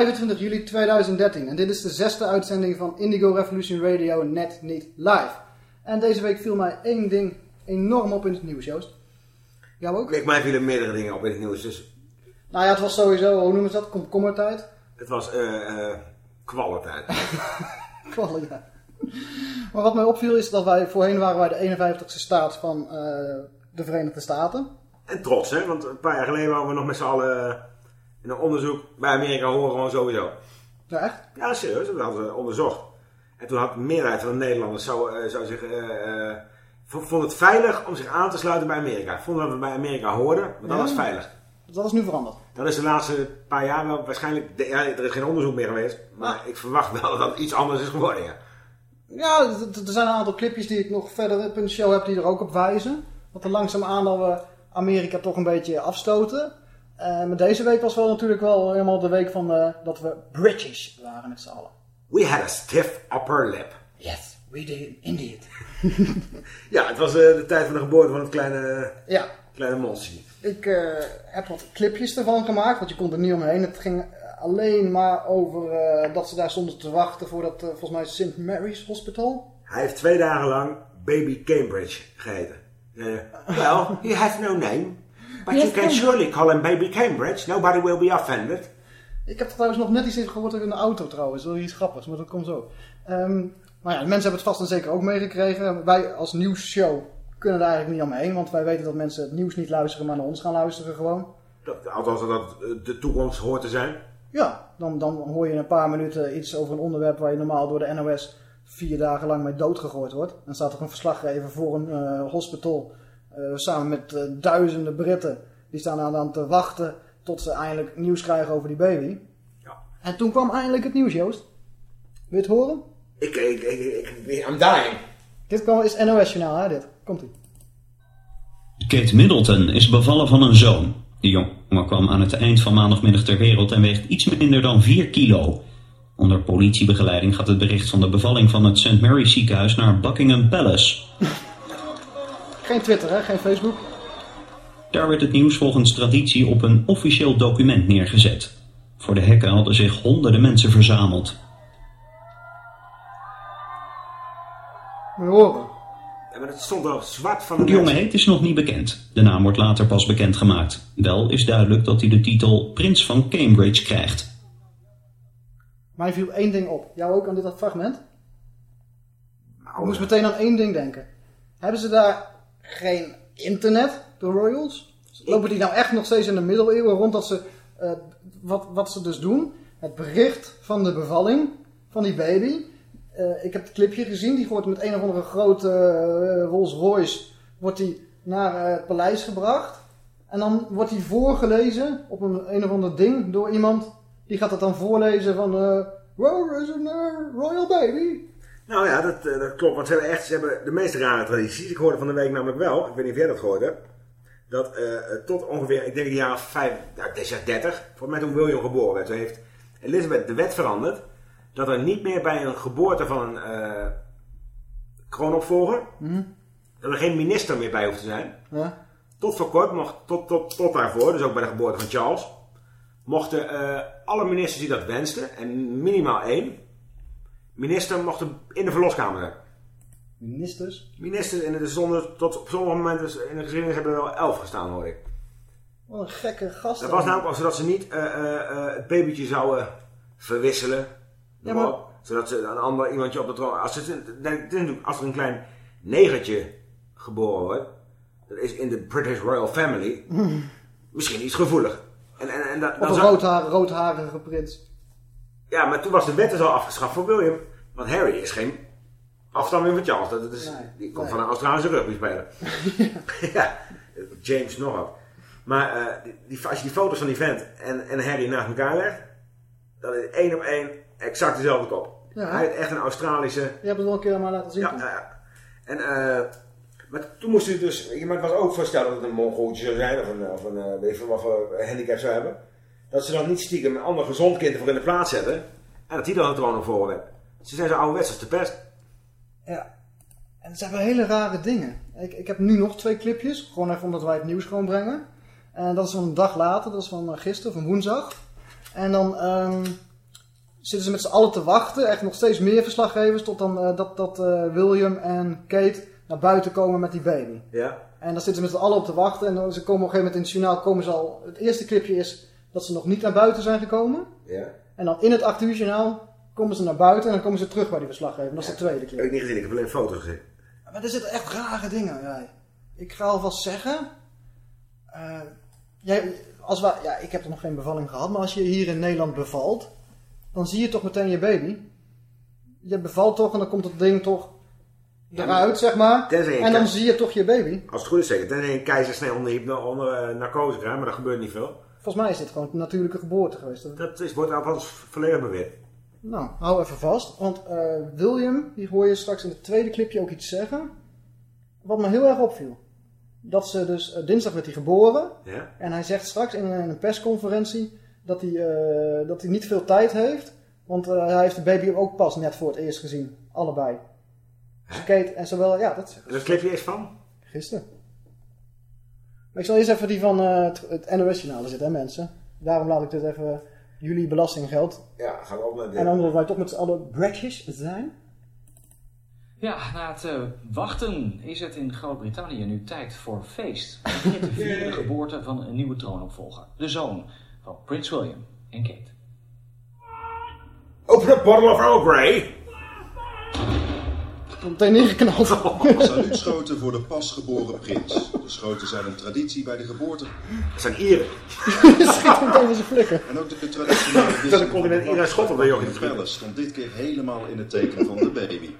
25 juli 2013 en dit is de zesde uitzending van Indigo Revolution Radio Net Niet Live. En deze week viel mij één ding enorm op in het nieuws, Joost. Jou ook? Ik, mij vielen meerdere dingen op in het nieuws, dus Nou ja, het was sowieso, hoe noemen ze dat, komkommertijd? het was eh eh kwaliteit. Kwaliteit. Maar wat mij opviel is dat wij, voorheen waren wij de 51ste staat van eh, de Verenigde Staten. En trots, hè, want een paar jaar geleden waren we nog met z'n allen in een onderzoek bij Amerika horen gewoon sowieso. Ja, echt? Ja, serieus, dat hadden we onderzocht. En toen had de meerderheid van de Nederlanders zou, eh, zou zich, eh, eh, vond het veilig om zich aan te sluiten bij Amerika. Vonden dat we bij Amerika hoorden, maar dat Ja. was veilig. Dat is nu veranderd. Dat is de laatste paar jaar wel waarschijnlijk, de- ja, er is geen onderzoek meer geweest, maar ik verwacht wel dat het iets anders is geworden, ja. Ja, er zijn een aantal clipjes die ik nog verder op in de show heb die er ook op wijzen. Dat er langzaamaan dat we Amerika toch een beetje afstoten. Eh, maar deze week was wel natuurlijk wel helemaal de week van eh, dat we British waren met z'n allen. We had a stiff upper lip. Yes, we did indeed. Ja, het was eh, de tijd van de geboorte van het kleine, Ja, kleine monster. ik heb wat clipjes ervan gemaakt, want je kon er niet omheen. Het ging alleen maar over dat ze daar stonden te wachten voor dat, volgens mij, St. Mary's Hospital. Hij heeft twee dagen lang Baby Cambridge geheten. Eh, well, he has no name. But Yes, you can surely call him Baby Cambridge. Nobody will be offended. Ik heb trouwens nog net iets gehoord in de auto trouwens. Dat is iets grappigs, maar dat komt zo. Ehm, maar ja, de mensen hebben het vast en zeker ook meegekregen. Wij als nieuwsshow kunnen daar eigenlijk niet omheen. Want wij weten dat mensen het nieuws niet luisteren, maar naar ons gaan luisteren gewoon. Dat, althans, dat eh, de toekomst hoort te zijn. Ja, dan, dan hoor je in een paar minuten iets over een onderwerp waar je normaal door de NOS vier dagen lang mee doodgegooid wordt. Dan staat er een verslaggever voor een eh, hospital samen met eh, duizenden Britten. Die staan aan, aan te wachten tot ze eindelijk nieuws krijgen over die baby. Ja. En toen kwam eindelijk het nieuws, Joost. Wil je het horen? Ik, ik, ik, ik, I'm dying. Dit kwam, is NOS-journaal, hè, dit. Komt-ie. Kate Middleton is bevallen van een zoon. De jongen kwam aan het eind van maandagmiddag ter wereld en weegt iets minder dan 4 kilo. Onder politiebegeleiding gaat het bericht van de bevalling van het St. Mary's ziekenhuis naar Buckingham Palace. Geen Twitter, hè? Geen Facebook. Daar werd het nieuws volgens traditie op een officieel document neergezet. Voor de hekken hadden zich honderden mensen verzameld. Je horen. Ja, maar het stond al zwart van Hoe de de jongen heet is nog niet bekend. De naam wordt later pas bekendgemaakt. Wel is duidelijk dat hij de titel Prins van Cambridge krijgt. Mij viel één ding op. Jou ook aan dit fragment? Ik Nou, moest meteen aan één ding denken. Hebben ze daar geen internet, de Royals? Lopen die nou echt nog steeds in de middeleeuwen rond dat ze, eh, wat, wat ze dus doen? Het bericht van de bevalling van die baby. Eh, ik heb het clipje gezien, die wordt met een of andere grote eh, Rolls Royce wordt die naar het paleis gebracht. En dan wordt die voorgelezen op een, een of ander ding door iemand. Die gaat het dan voorlezen van... Where is a royal baby? Nou ja, dat, eh, dat klopt. Want ze hebben echt ze hebben de meest rare tradities. Ik hoorde van de week namelijk wel, ik weet niet of jij dat gehoord hebt. Dat eh, tot ongeveer, ik denk de jaren 5, nou, het is jaar 30, voor mij toen William geboren werd, toen heeft Elizabeth de wet veranderd. Dat er niet meer bij een geboorte van een eh kroonopvolger, dat er geen minister meer bij hoeft te zijn. Ja? Tot voor kort, mocht, tot, tot, tot daarvoor, dus ook bij de geboorte van Charles, mochten eh, alle ministers die dat wensten, en minimaal één, minister mochten in de verloskamer zijn. Ministers? Ministers, en het is zonder, tot op sommige momenten in de geschiedenis hebben er wel elf gestaan, hoor ik. Wat een gekke gast. Dat was namelijk al zodat ze niet eh, eh, eh, het babytje zouden verwisselen. Ja, maar- Zodat ze een ander iemandje op de troon... Als, het, het is natuurlijk- als er een klein negertje geboren wordt, dat is in de British Royal Family misschien iets gevoelig. En, en, en dat, Of dan een zou- roodhaar, roodharige prins. Ja, maar toen was de wet dus al afgeschaft voor William. Want Harry is geen afstamming van Charles. Dat is, Nee, die komt nee. van een Australische rugbyspeler. ja, James nog wat. Maar eh, die, die- als je die foto's van die vent en, en Harry naast elkaar legt, dan is één op één exact dezelfde kop. Ja. Hij heeft echt een Australische... Je hebt het wel een keer mij laten zien. Ja, ja, ja. En, eh, maar toen moest hij dus... Maar het was ook voorstellen dat het een mongooltje zou zijn, of een, of een weet veel wat voor handicap zou hebben. Dat ze dan niet stiekem een ander gezond kind ervoor in de plaats zetten. En dat die dan gewoon nog voor werd. Ze zijn zo ouderwets als de pest. Ja. En het zijn wel hele rare dingen. Ik, ik heb nu nog twee clipjes. Gewoon even omdat wij het nieuws gewoon brengen. En dat is van een dag later, dat is van eh, gisteren, van woensdag. En dan ehm, zitten ze met z'n allen te wachten, echt nog steeds meer verslaggevers, tot dan eh, dat, dat eh, William en Kate naar buiten komen met die baby. Ja. En dan zitten ze met z'n allen op te wachten en dan, ze komen op een gegeven moment in het journaal, komen ze al, het eerste clipje is dat ze nog niet naar buiten zijn gekomen. Ja. En dan in het 8 uur journaal komen ze naar buiten en dan komen ze terug bij die verslaggever. Dat is de tweede clip. Heb ik niet gezien, ik heb alleen foto's gezien. Maar er zitten echt rare dingen. Ja. Ik ga alvast zeggen. eh, jij, als we, ja, ik heb er nog geen bevalling gehad, maar als je hier in Nederland bevalt, dan zie je toch meteen je baby. Je bevalt toch en dan komt het ding toch eruit, zeg maar. Tenzij je En dan zie je toch je baby. Als het goed is zeker. Tenzij je een keizersnee onder, hypno- onder eh, narcose krijgt, maar dat gebeurt niet veel. Volgens mij is dit gewoon een natuurlijke geboorte geweest. Dat- Dat is, wordt alvast volledig beweerd. Nou, hou even vast. Want eh, William, die hoor je straks in het tweede clipje ook iets zeggen. Wat me heel erg opviel. Dat ze dus, eh, dinsdag werd hij geboren. Ja? En hij zegt straks in een, in een persconferentie dat hij, eh, dat hij niet veel tijd heeft. Want hij heeft de baby ook pas net voor het eerst gezien. Allebei. Dus Kate en zowel, ja, dat En dat clipje is van? gisteren. Maar ik zal eerst even die van het, het NOS-journaal zitten, hè mensen. Daarom laat ik dit even jullie belastinggeld. Ja, gaan we op met En omdat wij toch met z'n allen zijn. Ja, na het eh, wachten is het in Groot-Brittannië nu tijd voor feest. Om te vieren de geboorte van een nieuwe troonopvolger. De zoon van Prins William en Kate. Open a bottle of Earl Grey. Meteen neergeknald. Saluutschoten voor de pasgeboren prins. De schoten zijn een traditie bij de geboorte. Dat zijn. Schiet hem tegen zijn flikken. En ook de traditionele Dat komt in van een Ira Schotland bij Palace stond dit keer helemaal in het teken van de baby.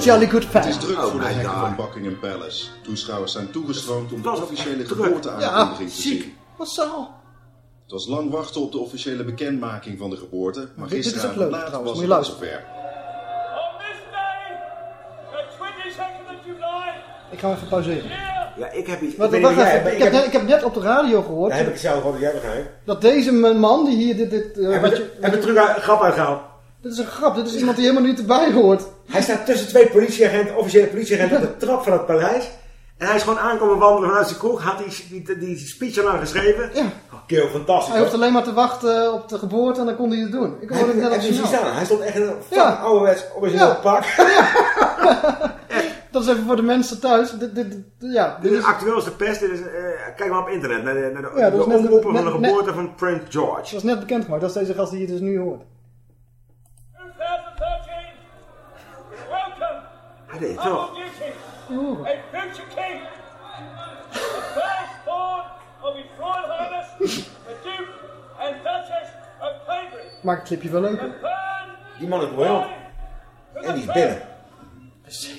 Jolly good Het is druk Oh voor de hekken van Buckingham Palace. Toeschouwers zijn toegestroomd om de officiële. Ja, geboorteaankondiging te ziek. zien. Massaal. Het was lang wachten op de officiële bekendmaking van de geboorte, maar Dit- gisteravond leuk laat trouwens, was het al zover. On this day, the 22nd of July, Ik ga even pauzeren. Ja, ik heb iets. Wat, ik wacht jij even, hebt, ik, heb net, ik heb net op de radio gehoord Daar heb ik zelf gehoord, jij begrijpt. dat deze man die hier dit... dit eh, Heb wat ik je, heb ik terug een grap uitgehaald. dit is een grap, dit is iemand die helemaal niet erbij hoort. Hij staat tussen twee politieagenten, officiële politieagenten op de trap van het paleis. En hij is gewoon aankomen wandelen vanuit zijn kroeg. Had die, die, die speech al aan geschreven. Ja. Keel, fantastisch. Hij hoeft alleen maar te wachten op de geboorte en dan kon hij het doen. Ik hoorde het net op Heb je staan? Hij stond echt in een Ja. fucking ouderwets origineel Ja. pak. Dat is even voor de mensen thuis. Dit, dit, dit- ja, dit Dit is is, actueel als de pest. Dit is, eh, kijk maar op internet. Naar de, naar de, Ja, de omroepen van de net- geboorte van Prince George. dat is net bekendgemaakt. Dat is deze gast die je dus nu hoort. 2013. Welcome, Hij deed het a future king, Cambridge. Maak het clipje wel leuk. Burn Die man is to En die is binnen.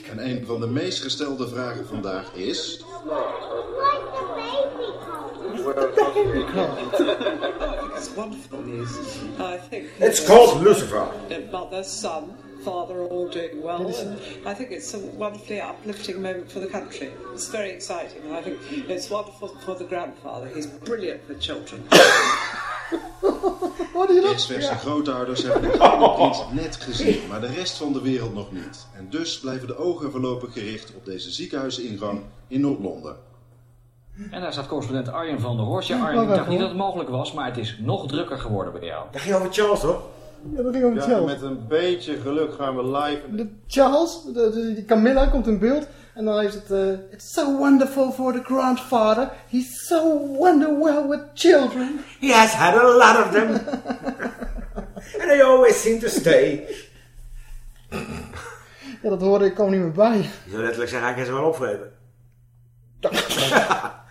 En een van de meest gestelde vragen vandaag is... It's wonderful news. I think It's called Lucifer. mother, son, father all doing well. And I think it's a wonderfully uplifting moment for the country. It's very exciting. And I think it's wonderful for the grandfather. He's brilliant for children. Hoorde je dat? Grootouders hebben de gouden prins net gezien, maar de rest van de wereld nog niet. En dus blijven de ogen voorlopig gericht op deze ziekenhuisingang in Noord-Londen. En daar staat correspondent Arjen van der Horst. Ja, Arjen, ik dacht niet dat het mogelijk was, maar het is nog drukker geworden bij jou. Dat ging over Charles hoor. Ja, dat ging over Ja, Charles. met een beetje geluk gaan we live. De Charles, de, de- die Camilla komt in beeld. En dan heeft het... eh, It's so wonderful for the grandfather. He's so wonderful with children. He has had a lot of them. And they always seem to stay. Ja, dat hoorde ik, kwam niet meer bij. Je zou letterlijk zeggen, hij kan ze wel opvreten.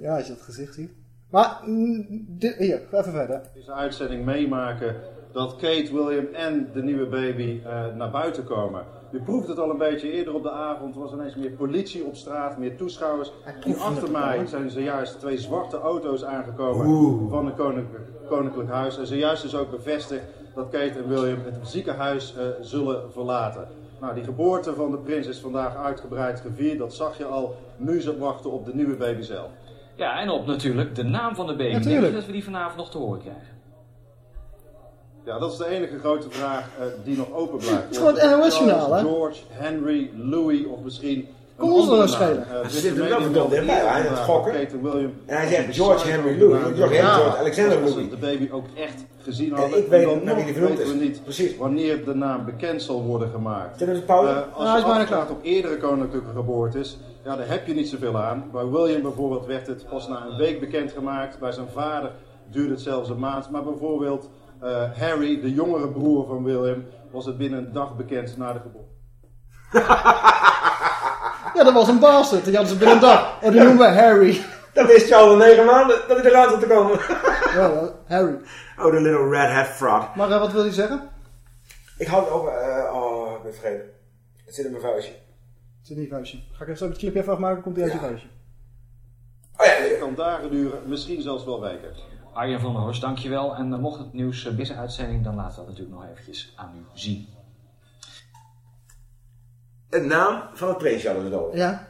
Ja, als je dat gezicht ziet. Maar, mm, dit, hier, ga even verder. Deze uitzending meemaken dat Kate, William en de nieuwe baby eh, naar buiten komen. Je proeft het al een beetje eerder op de avond. Er was ineens meer politie op straat, meer toeschouwers. Nu achter mij zijn zojuist twee zwarte auto's aangekomen van het koninklijk, koninklijk huis. En zojuist is ook bevestigd dat Kate en William het ziekenhuis eh, zullen verlaten. Nou, die geboorte van de prins is vandaag uitgebreid gevierd. Dat zag je al. Nu ze wachten op de nieuwe baby zelf. Ja, en op natuurlijk de naam van de baby. Natuurlijk. Denk dat we die vanavond nog te horen krijgen? Ja, dat is de enige grote vraag eh, die nog open blijft. Het is gewoon het NOS-journaal, hè? George, Henry, Louis of misschien... Kom een ons wel schelen. Eh, Ze Britse zitten wel verdomd eerder hè, het gokken. Kate en William. En hij zegt George Henry Louis. George Henry Ja. George Alexander Als ze Louis. de baby ook echt gezien En hadden. ik weet nog weten we is. niet Precies. wanneer de naam bekend zal worden gemaakt. Eh, als hij is je bijna afgaat klaar. op eerdere koninklijke geboortes, ja, daar heb je niet zoveel aan. Bij William bijvoorbeeld werd het pas na een week bekendgemaakt. Bij zijn vader duurde het zelfs een maand. Maar bijvoorbeeld eh, Harry, de jongere broer van William, was het binnen een dag bekend na de geboorte. Ja, dat was een bastard. Die hadden ze binnen een dag. Oh, die noemen we Harry. Dat wist je al in negen maanden dat hij eruit had te komen. Ja, wel, Harry. Oh, de little red hat fraud. Maar eh, wat wil hij zeggen? Ik had het over... eh, oh, ik ben vergeten. Het zit in mijn vuistje. Het is niet vuistje. Ga ik even zo het clipje even afmaken, komt hij uit je vuistje. Oh ja, Het kan dagen duren, misschien zelfs wel weken. Arjen van der Horst, dankjewel. En eh, mocht het nieuws uh, binnen uitzending, dan laten we dat natuurlijk nog eventjes aan u zien. Het naam van het prinsje hadden we het over. Ja.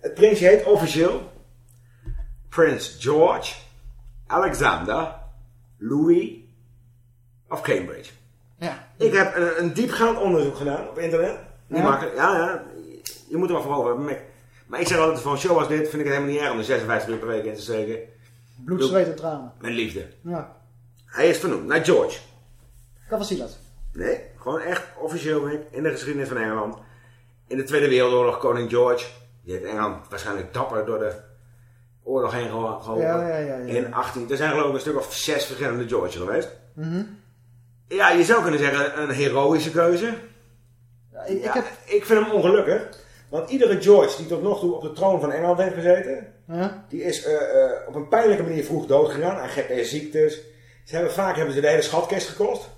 Het prinsje heet officieel Prins George Alexander Louis of Cambridge. Ja. Ik heb een, een diepgaand onderzoek gedaan op internet. Niet Ja? makkelijk. Ja, ja. Je moet er wel voor over hebben. Maar- ik zeg altijd, een show als dit vind ik het helemaal niet erg om er 56 uur per week in te steken. Bloed, zweet en tranen. Mijn liefde. Ja. Hij is vernoemd naar George. Cavasilas. Nee, gewoon echt officieel in de geschiedenis van Engeland. In de Tweede Wereldoorlog, koning George. Die heeft Engeland waarschijnlijk dapper door de oorlog heen geho- geholpen. Ja, ja, ja, ja. In 18, er zijn geloof ik een stuk of zes verschillende George geweest. Mhm. Ja, je zou kunnen zeggen een heroïsche keuze. Ja, ik, heb... ik vind hem ongelukkig. Want iedere George die tot nog toe op de troon van Engeland heeft gezeten, Die is eh, eh, op een pijnlijke manier vroeg dood gegaan aan gekke ziektes. Ze hebben, vaak hebben ze de hele schatkist gekost.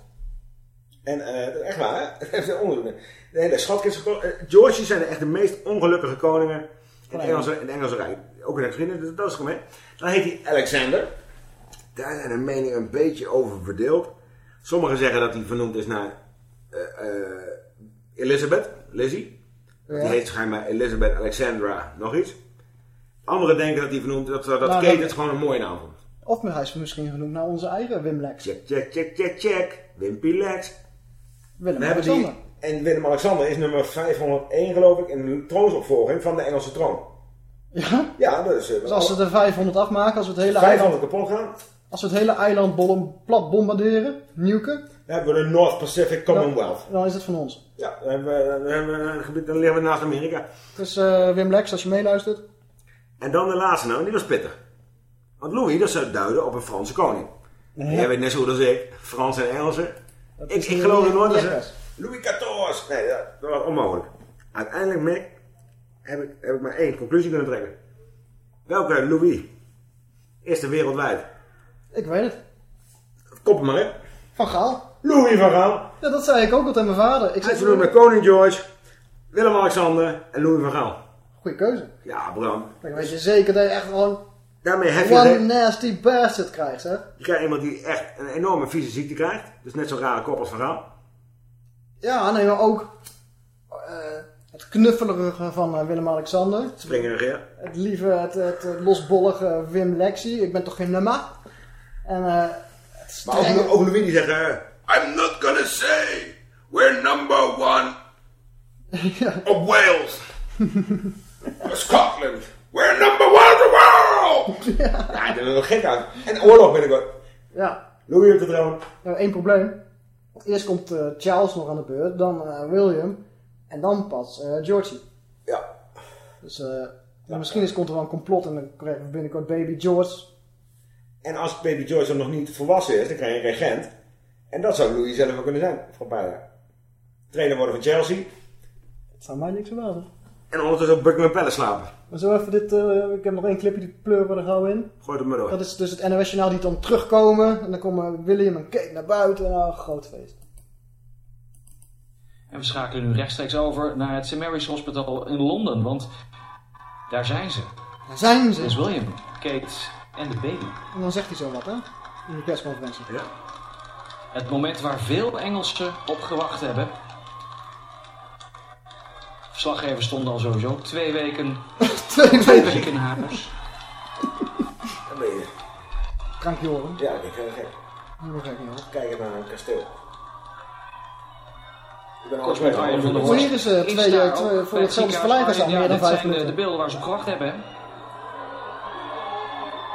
En is echt waar, hè? De hele schatkist gekost. George's zijn echt de meest ongelukkige koningen in het Engelse, in het Engelse Rijk. Ook in de geschiedenis, dus dat is gemeen. Dan heet hij Alexander. Daar zijn de meningen een beetje over verdeeld. Sommigen zeggen dat hij vernoemd is naar Elizabeth, Lizzie. Die heet schijnbaar Elizabeth Alexandra nog iets. Anderen denken dat hij vernoemd dat, dat Nou, Kate dan- het gewoon een mooie naam vond. Of hij is misschien genoemd naar onze eigen Wim Lex. Check, check, check, check, check. Wimpy Lex. Willem We hebben Alexander. die, en Willem-Alexander is nummer 501 geloof ik in de troonsopvolging van de Engelse troon. Ja? Ja, eh, Dus als ze er 500 afmaken, als we het hele eiland, 500 kapot gaan, als we het hele eiland plat bombarderen, nuken, dan hebben we de North Pacific Commonwealth. dan is het van ons. Ja, dan, hebben we, dan, hebben we dan liggen we naast Amerika. Dus eh, Wim Lex, als je meeluistert. En dan de laatste nou, en die was pittig. Want Louis, dat zou duiden op een Franse koning. En jij weet net zo goed als ik, Frans en Engelse. Dat Ik, is geloof er nooit dat ze... Louis XIV! Nee, dat, dat was onmogelijk. Uiteindelijk, Mick, heb ik, heb ik maar één conclusie kunnen trekken. Welke Louis is er wereldwijd? Ik weet het. Kop hem maar in. Van Gaal. Louis van Gaal. Ja, dat zei ik ook al tegen mijn vader. Ik Hij zei, is vernoemd naar koning George, Willem-Alexander en Louis van Gaal. Goeie keuze. Ja, Bram. Dan weet je zeker dat je echt gewoon Daarmee heb je... one nasty bastard krijgt, hè. Je krijgt iemand die echt een enorme vieze ziekte krijgt. Dus net zo'n rare kop als Van Gaal. Ja, nee, maar ook eh, het knuffelerige van eh, Willem-Alexander. Springerig, ja. Het lieve, het, het losbollige Wim Lexi. Ik ben toch geen nummer. En eh het Maar ook, ook Louis die zegt... I'm not gonna say we're number one of Wales. Scotland. We're number one of the world. ja, ben er nog gek aan. En oorlog ook. Ja, Louis op de troon. nou, één probleem. Eerst komt eh, Charles nog aan de beurt, dan eh, William. En dan pas eh, Georgie. Ja. Dus eh, maar misschien is, komt er wel een complot en dan krijgen we binnenkort baby George. En als baby George dan nog niet volwassen is, dan krijg je een regent. En dat zou Louis zelf wel kunnen zijn. Voor een paar jaar. Trainer worden van Chelsea. Het zou mij niks verbazen. En ondertussen op Buckingham Palace slapen. Maar zo even dit, eh, ik heb nog één clipje, die pleuren we er gauw in. Gooi het maar door. Dat is dus het NOS-journaal die dan terugkomen. En dan komen William en Kate naar buiten. En nou, groot feest. En we schakelen nu rechtstreeks over naar het St. Mary's Hospital in Londen, want daar zijn ze. Daar zijn ze. Prins William, Kate en de baby. En dan zegt hij zo wat, hè? In de persconferentie. Ja. Het moment waar veel Engelsen op gewacht hebben. Verslaggevers stonden al sowieso twee weken, Twee twee weken. weken in huis. Dan ben je... Krank Joren. Ja, ik het gek. Dat ga ik niet op. Kijken naar een kasteel. Ben al Arjen van der Horst. Hier is, eh, twee, eh, twee- voor het hetzelfde vergelijken staan Arjen? meer dan vijf zijn de, minuten. de beelden waar ze op gewacht hebben. hè?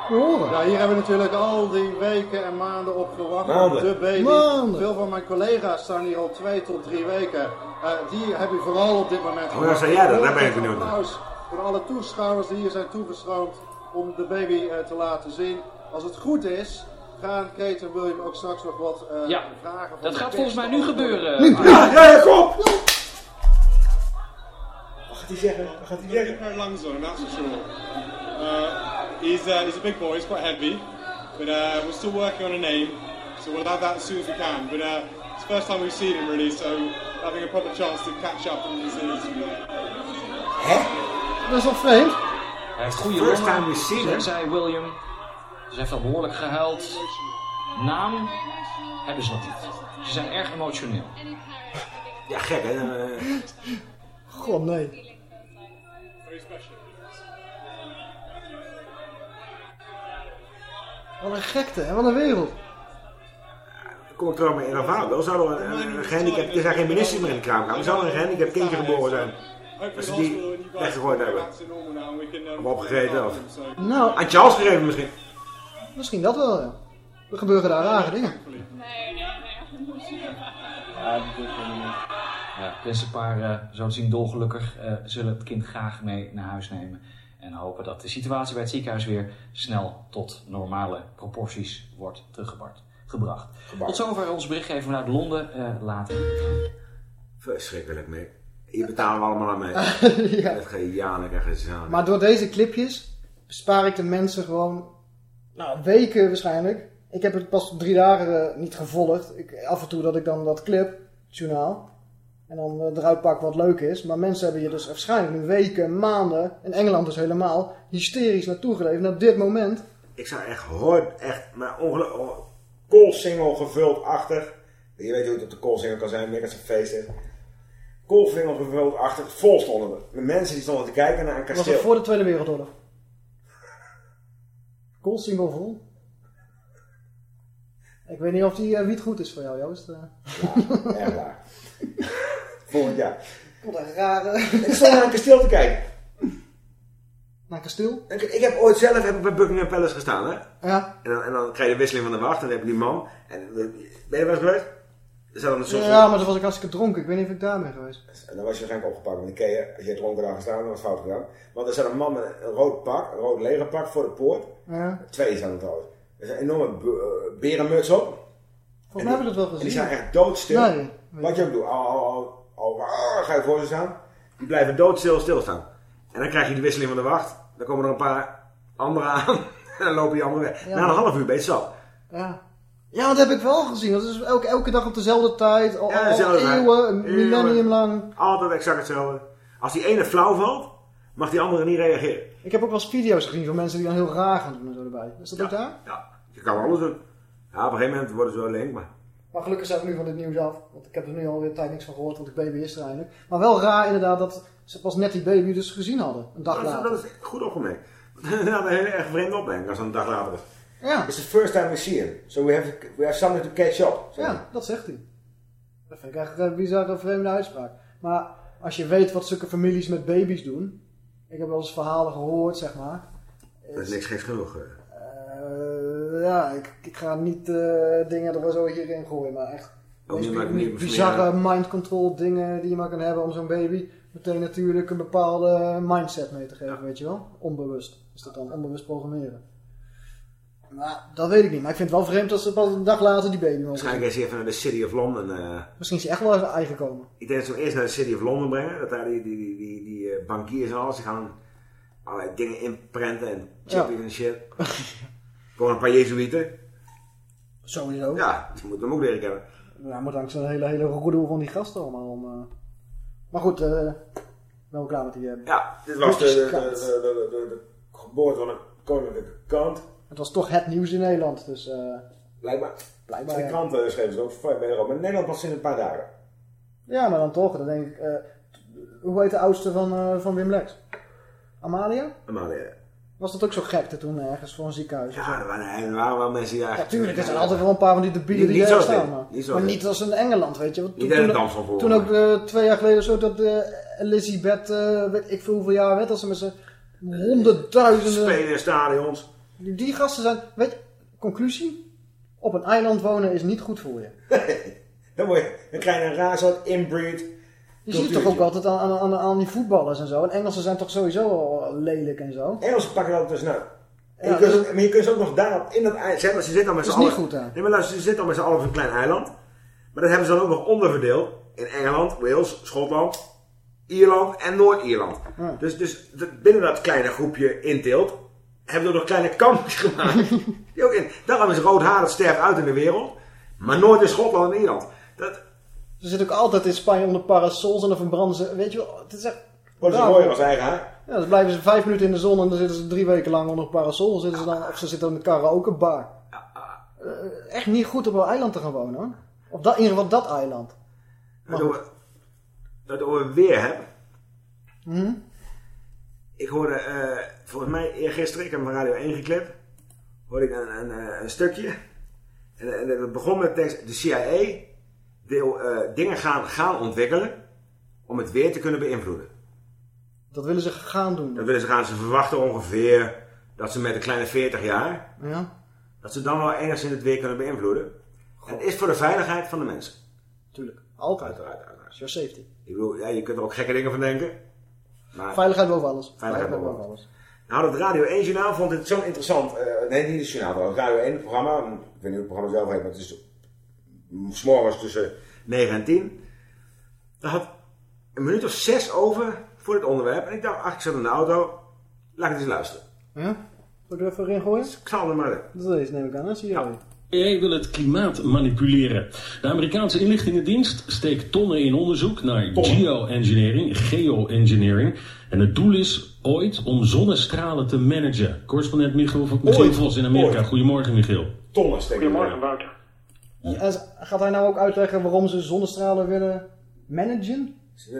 Horen. Ja, hier hebben we natuurlijk al die weken en maanden op gewacht. Maanden. De baby. Maanden. Veel van mijn collega's staan hier al twee tot drie weken. Eh, die heb je vooral op dit moment Hoe lang sta jij daar? Daar ben ik benieuwd naar. Applaus voor alle toeschouwers die hier zijn toegestroomd om de baby eh, te laten zien. Als het goed is, gaan Kate en William ook straks nog wat eh, Ja, vragen van Dat de gaat volgens mij nu gebeuren. Ja, ja, ja, kom! Wat gaat hij zeggen? Wat gaat hij zeggen? On him, that's for sure. Uh, he's, uh, he's a big boy, he's quite heavy, but uh, we're still working on a name, so we'll have that as soon as we can. But uh, it's the first time we've seen him really, so having a proper chance to catch up on his his- Dat is wel vreemd. Hij heeft goede First time we see him. zei William. Ze heeft al behoorlijk gehuild. Naam hebben ze nog niet. Ze zijn erg emotioneel. Ja, gek hè. God, nee. Wat een gekte en wat een wereld. Dan kom ik terug bij Eravaal. Wel zou er een, een, een gehandicapt... Er zijn geen ministers meer in de kraamkamer. Zou er een gehandicapt kindje geboren zijn? Als ze die weggegooid hebben. Of opgegeten, of- Nou, Aan Charles gegeven misschien. misschien dat wel, ja. Er gebeuren daar rare dingen. Ja, het prinsenpaar, eh zo te zien dolgelukkig, eh, zullen het kind graag mee naar huis nemen. En hopen dat de situatie bij het ziekenhuis weer snel tot normale proporties wordt teruggebracht. Gebracht. Tot zover ons berichtgever vanuit Londen. eh later. Verschrikkelijk mee. Hier betalen we allemaal aan mee. ja. Met gejanik en gezanik. Maar door deze clipjes bespaar ik de mensen gewoon, nou, weken waarschijnlijk. Ik heb het pas drie dagen eh, niet gevolgd. Ik, af en toe dat ik dan dat clip, het journaal, en dan eh, eruit pak wat leuk is. Maar mensen hebben hier dus waarschijnlijk nu weken, maanden, in Engeland dus helemaal, hysterisch naartoe geleefd naar dit moment. Ik zou echt hoort, echt, maar ongelukkig, koolsingel gevuld achter. Je weet hoe het op de koolsingel kan zijn, meer als een feest is. Koolsingel gevuld achter, vol stonden we. De mensen die stonden te kijken naar een was kasteel. het voor de Tweede Wereldoorlog. Koolsingel vol. Ik weet niet of die eh, wiet goed is voor jou, Joost. eh. Erg laag. Volgend jaar. Wat een rare... Ik stond naar een kasteel te kijken. Naar kasteel? Ik, ik heb ooit zelf heb ik bij Buckingham Palace gestaan, hè. Ja. En dan, en dan krijg je de wisseling van de wacht. En dan heb je die man. En, eh, ben je wel eens geweest? Er een soort Ja, maar dan was ik hartstikke dronken. Ik weet niet of ik daar ben geweest. En dan was je waarschijnlijk opgepakt met een keer. Als je dronken daar gestaan, dan was het fout gedaan. Want er zat een man met een rood pak, een rood legerpak voor de poort. Ja. Twee staan er trouwens. Er een enorme eh, berenmuts op. Volgens mij heb ik dat wel En die gezien. zijn echt doodstil. Nee. Wat je ook doet, ga je voor ze staan. Die blijven doodstil stilstaan. En dan krijg je de wisseling van de wacht. Dan komen er een paar anderen aan. En dan lopen die anderen weg. Ja. Na een half uur ben je het zat. Ja. Ja, dat heb ik wel gezien. Dat is elke, elke dag op dezelfde tijd. Al, Ja, dezelfde eeuwen, millennium lang. Altijd exact hetzelfde. Als die ene flauw valt, mag die andere niet reageren. Ik heb ook wel eens video's gezien van mensen die dan heel raar gaan doen en zo erbij. Is dat ook daar? Ja, je kan wel alles doen. Ja, op een gegeven moment worden ze wel link, maar... Maar gelukkig zijn we nu van dit nieuws af. Want ik heb er nu alweer tijd niks van gehoord, want de baby is er eindelijk. Maar wel raar inderdaad dat ze pas net die baby dus gezien hadden. Een dag Dat is, later. dat is goed opgemerkt. Dat is een heel erg vreemd opmerking als een dag later is. Ja. It's the first time we see him. So we have, we have something to catch up. Ja, dat zegt hij. Dat vind ik eigenlijk een bizarre vreemde uitspraak. Maar als je weet wat zulke families met baby's doen. Ik heb wel eens verhalen gehoord, zeg maar. Dat is niks geks genoeg. eh. Ja, ik, ik ga niet eh, dingen er zo hierin gooien, maar echt niet, niet bizarre mind control dingen die je maar kan hebben om zo'n baby meteen natuurlijk een bepaalde mindset mee te geven, weet je wel? Onbewust. Is dat dan onbewust programmeren? Maar dat weet ik niet, maar ik vind het wel vreemd dat ze pas een dag later die baby. Waarschijnlijk is hij even naar de City of London. eh Misschien is hij echt wel even eigen gekomen. ik denk dat ze hem eerst naar de City of London brengen. Dat daar die, die, die, die, die eh, bankiers en alles, gaan allerlei dingen inprenten en chippen en shit. Gewoon een paar jezuïeten. Sowieso. Ja, die moeten hem ook leren kennen. Ja, moet langs een hele, hele roedel van die gasten allemaal om... eh. Maar goed, eh ben we klaar met die... eh, Ja, dit was de, de, de, de, geboorte van een koninklijke kant. Het was toch het nieuws in Nederland, dus Blijkbaar. blijkbaar... De kranten schreven ze ook voor bij Europa. Maar Nederland pas sinds een paar dagen. Ja, maar dan toch, dan denk ik... hoe heet de oudste van, van Wim Lex? Amalia? Amalia. Was dat ook zo gekte toen ergens voor een ziekenhuis? of zo? Ja, er waren, er waren wel mensen die daar... Ja, tuurlijk, er zijn altijd wel een paar van die debielen Niet- die zo staan. Maar, Niet maar niet als in Engeland, weet je. Want toen, in de toen, van ook eh, twee jaar geleden zo dat eh, Elizabeth, eh, weet ik veel hoeveel jaar werd, als ze met z'n honderdduizenden... Spelen in stadions. Die, die gasten zijn, weet je, conclusie? Op een eiland wonen is niet goed voor je. Dan, word je, dan krijg je een raar soort inbreed Je ziet toch ook altijd aan, aan, aan, die voetballers en zo. En Engelsen zijn toch sowieso al lelijk en zo. Engelsen pakken dat dus nou. En Ja, je kunt, ook- maar je kunt ze ook nog daarop in dat eiland. Ze, zitten al met Dat z'n is allen. niet goed, hè? Nee, maar luister, ze zitten al met z'n allen op een klein eiland. Maar dat hebben ze dan ook nog onderverdeeld. In Engeland, Wales, Schotland, Ierland en Noord-Ierland. Ja. Dus, dus binnen dat kleine groepje inteelt hebben we nog kleine kampjes gemaakt. Die ook in. Daarom is rood haar, dat sterft uit in de wereld. Maar nooit in Schotland en Ierland. Dat Ze zitten ook altijd in Spanje onder parasols en dan verbranden ze, weet je wel, het is echt... wordt raar, mooi hoor. als eigen haar. Ja, dan blijven ze vijf minuten in de zon en dan zitten ze drie weken lang onder een parasol. Zitten ze dan, of ze zitten in een karaokebar. Eh, echt niet goed op een eiland te gaan wonen hoor. Op dat, in ieder geval dat eiland. Dat we, dat we weer hebben. Mhm. Ik hoorde, eh, volgens mij eergisteren, ik heb van Radio 1 geklipt, hoorde ik een, een, eh, een stukje. En, en het begon met de tekst, de CIA wil eh, dingen gaan, gaan ontwikkelen om het weer te kunnen beïnvloeden. Dat willen ze gaan doen. Dat willen ze gaan, ze verwachten ongeveer dat ze met een kleine 40 jaar, Ja, dat ze dan wel enigszins het weer kunnen beïnvloeden. En het is voor de veiligheid van de mensen. tuurlijk. Altijd. Uiteraard, uiteraard. Your safety. Ik bedoel, ja, je kunt er ook gekke dingen van denken. Maar Veiligheid boven alles. Veiligheid boven alles. Nou, dat Radio 1 journaal vond het zo interessant. eh, nee, niet het journaal, trouwens. Radio 1 programma. Ik weet niet hoe het programma zelf heet, maar het is mm, 's morgens tussen 9 en 10. Dat had een minuut of zes over voor dit onderwerp. En ik dacht, ach, ik zat in de auto. Laat ik het eens luisteren. Ja? Zal ik er even in gooien? Ik zal er maar in. Dat is deze neem ik aan, hè? Zie je. CIA wil het klimaat manipuleren. De Amerikaanse inlichtingendienst steekt tonnen in onderzoek naar geoengineering, geoengineering. En het doel is ooit om zonnestralen te managen. Correspondent Michiel, Michiel. Vos in Amerika. Ooit. Goedemorgen Michiel. Tonnen steken. Goedemorgen, Wouter. En gaat hij nou ook uitleggen waarom ze zonnestralen willen managen?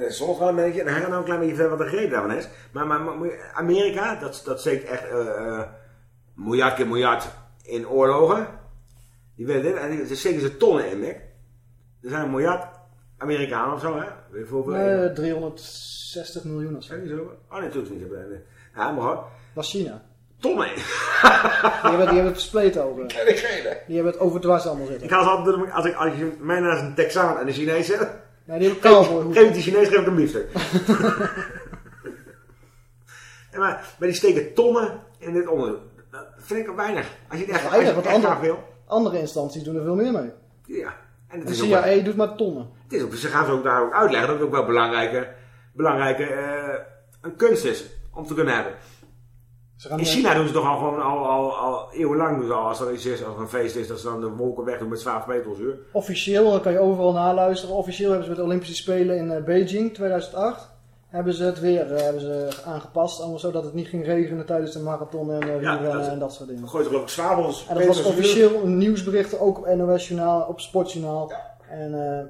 Zonnestralen ben ik, en hij gaat nou een klein beetje verder wat de reden daarvan is. Maar, maar, maar Amerika, dat, dat steekt echt eh, miljard keer miljard in oorlogen. Die willen dit, en daar steken ze tonnen in, Mick. Er zijn een miljard Amerikanen of zo, hè? Nee, 360 miljoen of zo. Zo? Oh nee, natuurlijk niet. Ja, maar hoor. Dat is China. Tonnen! Die hebben, die hebben het verspleet over. Ik Die hebben het overdwars allemaal zitten. Ik ga altijd doen, als ik, als ik mij naast een Texaan en een Chinees zet, Nee, die hebben cowboy geef die Chinees geef ik een biefstuk. Maar, maar die steken tonnen in dit onderzoek. Dat vind ik weinig. Als je het echt, als je Weinig, het want echt graag andere, wil. andere instanties doen er veel meer mee. Ja. En het De is wel- CIA doet maar tonnen. Het is ook, ze gaan ze ook daar ook uitleggen dat het ook wel belangrijke, belangrijke eh, een kunst is om te kunnen hebben. Ze In China doen ze toch al gewoon al, al, al eeuwenlang doen ze al als er iets is, als er een feest is, dat ze dan de wolken weg doen met 12 meter Officieel, dat kan je overal naluisteren. Officieel hebben ze met de Olympische Spelen in eh, Beijing 2008 hebben ze het weer eh, hebben ze aangepast. Allemaal zodat het niet ging regenen tijdens de marathon en uh, Ja, dat- en dat soort dingen. Ze geloof ik zwavels. En dat was officieel een nieuwsbericht, ook op NOS Journaal, op Sportjournaal. En eh,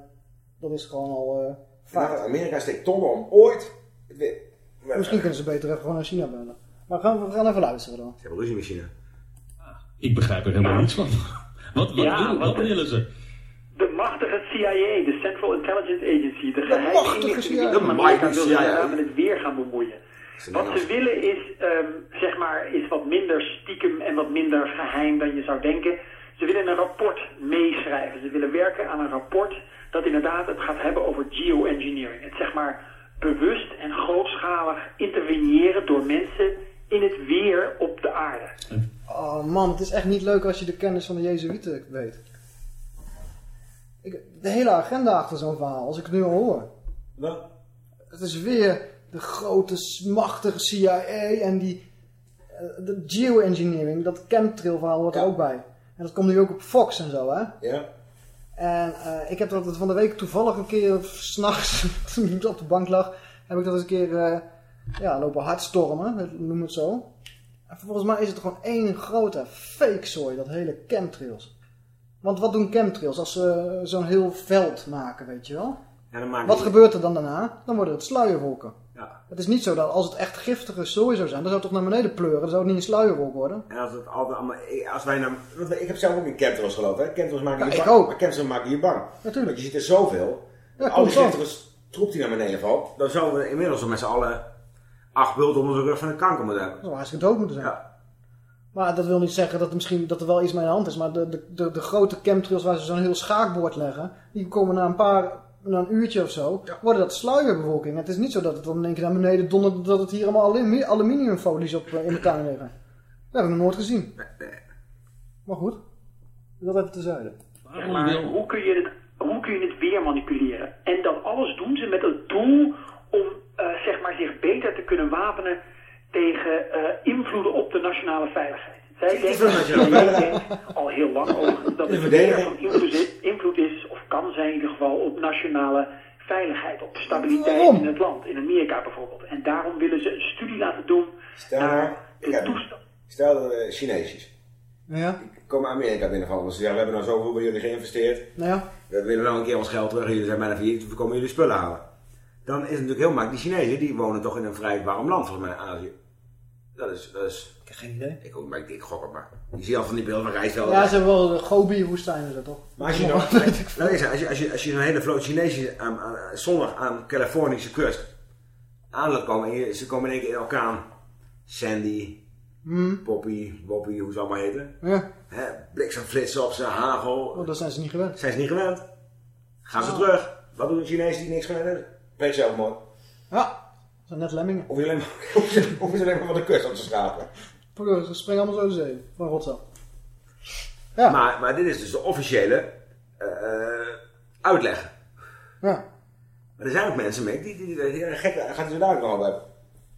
dat is gewoon al eh Maar vaak. Amerika steekt tonnen om ooit. het weer- Misschien kunnen ze beter even gewoon naar China bellen. Maar gaan, we gaan even luisteren dan. Ze hebben ruzie met China. Ik begrijp er helemaal niets van. Wat, wat, Ja, willen, wat- wat willen ze? De machtige CIA, de Central Intelligence Agency, de geheime machtige CIA. De Amerika mighty wil zich CIA. inderdaad met het weer gaan bemoeien. Wat ze willen is, ehm, zeg maar, is wat minder stiekem en wat minder geheim dan je zou denken. Ze willen een rapport meeschrijven. Ze willen werken aan een rapport dat inderdaad het gaat hebben over geoengineering. Het zeg maar bewust en grootschalig interveneren door mensen in het weer op de aarde. Oh man, het is echt niet leuk als je de kennis van de Jezuïeten weet. Ik, de hele agenda achter zo'n verhaal, als ik het nu al hoor. Wat? Het is weer de grote, machtige CIA en die eh, de geoengineering, dat chemtrail verhaal hoort er ook bij. En dat komt nu ook op Fox en zo, hè. Ja. En eh, ik heb dat van de week toevallig een keer, s'nachts, toen ik op de bank lag, heb ik dat eens een keer eh, ja, lopen hardstormen, noem het zo. En volgens mij is het gewoon één grote fake zooi, dat hele chemtrails. Want wat doen chemtrails als ze zo'n heel veld maken, weet je wel? Ja, Wat gebeurt er dan daarna? Dan worden het sluierwolken. Ja. Het is niet zo dat als het echt giftige zooi zou zijn, dan zou het toch naar beneden pleuren. Dan zou het niet een sluierwolk worden. En als, het altijd allemaal, als wij nou, want ik heb zelf ook in chemtrails gelopen. Hè? Chemtrails maken Ja, je ik bang. ook. Maar chemtrails maken je bang. Natuurlijk. Want je ziet er zoveel. Ja, al die giftige troep die naar beneden valt. Dan zouden we inmiddels met z'n allen acht bulten onder de rug van de kanker moeten hebben. Dat zou hartstikke dood moeten zijn. Maar dat wil niet zeggen dat er misschien dat er wel iets mee aan de hand is. Maar de, de, de, de grote chemtrails waar ze zo'n heel schaakbord leggen, die komen na een paar, na een uurtje of zo, worden dat sluierbewolking. Het is niet zo dat het dan in één keer naar beneden dondert, dat het hier allemaal alumi- aluminiumfolies op eh, in de tuin liggen. Dat heb ik nog nooit gezien. Maar goed, dat even terzijde. Zeg maar, hoe, kun je het, hoe kun je het weer manipuleren? En dat alles doen ze met het doel om eh, zeg maar, zich beter te kunnen wapenen tegen eh, invloeden op de nationale veiligheid. Zij denken, al heel lang over dat De het verdediging. van invloed is, of kan zijn in ieder geval, op nationale veiligheid, op stabiliteit Waarom? in het land, in Amerika bijvoorbeeld. En daarom willen ze een studie laten doen Stel naar ik de heb- toestand. Stel de uh, Chineesjes. Ja, Komen Amerika binnenvallen. Ze zeggen, we hebben nou zoveel bij jullie geïnvesteerd. nou ja. We willen nou een keer ons geld terug. Jullie zijn bijna failliet. We komen jullie spullen halen. Dan is het natuurlijk heel makkelijk. Die Chinezen die wonen toch in een vrij warm land, volgens mij, Azië. Dat is, dat is... Ik heb geen idee. Ik, ook, maar ik, ik gok het maar. Je ziet al van die beelden van rijstvelden. Ja, ze hebben wel de Gobi-woestijn zo toch? Maar als je nou, nou is als je, als je, als je zo'n hele vloot Chinezen aan, aan, zondag aan Californische kust aan laat komen en je, ze komen in één keer in orkaan. Sandy, Hmm. Poppy, Boppy, hoe ze allemaal heten. Ja, Hè, bliksemflitsen op ze, hagel. oh, dat zijn ze niet gewend. Zijn ze niet gewend. Gaan ze terug. Wat doen de Chinezen die niks gewend is? Pleeg zelfmoord. Ja, dat zijn net lemmingen. Of je alleen maar, of je, of je alleen maar van de kust op te schapen. Ze springen allemaal zo de zee. Van rotsap. Ja. Maar, maar dit is dus de officiële eh, eh, uitleg. Ja. Maar er zijn ook mensen mee die, die, die, die een gekke, gaat hij zo dadelijk nog over hebben.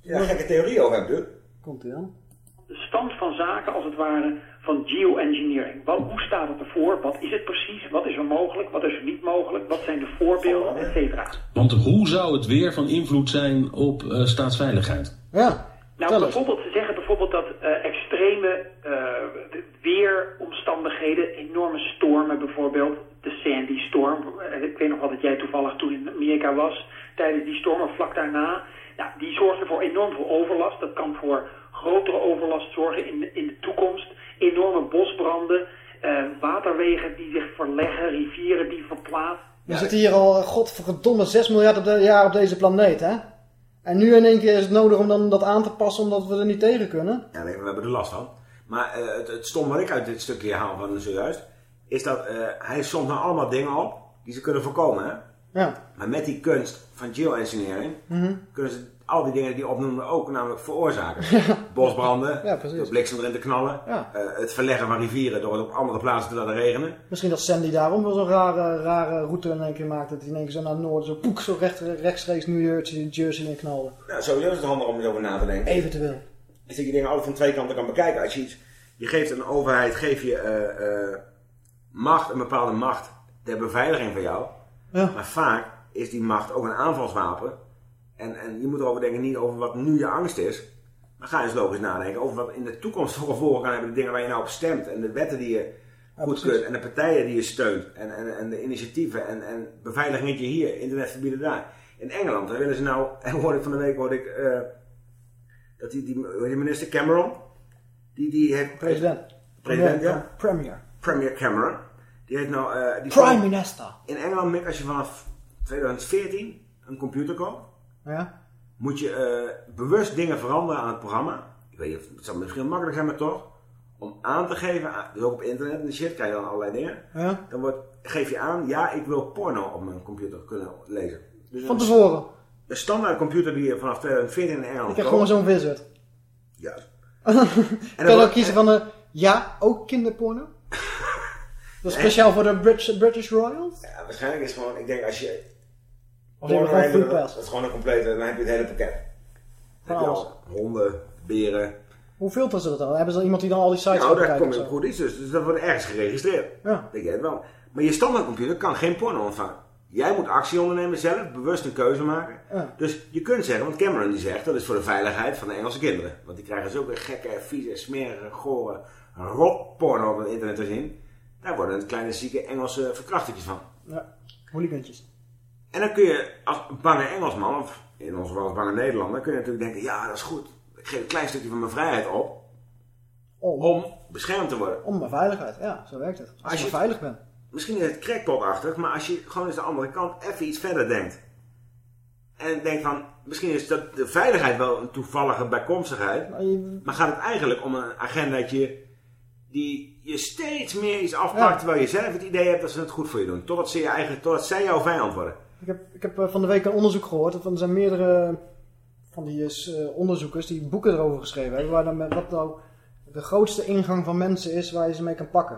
Die daar een gekke theorie over hebben, dude. Komt ie aan. de stand van zaken, als het ware, van geoengineering. Wat, hoe staat het ervoor? Wat is het precies? Wat is er mogelijk? Wat is er niet mogelijk? Wat zijn de voorbeelden? Et cetera. Want hoe zou het weer van invloed zijn op eh, staatsveiligheid? Ja. Nou, bijvoorbeeld, ze zeggen bijvoorbeeld dat eh, extreme eh, weeromstandigheden, enorme stormen bijvoorbeeld, de Sandy storm, ik weet nog wel dat jij toevallig toen in Amerika was, tijdens die storm of vlak daarna, nou, die zorgde voor enorm veel overlast. Dat kan voor grotere overlast zorgen in de, in de toekomst. Enorme bosbranden, eh, waterwegen die zich verleggen, rivieren die verplaatsen. We zitten hier al, eh, godverdomme, 6 miljard op de, jaar op deze planeet, hè? En nu in één keer is het nodig om dan dat aan te passen omdat we er niet tegen kunnen. Ja, nee, we hebben er last van. Maar eh, het, het stom wat ik uit dit stukje haal van zojuist, is dat eh, hij somt nou allemaal dingen op die ze kunnen voorkomen. Hè? Ja. Maar met die kunst van geoengineering Mhm. kunnen ze al die dingen die je opnoemde ook namelijk veroorzaken. Bosbranden, Ja, door bliksem erin te knallen, Ja. eh, het verleggen van rivieren door het op andere plaatsen te laten regenen. Misschien dat Sandy daarom wel zo'n rare, rare route in één keer maakt. Dat hij in één keer zo naar het noorden, zo poek, zo recht, rechtstreeks New Jersey, Jersey in knalde. Nou, sowieso is het handig om erover na te denken. Eventueel. Dat je dingen altijd van twee kanten kan bekijken. Als je iets, je geeft een overheid, geef je eh, eh, macht, een bepaalde macht ter beveiliging van jou. Ja. Maar vaak is die macht ook een aanvalswapen. En, en je moet erover denken, niet over wat nu je angst is. Maar ga eens logisch nadenken over wat in de toekomst voor gevolgen kan hebben. De dingen waar je nou op stemt. En de wetten die je goedkeurt. En de partijen die je steunt. En, en, en de initiatieven. En, en beveiligingetje hier. Internet verbieden daar. In Engeland, daar willen ze nou... En hoorde ik van de week hoorde ik... eh, dat die, die, minister Cameron... Die, die heeft... President. President, ja. Premier. Premier Cameron. Die heeft nou... eh, die Prime Minister. In Engeland, Mick, als je vanaf 2014 een computer koopt, Ja. moet je eh, bewust dingen veranderen aan het programma. Ik weet niet, of- het zal misschien makkelijk zijn, maar toch. Om aan te geven, dus ook op internet en shit, krijg je dan allerlei dingen. Ja. Dan wordt, geef je aan, ja, ik wil porno op mijn computer kunnen lezen. Dus Van een- tevoren. Een standaard computer die je vanaf 2014 in Engeland Ik heb gewoon zo'n wizard. Juist. kan dan ook kiezen van de, ja, ook kinderporno? Dat is speciaal voor de British, British Royals? Ja, waarschijnlijk is het gewoon, ik denk als je... Of je hebt gewoon free pass. Dat is gewoon een complete, dan heb je het hele pakket. Je alles. al honden, beren, Hoe filteren ze dat dan? Hebben ze iemand die dan al die sites Nou, daar komt het zo? goed iets dus. Dus dat wordt ergens geregistreerd. Ja. Denk jij het wel. Maar je standaardcomputer kan geen porno ontvangen. Jij moet actie ondernemen zelf, bewust een keuze maken. Ja. Dus je kunt zeggen, want Cameron die zegt, dat is voor de veiligheid van de Engelse kinderen. Want die krijgen zulke gekke, vieze, smerige, gore, rot porno op het internet te zien. Daar worden het kleine zieke Engelse verkrachtertjes van. Ja, hooligantjes. En dan kun je als bange Engelsman, of in onze weliswaar Nederland, dan kun je natuurlijk denken, ja, dat is goed. Ik geef een klein stukje van mijn vrijheid op Om, om beschermd te worden. om mijn veiligheid. Ja, zo werkt het. Als, Als je veilig bent. Misschien is het crackpotachtig, maar als je gewoon eens de andere kant even iets verder denkt. En denkt van, misschien is dat de veiligheid wel een toevallige bijkomstigheid. Maar je- Maar gaat het eigenlijk om een agendaatje die je steeds meer iets afpakt, Ja. terwijl je zelf het idee hebt dat ze het goed voor je doen. Totdat, ze je eigen, totdat zij jouw vijand worden. Ik heb, ik heb eh, van de week een onderzoek gehoord. Er zijn meerdere van die eh, onderzoekers die boeken erover geschreven hebben. Waar dan, wat nou de grootste ingang van mensen is waar je ze mee kan pakken.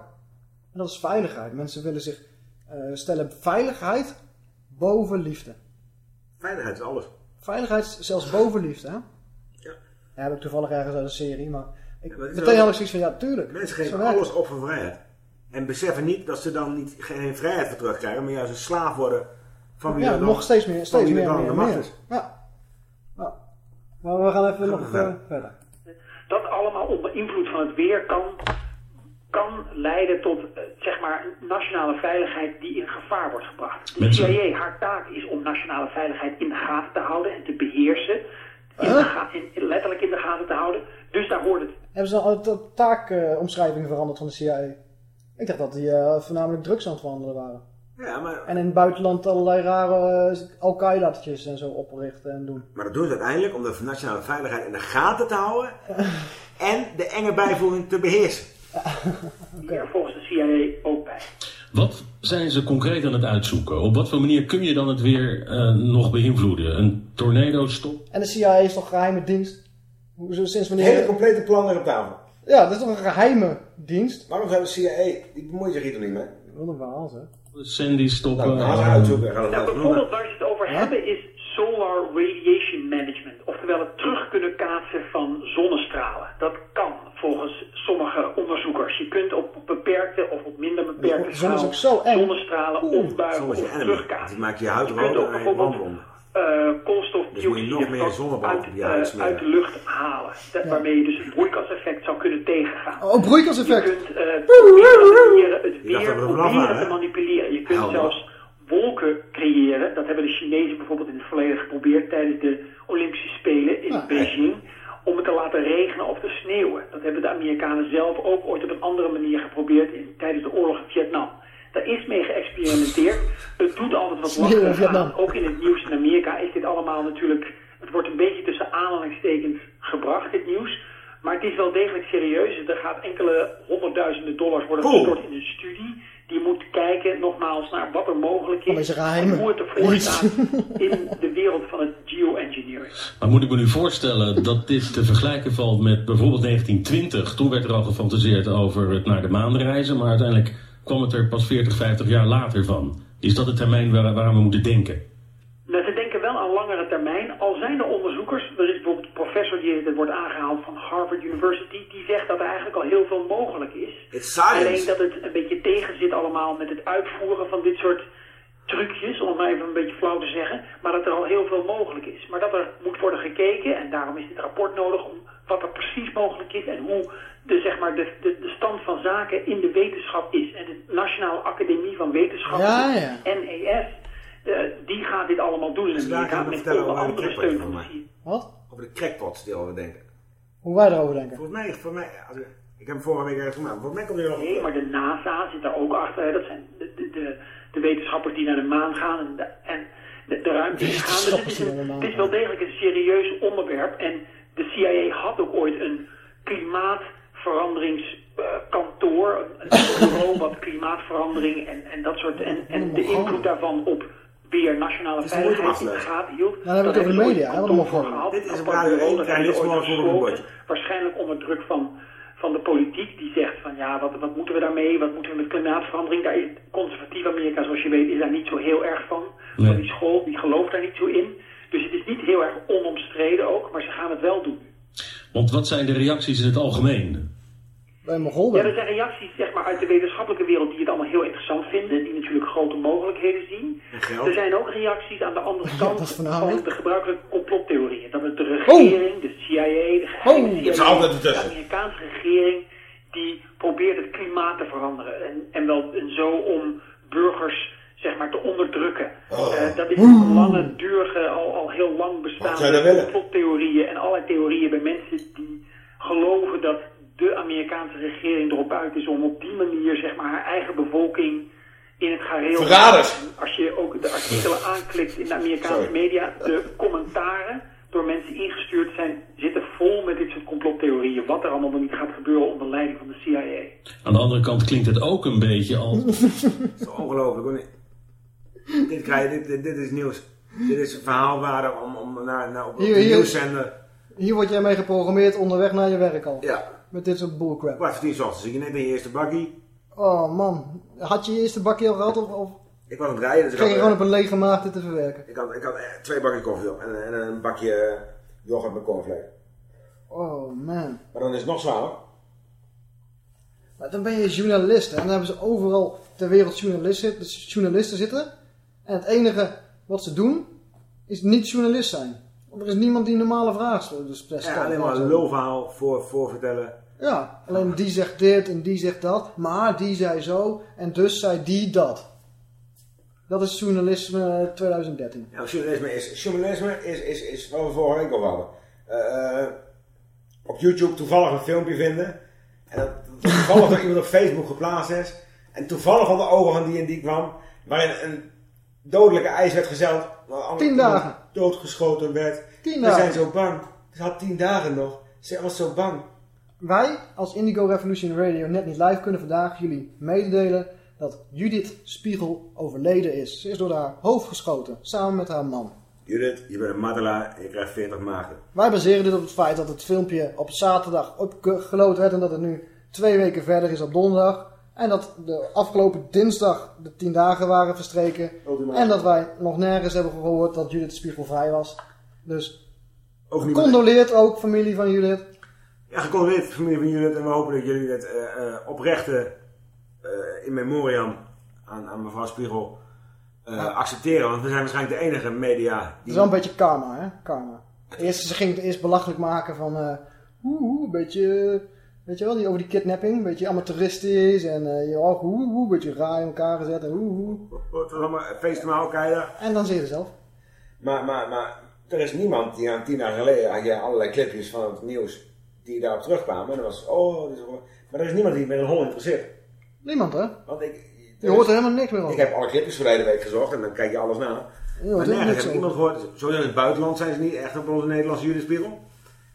En dat is veiligheid. Mensen willen zich eh, stellen veiligheid boven liefde. Veiligheid is alles. Veiligheid is zelfs boven liefde, hè? Ja. Ja, heb ik toevallig ergens uit een serie, maar... Ik, maar het meteen wel- had ik zoiets van, ja, tuurlijk. Mensen geven alles op voor vrijheid. En beseffen niet dat ze dan niet, geen vrijheid voor terugkrijgen, maar juist een slaaf worden van wie Ja, nog steeds meer, steeds er meer, dan meer, de macht meer. is. Ja. ja. Maar we gaan even nog verder. eh, verder. dat allemaal onder invloed van het weer kan, kan leiden tot eh, zeg maar nationale veiligheid die in gevaar wordt gebracht. De CIA, haar taak is om nationale veiligheid in de gaten te houden en te beheersen. In de ga- in- letterlijk in de gaten te houden. Dus daar hoort het. Hebben ze al de taakomschrijving veranderd van de CIA? Ik dacht dat die eh, voornamelijk drugs aan het verhandelen waren. Ja, maar, En in het buitenland allerlei rare eh, Al-Qaeda'tjes en zo oprichten en doen. maar dat doen ze uiteindelijk om de nationale veiligheid in de gaten te houden en de enge bijvoeging te beheersen. Die er volgens de CIA ook bij. Wat zijn ze concreet aan het uitzoeken? Op wat voor manier kun je dan het weer eh, nog beïnvloeden? Een tornado-stop? En de CIA is toch geheime dienst? Sinds Het hele wanneer... complete plan ligt op tafel. Ja, dat is toch een geheime dienst? Waarom zou de CIA, die bemoeit zich hier toch niet mee? Wat een verhaal, hè? Sandy stoppen? Nou, gaan ze uitzoeken. Gaan we Nou, bijvoorbeeld waar ze het over hebben is solar radiation management. Oftewel het terug kunnen kaatsen van zonnestralen. Dat kan volgens sommige onderzoekers. Je kunt op beperkte of op minder beperkte schaal ook zo eng. zonnestralen opbuigen of terugkaatsen. Die maakt je huid Je kunt rood en je eh Dus moet koolstofdioxide je uit, je eh, uit de lucht halen. Dat- Waarmee je dus het broeikaseffect zou kunnen tegengaan. Oh, Je broeikaseffect! kunt eh, proberen het Je weer er proberen te manipuleren. Je kunt Helder. zelfs wolken creëren. Dat hebben de Chinezen bijvoorbeeld in het verleden geprobeerd tijdens de Olympische Spelen in Ah, Beijing. Om het te laten regenen of te sneeuwen. Dat hebben de Amerikanen zelf ook ooit op een andere manier geprobeerd in, tijdens de oorlog in Vietnam. Daar is mee geëxperimenteerd. Het doet altijd wat lastiger Vietnam. aan. Ook in het nieuws in Amerika is dit allemaal natuurlijk... Het wordt een beetje tussen aanhalingstekens gebracht, dit nieuws. Maar het is wel degelijk serieus. Er gaat enkele honderdduizenden dollars worden Cool. gestort in een studie. Die moet kijken nogmaals naar wat er mogelijk Van is. En hoe het ervoor staat in de wereld van het geoengineering. Maar moet ik me nu voorstellen dat dit te vergelijken valt met bijvoorbeeld 1920? Toen werd er al gefantaseerd over het naar de maan reizen, maar uiteindelijk kwam het er pas 40, 50 jaar later van. Is dat de termijn waar, waaraan we moeten denken? Nou, ze denken wel aan langere termijn. Al zijn er onderzoekers, er is bijvoorbeeld een professor die het wordt aangehaald van Harvard University, die zegt dat er eigenlijk al heel veel mogelijk is. It's Alleen dat het een beetje tegen zit allemaal met het uitvoeren van dit soort trucjes, om het maar even een beetje flauw te zeggen, maar dat er al heel veel mogelijk is. Maar dat er moet worden gekeken, en daarom is dit rapport nodig, om wat er precies mogelijk is en hoe de, zeg maar, de, de, de stand van zaken in de wetenschap is. En de Nationale Academie van Wetenschappen, Ja, ja. NES, eh, die gaat dit allemaal doen in Dus daar ik met vertellen over de crackpot van mij. Wat? Over de crackpots die we denken. Hoe wij erover denken. Volgens mij, voor mij als ik, ik heb hem vorige week ergens gemaakt. Volgens mij komt hij nog Nee, maar de NASA zit daar ook achter. Hè. Dat zijn de, de, de, de wetenschappers die naar de maan gaan en de, en de, de ruimte gaan. Dus het is, een, het is wel degelijk een serieus onderwerp. En de CIA had ook ooit een klimaatveranderingskantoor. een, bureau wat klimaatverandering en, en dat soort. En, en de invloed daarvan op weer nationale veiligheid in de gaten hield. Nou, dan hebben we het over de Daar media, wat een kantoor voor. gehad. Dit is Radio 1, bureau, krijg je daar dit hebben gewoon ze ooit gesloten. Waarschijnlijk onder druk van, van de politiek die zegt van ja, wat, wat moeten we daarmee? Wat moeten we met klimaatverandering? Daar is conservatief Amerika, zoals je weet, is daar niet zo heel erg van. Nee. Van die school, die gelooft daar niet zo in. Dus het is niet heel erg onomstreden ook, maar ze gaan het wel doen. Want wat zijn de reacties in het algemeen? Bij Ja, er zijn reacties zeg maar, uit de wetenschappelijke wereld die het allemaal heel interessant vinden, die natuurlijk grote mogelijkheden zien. Er zijn ook reacties aan de andere kant is van de gebruikelijke complottheorieën. Dat het de regering, de CIA, de geheime Oh, CIA, is de ertussen. Amerikaanse regering, die probeert het klimaat te veranderen. En, en wel en zo om burgers zeg maar te onderdrukken. Oh. Eh, dat is een lange durige, al, al heel lang bestaande complottheorieën en allerlei theorieën bij mensen die geloven dat de Amerikaanse regering erop uit is om op die manier zeg maar haar eigen bevolking in het gareel te. Als je ook de artikelen aanklikt in de Amerikaanse Sorry. media, de commentaren door mensen ingestuurd zijn, zitten vol met dit soort complottheorieën. Wat er allemaal nog niet gaat gebeuren onder leiding van de CIA. Aan de andere kant klinkt het ook een beetje als... Ongelooflijk. hoor. dit, krijg je, dit, dit, dit is nieuws. Dit is verhaalwaarde om, om naar, naar, op, op Hier, de hier. nieuwszender. Hier word jij mee geprogrammeerd onderweg naar je werk al. Ja. Met dit soort bullcrap. Tien 's ochtends zie je net in je eerste bakkie. Oh man, had je je eerste bakje al gehad of, of Ik was aan het rijden, dus ik ging je gewoon op een lege maag dit te verwerken? ik had, ik had eh, twee bakjes koffie op en, en een bakje eh, yoghurt met cornflakes. Oh man. Maar dan is het nog zwaarder. Maar dan ben je journalist hè, en dan hebben ze overal ter wereld journalisten, journalisten zitten. En het enige wat ze doen is niet journalist zijn. Er is niemand die normale vragen stelt. Dus stelt. Ja, alleen maar een lulverhaal voor, voor vertellen. Ja, alleen die zegt dit en die zegt dat. Maar die zei zo en dus zei die dat. Dat is journalisme 2013. Ja, journalisme is, journalisme is, is, is wat we vorige week al hadden. Eh, eh, op YouTube toevallig een filmpje vinden. En dat, dat toevallig door iemand op Facebook geplaatst is. En toevallig van de ogen van die en die kwam. Waarin een dodelijke ijs werd gezeld. Tien dagen. Doodgeschoten werd. Tien We zijn zo bang. Ze had tien dagen nog. Ze was zo bang. Wij als Indigo Revolution Radio net niet live kunnen vandaag jullie mededelen dat Judith Spiegel overleden is. Ze is door haar hoofd geschoten, samen met haar man. Judith, je bent een martelaar en je krijgt 40 maagden. Wij baseren dit op het feit dat het filmpje op zaterdag opgeload werd en dat het nu twee weken verder is op donderdag. En dat de afgelopen dinsdag de tien dagen waren verstreken. En dat wij nog nergens hebben gehoord dat Judith Spiegel vrij was. Dus Ook niet condoleert ook familie van Judith. Ja, gecondoleerd familie van Judith. En we hopen dat jullie het eh, eh, oprechte eh, in memoriam aan, aan mevrouw Spiegel accepteren. Want we zijn waarschijnlijk de enige media Het die... is wel een beetje karma, hè? Karma. Eerst, ze ging het eerst belachelijk maken van... eh oeh, oeh, een beetje... Weet je wel, die, over die kidnapping. Een beetje amateuristisch. En eh ja, oeh, oeh, een beetje raar in elkaar gezet. En oeh, oeh. Het was allemaal feesten met elkaar. En dan zie je het zelf. Maar, maar, maar er is niemand die aan tien jaar geleden had je allerlei clipjes van het nieuws die daarop terugkwamen. En dat was, oh, dit is gewoon- maar er is niemand die met een hol interesseert. Niemand, hè? Want ik... Je hoort er helemaal niks meer Ik over. heb alle clipjes verleden week gezocht en dan kijk je alles na. Je maar er nergens heb ik over. iemand gehoord. Sowieso in het buitenland zijn ze niet echt op onze Nederlandse Judith-spiegel.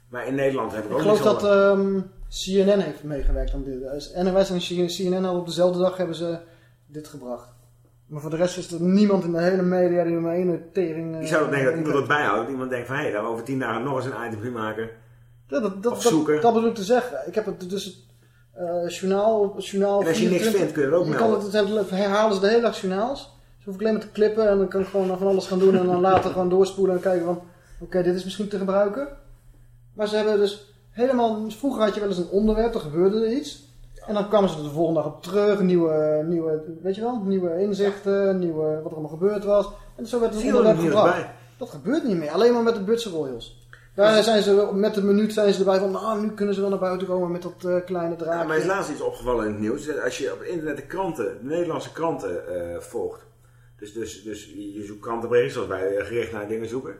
Maar in Nederland heb ik Ik ook geloof niks dat gehoord. ehm, CNN heeft meegewerkt aan dit. Dus NOS en CNN hadden op dezelfde dag hebben ze dit gebracht. Maar voor de rest is er niemand in de hele media die er maar één tering... Ik zou eh, denken dat iemand dat bijhoudt. Iemand denkt van, hé, dat we over tien dagen nog eens een item maken. Ja, dat, dat, dat, dat bedoel ik te zeggen. Ik heb het dus het eh, journaal, journaal En als je niks 24. vindt, kun je het ook je kan melden. het, het herhalen ze de hele dag journaals. Dus hoef ik alleen maar te klippen en dan kan ik gewoon van alles gaan doen en dan later gewoon doorspoelen en kijken van, oké, dit is misschien te gebruiken. Maar ze hebben dus helemaal, vroeger had je wel eens een onderwerp, er gebeurde er iets. En dan kwamen ze er de volgende dag op terug, nieuwe, nieuwe, weet je wel, nieuwe inzichten, nieuwe, wat er allemaal gebeurd was. En zo werd het er onderwerp gebracht. Dat gebeurt niet meer, alleen maar met de Butse Royals. Daar zijn ze, met de minuut zijn ze erbij van, nou, nu kunnen ze wel naar buiten komen met dat eh, kleine Ja, draadje. mij is laatst iets opgevallen in het nieuws. Dat Als je op internet de kranten, de Nederlandse kranten eh, volgt. Dus, dus, dus je zoekt krantenberichten, zoals wij eh, gericht naar dingen zoeken.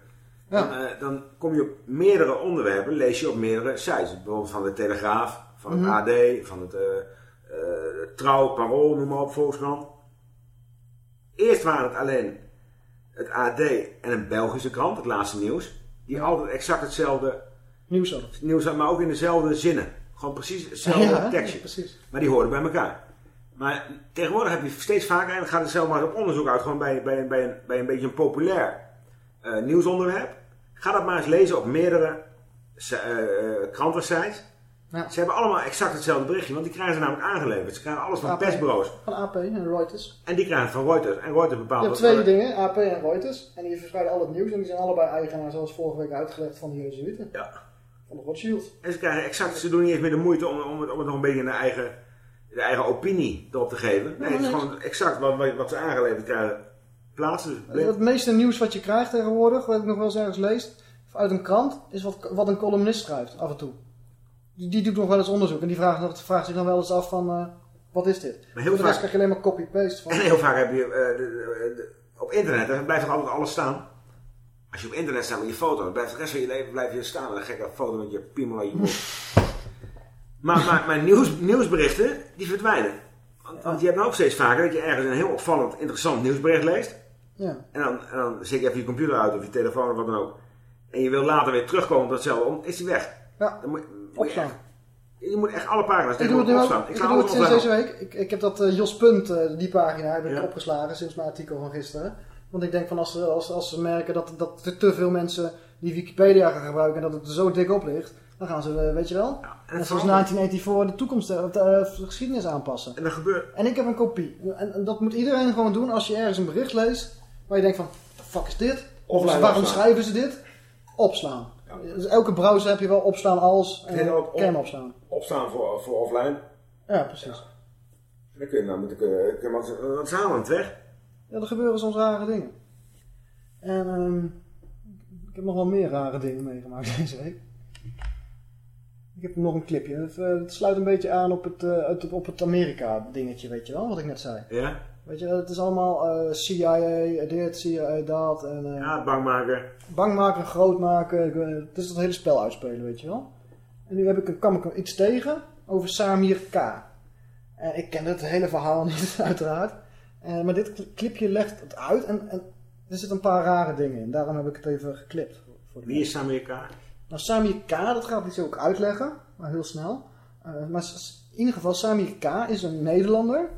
Ja. Dan, dan kom je op meerdere onderwerpen, lees je op meerdere sites. Bijvoorbeeld van de Telegraaf, van het Mhm. AD, van het eh, eh, Trouw, Parool, noem maar op, Volkskrant. Eerst waren het alleen het AD en een Belgische krant, het laatste nieuws. Die altijd exact hetzelfde Nieuws hadden. nieuws had, maar ook in dezelfde zinnen. Gewoon precies hetzelfde Ja, tekstje. ja, precies. Maar die horen bij elkaar. Maar tegenwoordig heb je steeds vaker, en dat gaat er zelf maar op onderzoek uit, gewoon bij, bij, bij, een, bij een beetje een populair eh, nieuwsonderwerp. Ga dat maar eens lezen op meerdere eh, krantensites. Ja. Ze hebben allemaal exact hetzelfde berichtje, want die krijgen ze namelijk aangeleverd. Ze krijgen alles van AP. persbureaus. Van AP en Reuters. En die krijgen het van Reuters. En Reuters Je bepaalt hebt wat- twee dingen, AP en Reuters. En die verspreiden al het nieuws. En die zijn allebei eigenaar, zoals vorige week uitgelegd, van de Jezuïeten. Ja. Van de Rothschild. En ze krijgen exact, ze doen niet eens meer de moeite om, om, het, om het nog een beetje in de eigen, de eigen opinie erop te geven. Nee, het is gewoon exact wat, wat, ze aangeleverd krijgen. Plaatsen. Het meeste nieuws wat je krijgt tegenwoordig, wat ik nog wel eens ergens lees, uit een krant, is wat, wat een columnist schrijft, af en toe. Die, die doet nog wel eens onderzoek en die vraagt, vraagt zich dan wel eens af van, eh, wat is dit? heel de rest vaak- krijg je alleen maar copy-paste van. En heel vaak heb je eh, de- de- de- op internet, blijft er altijd alles staan. Als je op internet staat met je foto, dan blijft de rest van je leven blijf je staan met een gekke foto met je piemel uit je maar maar, maar nieuws, nieuwsberichten, die verdwijnen. Want, want je hebt nou ook steeds vaker dat je ergens een heel opvallend, interessant nieuwsbericht leest. Ja. En dan, en dan zet je even je computer uit of je telefoon of wat dan ook. En je wil later weer terugkomen op datzelfde om, is die weg. Ja, Dan moet, opslaan. echt, je moet echt alle pagina's Ik doe het nu opslaan. Ik, ga doe het sinds opslaan. deze week. Ik, ik heb dat eh, Jos Punt, eh, die pagina, heb ik Ja. opgeslagen sinds mijn artikel van gisteren. Want ik denk van als, ze- als, als ze merken dat, dat er te veel mensen die Wikipedia gaan gebruiken en dat het er zo dik op ligt, dan gaan ze, eh, weet je wel, en net het zoals verandert. 1984 de toekomst, de, de geschiedenis aanpassen. En dat gebeurt. En ik heb een kopie. En, en dat moet iedereen gewoon doen als je ergens een bericht leest waar je denkt van, the fuck is dit? Of waarom opslaan. schrijven ze dit? Opslaan. Dus elke browser heb je wel opslaan als en op- cam opslaan. Opstaan voor, voor offline. Ja, precies. Dan kun je moeten kunnen, kun je wat, wat halen het weg. Ja, er gebeuren soms rare dingen. En ehm, ik heb nog wel meer rare dingen meegemaakt deze week. Ik heb nog een clipje. Het, eh, het sluit een beetje aan op het, eh, het- op het Amerika dingetje, weet je wel, wat ik net zei. Ja? Weet je, het is allemaal eh, CIA, dit, CIA, dat. En, eh, Ja, bang maken. bang maken, groot maken. Het is dat hele spel uitspelen, weet je wel. En nu heb ik, kwam ik iets tegen over Samir K. En ik ken het hele verhaal niet, uiteraard. Eh, maar dit cl- clipje legt het uit en, en er zitten een paar rare dingen in. Daarom heb ik het even geklipt. Voor, Wie is Samir K? nou, Samir K, dat gaat hij zo ook uitleggen, maar heel snel. Maar in ieder geval, Samir K is een Nederlander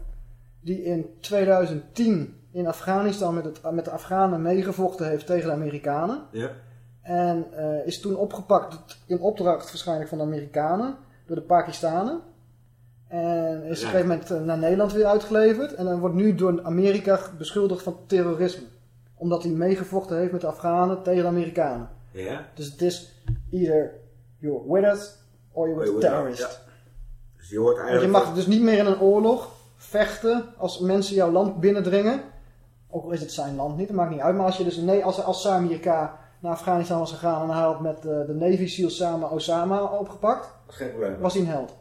die in 2010 in Afghanistan met, het, met de Afghanen meegevochten heeft tegen de Amerikanen. Ja. En eh, is toen opgepakt in opdracht waarschijnlijk van de Amerikanen door de Pakistanen. En is op een gegeven moment eh, naar Nederland weer uitgeleverd. En dan wordt nu door Amerika beschuldigd van terrorisme. Omdat hij meegevochten heeft met de Afghanen tegen de Amerikanen. Ja? Dus het is either you're with us or you're with a terrorist. Ja. Dus je hoort Want je eigenlijk... mag dus niet meer in een oorlog vechten als mensen jouw land binnendringen. Ook al is het zijn land niet, dat maakt niet uit. Maar als je dus nee, als, als K naar Afghanistan was gegaan en hij had met eh, de Navy SEALs samen Osama opgepakt, Geen probleem. was hij een held.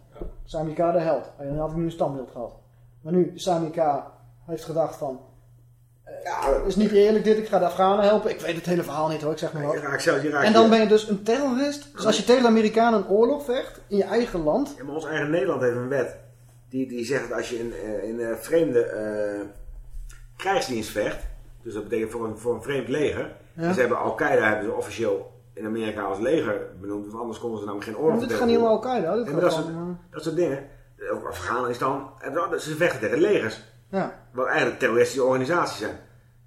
Samir K de held. En dan had ik nu een standbeeld gehad. Maar nu, Samir K heeft gedacht van, Ja, het is niet eerlijk dit, ik ga de Afghanen helpen. Ik weet het hele verhaal niet hoor, ik zeg maar je wat. raakt raakt En dan ben je dus een terrorist. Dus als je tegen de Amerikanen een oorlog vecht, in je eigen land, Ja, maar ons eigen Nederland heeft een wet. Die, die zegt dat als je in, eh, in eh, vreemde eh, krijgsdienst vecht. Dus dat betekent voor een, voor een vreemd leger. Ja. En ze hebben Al-Qaeda hebben ze officieel in Amerika als leger benoemd. Want anders konden ze namelijk geen oorlog Maar dit gaat niet om Al-Qaeda. Dat, om, soort, dat soort dingen. Ook Afghanistan. Dat- Ze vechten tegen legers. ja. Wat eigenlijk terroristische organisaties zijn.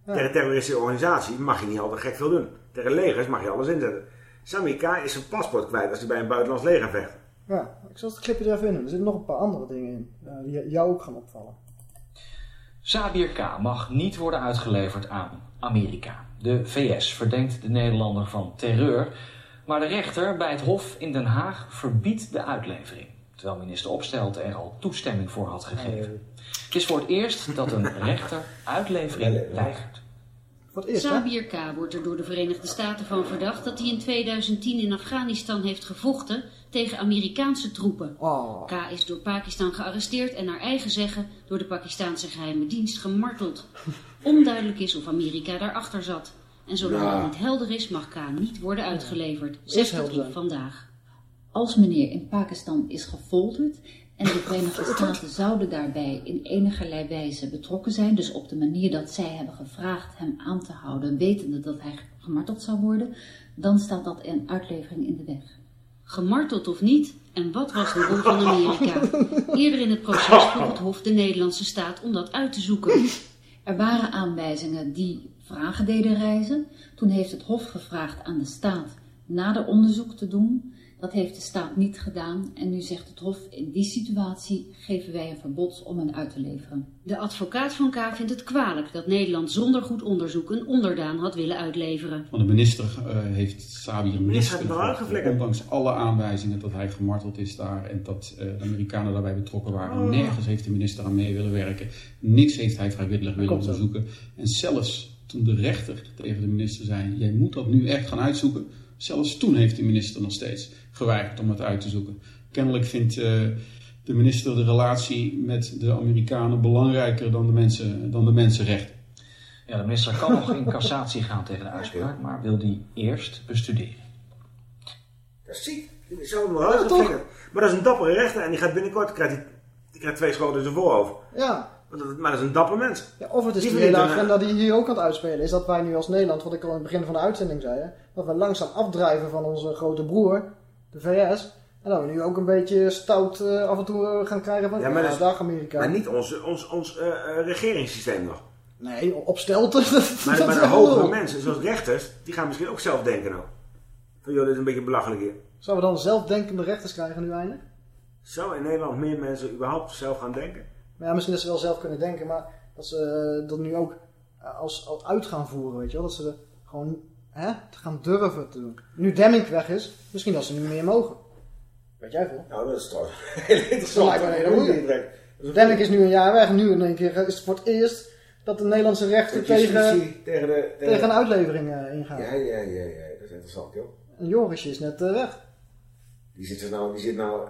Ja. Tegen een terroristische organisatie mag je niet altijd gek veel doen. Tegen legers mag je alles inzetten. Samir K. is zijn paspoort kwijt als hij bij een buitenlands leger vecht. Ja, ik zal het clipje er even in doen. Er zitten nog een paar andere dingen in eh, die jou ook gaan opvallen. Sabir K. mag niet worden uitgeleverd aan Amerika. De VS verdenkt de Nederlander van terreur, maar de rechter bij het Hof in Den Haag verbiedt de uitlevering. Terwijl minister Opstelten er al toestemming voor had gegeven. Het is voor het eerst dat een rechter uitlevering weigert. Sabir K. wordt er door de Verenigde Staten van verdacht dat hij in 2010 in Afghanistan heeft gevochten tegen Amerikaanse troepen. Oh. K. is door Pakistan gearresteerd en naar eigen zeggen door de Pakistanse geheime dienst gemarteld. Onduidelijk is of Amerika daarachter zat. En zolang Ja. dat niet helder is, mag K. niet worden uitgeleverd, zegt het. Hof vandaag. Als meneer in Pakistan is gefolterd en de Verenigde Staten zouden daarbij in enigerlei wijze betrokken zijn, dus op de manier dat zij hebben gevraagd hem aan te houden, wetende dat hij gemarteld zou worden, dan staat dat een uitlevering in de weg. Gemarteld of niet? En wat was de rol van Amerika? Eerder in het proces vroeg het Hof de Nederlandse staat om dat uit te zoeken. Er waren aanwijzingen die vragen deden reizen. Toen heeft het Hof gevraagd aan de staat nader onderzoek te doen. Dat heeft de staat niet gedaan en nu zegt het Hof in die situatie geven wij een verbod om hen uit te leveren. De advocaat van K vindt het kwalijk dat Nederland zonder goed onderzoek een onderdaan had willen uitleveren. Want de minister eh, heeft Sabir een minister uitgeflikkerd. Ondanks alle aanwijzingen dat hij gemarteld is daar en dat eh, de Amerikanen daarbij betrokken waren. Oh. Nergens heeft de minister aan mee willen werken. Niks heeft hij vrijwillig willen onderzoeken. En zelfs toen de rechter tegen de minister zei, jij moet dat nu echt gaan uitzoeken. Zelfs toen heeft de minister nog steeds geweigerd om het uit te zoeken. Kennelijk vindt eh, de minister de relatie met de Amerikanen belangrijker dan de, mensen, dan de mensenrechten. Ja, de minister kan nog in cassatie gaan tegen de uitspraak, maar wil die eerst bestuderen. Dat is ziek. Die zou hem wel uitgevinden. Maar dat is een dappere rechter en die gaat binnenkort, krijgt die, die krijgt twee schoten in zijn voorhoofd. Ja. Maar dat, maar dat is een dapper mens. Ja, of het is Die die hele agenda die je hier ook aan het uitspelen is. Dat wij nu als Nederland, wat ik al in het begin van de uitzending zei, hè, dat we langzaam afdrijven van onze grote broer, de VS. En dat we nu ook een beetje stout eh, af en toe eh, gaan krijgen van, Ja, maar dag Amerika. Maar niet ons, ons, ons eh, regeringssysteem nog. Nee, op stelte. Maar, maar de hogere mensen, zoals rechters, die gaan misschien ook zelf denken nou. Van joh, dit is een beetje belachelijk hier. Zouden we dan zelfdenkende rechters krijgen nu eindelijk? Zou in Nederland meer mensen überhaupt zelf gaan denken? Maar ja, misschien dat ze wel zelf kunnen denken, maar dat ze dat nu ook als, als uit gaan voeren, weet je wel. Dat ze er gewoon hè, te gaan durven te doen. Nu Demming weg is, misschien dat ze nu meer mogen. Weet jij veel? Nou, dat is toch heel Dat interessant. lijkt me een hele goeie. Dat Demming is nu een jaar weg. Nu in één keer is het voor het eerst dat de Nederlandse rechter tegen, tegen, de, tegen een uitlevering eh, ingaat. Ja, ja, ja, ja, dat is interessant joh. En Jorisje is net eh, weg. Die zit er nou, die zit nou,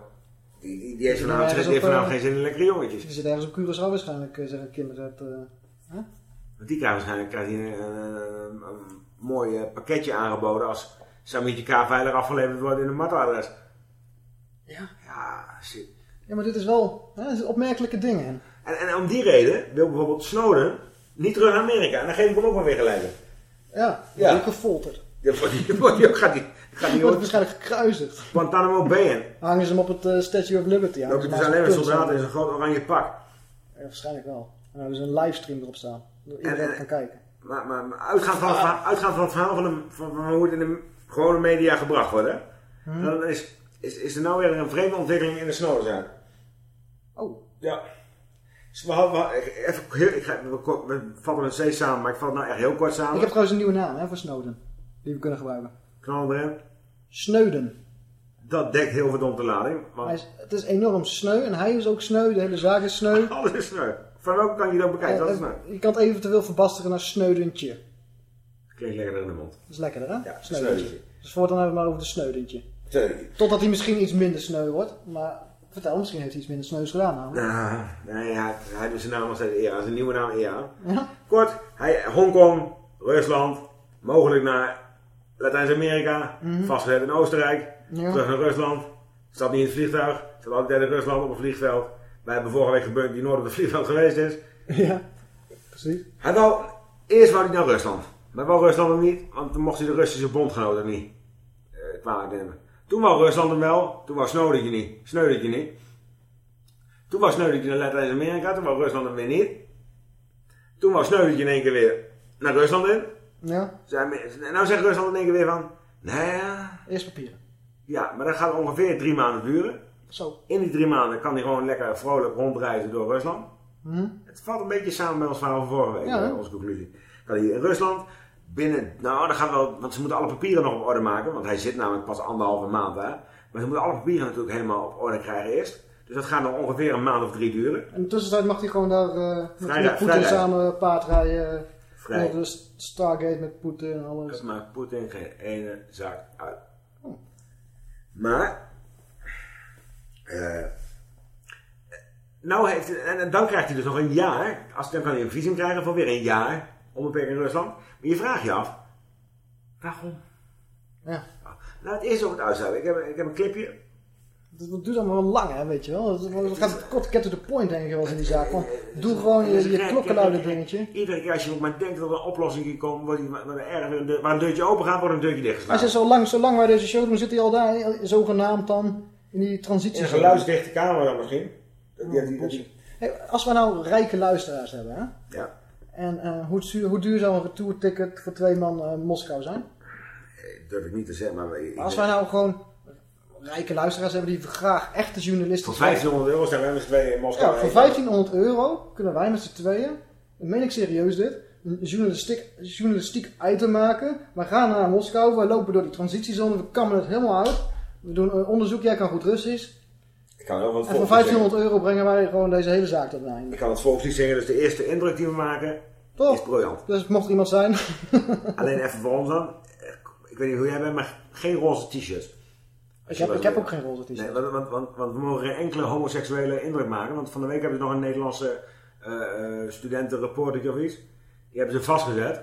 die, die, die heeft vanavond, eh, geen zin in lekkere jongetjes. Die zit ergens op Curaçao waarschijnlijk, eh, zeggen kinderen. Het, eh, hè? Want die krijgt waarschijnlijk krijgt hij een, een, een mooi eh, pakketje aangeboden als Samietje K veilig afgeleverd wordt in een matadres. Ja. Ja, shit. Ja, maar dit is wel hè, dit is opmerkelijke dingen. En, en om die reden wil bijvoorbeeld Snowden niet terug naar Amerika. En dan geef ik hem ook maar weer gelijk. Ja, Ja. ja. gefolterd. Die wordt die, die, gaat die, gaat die Die wordt waarschijnlijk gekruisigd. Guantanamo Bay in. Hangen ze hem op het eh, Statue of Liberty. Loopt ze hij dus naast alleen maar een soldaten in zo'n groot oranje pak. Ja, waarschijnlijk wel. En dan hebben ze een livestream erop staan. Dat iedereen En, eh, kijken. Maar, maar, maar uitgaan, van het verhaal, uitgaan van het verhaal van, de, van, van hoe het in de gewone media gebracht wordt, hè? Hmm. Dan is, is, is er nou weer een vreemde ontwikkeling in de Snowden-zaak. Oh. Ja. Dus we hadden, even, heel, ik ga, we, we vatten het steeds samen, maar ik vat het nou echt heel kort samen. Ik heb trouwens een nieuwe naam hè, voor Snowden. Die we kunnen gebruiken. Knal erin. Sneuden. Dat dekt heel verdomd de lading. Want Hij is, het is enorm sneu en hij is ook sneu. De hele zaak is sneu. alles is sneu. Van welke kant je dat bekijkt, dat is eh, je kan het eventueel verbasteren naar sneudentje. Klinkt lekkerder in de mond. Dat is lekkerder hè? Ja, Sneudentje. sneudentje. Dus voortaan hebben we maar over de sneudentje. Sneudentje. Totdat hij misschien iets minder sneu wordt. Maar vertel, misschien heeft hij iets minder sneus gedaan namelijk. Nou, nee, hij, hij doet zijn naam eer aan. Zijn nieuwe naam aan. Ja. Kort, hij, Hongkong, Rusland, mogelijk naar Latijns-Amerika, Mhm. vastgezet in Oostenrijk, Ja. terug naar Rusland. Zat niet in het vliegtuig, zat altijd in Rusland op een vliegveld. Wij hebben vorige week gebeurd die nooit op het vliegveld geweest is. Ja, precies. Hij wou, eerst wou hij naar Rusland. Maar wou Rusland hem niet, want toen mocht hij de Russische bondgenoten niet eh kwalijk nemen. Toen wou Rusland hem wel, toen wou Snowdentje niet. Snowdentje niet. Toen wou Snowdentje naar Latijns-Amerika, toen wou Rusland hem weer niet. Toen wou Snowdentje in één keer weer naar Rusland in. Ja, En nou zegt Rusland in één keer weer van, nee, ja, eerst papieren. ja, maar dat gaat ongeveer drie maanden duren. Zo. In die drie maanden kan hij gewoon lekker vrolijk rondreizen door Rusland. Hm? Het valt een beetje samen met ons verhaal van vorige week, Ja, hè? eh, onze conclusie. Kan hij in Rusland binnen, nou, dan gaat wel, want ze moeten alle papieren nog op orde maken, want hij zit namelijk pas anderhalve maand daar. Maar ze moeten alle papieren natuurlijk helemaal op orde krijgen eerst. Dus dat gaat nog ongeveer een maand of drie duren. En in de tussentijd mag hij gewoon daar eh met, Poetin vrij- samen paard rijden. Vrij. De Stargate met Poetin en alles. Dat maakt Poetin geen ene zak uit. Oh. Maar, eh, nou heeft, en, en dan krijgt hij dus nog een jaar, als, dan kan hij een visum krijgen voor weer een jaar, onbeperkt in Rusland. Maar je vraagt je af, waarom? Ja. Nou, het eerste over het uitzouden. Ik heb, ik heb een clipje. Het duurt allemaal wel lang, hè, weet je wel. Het gaat kort get to the point, denk ik wel eens in die zaak. Doe gewoon je, je klokkenluider dingetje. Iedere keer als je ook maar denkt dat er een oplossing hier komt, wordt die, waar een deurtje open gaat, wordt een deurtje Als dichtgeslagen. je zo lang, zo lang wij deze show doen, zit hij al daar, eh, zogenaamd dan, in die transitie. Een geluidsdichte kamer dan misschien. Die- die- die- Hey, als we nou rijke luisteraars hebben, hè? Ja. En eh, hoe, zuur- hoe duur zou een retourticket voor twee man eh, Moskou zijn? Dat durf ik niet te zeggen, Maar als wij nou gewoon rijke luisteraars hebben die graag echte journalisten Voor 1500 euro zijn wij met z'n tweeën in Moskou. Ja, voor 1500 euro kunnen wij met z'n tweeën, dat meen ik serieus dit, een journalistiek, journalistiek item maken. We gaan naar Moskou, we lopen door die transitiezone, we kammen het helemaal uit. We doen een onderzoek, jij kan goed Russisch. Ik kan heel wat En voor volkslied 1500 euro brengen wij gewoon deze hele zaak tot een einde. Ik kan het volkslied zingen, dus de eerste indruk die we maken Toch? is briljant. Dus mocht er iemand zijn. Alleen even voor ons dan. Ik weet niet hoe jij bent, maar geen roze t-shirts. ik, heb, ik heb ook geen roze t-shirt. Nee, want, want, want, want we mogen geen enkele homoseksuele indruk maken. Want van de week hebben ze nog een Nederlandse eh studentenreporter of iets. Die hebben ze vastgezet.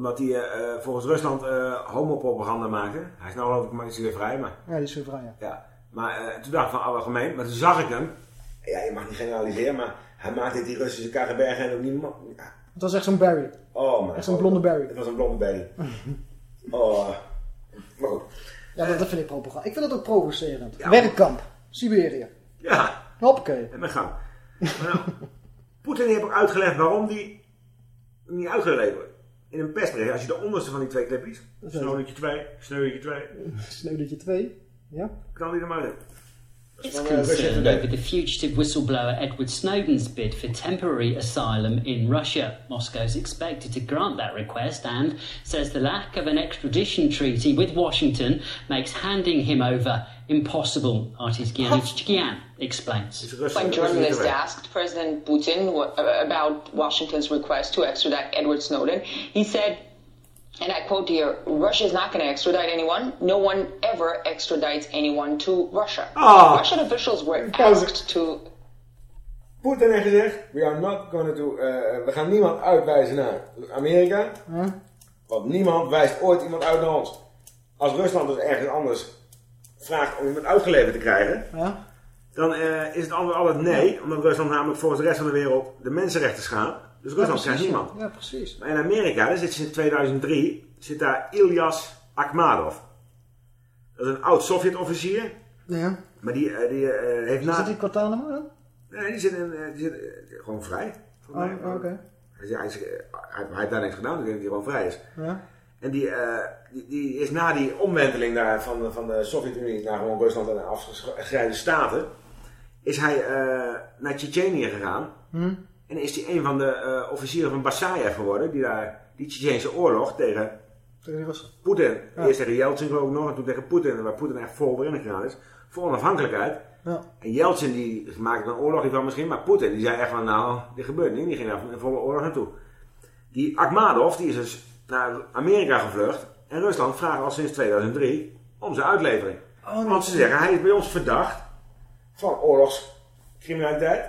Omdat hij eh, eh, volgens Rusland eh homopropaganda maakte. Hij is nou geloof ik maar is hij weer vrij, maar... Ja, die is weer vrij, ja. Ja, maar toen dacht ik van algemeen, maar toen zag ik hem. Ja, je mag niet generaliseren, maar hij maakte die Russische KGB-agent ook niet... Ja. Het was echt zo'n Barry. Oh man. Echt zo'n blonde Barry. Het was een blonde Barry. oh. Maar goed. Ja, dat, dat vind ik propaganda. Ik vind dat ook provocerend. Werkkamp. Siberië. Ja. Hoppakee. En gang. Maar nou, Poetin heeft ook uitgelegd waarom die niet uitgeleverd wordt. In een persbericht, als je de onderste van die twee clipjes, Sneudertje 2, Sneudertje 2, Sneudertje 2. Ja. knal die er maar in. It's Van, Russia concerned over the fugitive whistleblower Edward Snowden's bid for temporary asylum in Russia. Moscow is expected to grant that request and says the lack of an extradition treaty with Washington makes handing him over impossible. Artist Gian explains. When journalists asked President Putin what, about Washington's request to extradite Edward Snowden, he said, and I quote here, Russia is not going to extradite anyone. No one ever extradites anyone to Russia. Ah. Russian officials were asked to Poetin heeft gezegd, we are not going to, uh, we gaan niemand uitwijzen naar Amerika. Want niemand wijst ooit iemand uit naar ons. Als Rusland dus ergens anders vraagt om iemand uitgeleverd te krijgen, Ja. dan eh, is het antwoord altijd nee. Omdat Rusland namelijk volgens de rest van de wereld de mensenrechten schaadt. Dus Rusland krijgt niemand. Ja, precies. Maar in Amerika, daar zit sinds 2003, zit daar Ilyas Akhmadov. Dat is een oud Sovjet-officier. Ja. Maar die, eh, die eh, heeft na... Zit die Guantanamo dan? Nee, die zit, in, eh, die zit gewoon vrij. Oh, oké. Hij, hij, hij, hij heeft daar niks gedaan, dus ik denk dat hij gewoon vrij is. Ja. En die, die, die is na die omwenteling daar van, van de Sovjet-Unie naar gewoon Rusland en de afgescheiden staten, is hij naar Tsjetsjenië gegaan. Hm. En is hij een van de eh, officieren van Basayev geworden, die daar die Tsjetsjense oorlog tegen. Poetin, Ja. eerst tegen Yeltsin geloof ik nog, en toen tegen Poetin, waar Poetin echt vol gegaan is, voor onafhankelijkheid. Ja. En Yeltsin die maakte een oorlog hiervan misschien, maar Poetin die zei echt van nou, dit gebeurt niet, die ging daar een volle oorlog naartoe. Die Akhmadov, die is dus naar Amerika gevlucht en Rusland vraagt al sinds 2003 om zijn uitlevering. Oh, Want ze zeggen, hij is bij ons verdacht van oorlogscriminaliteit,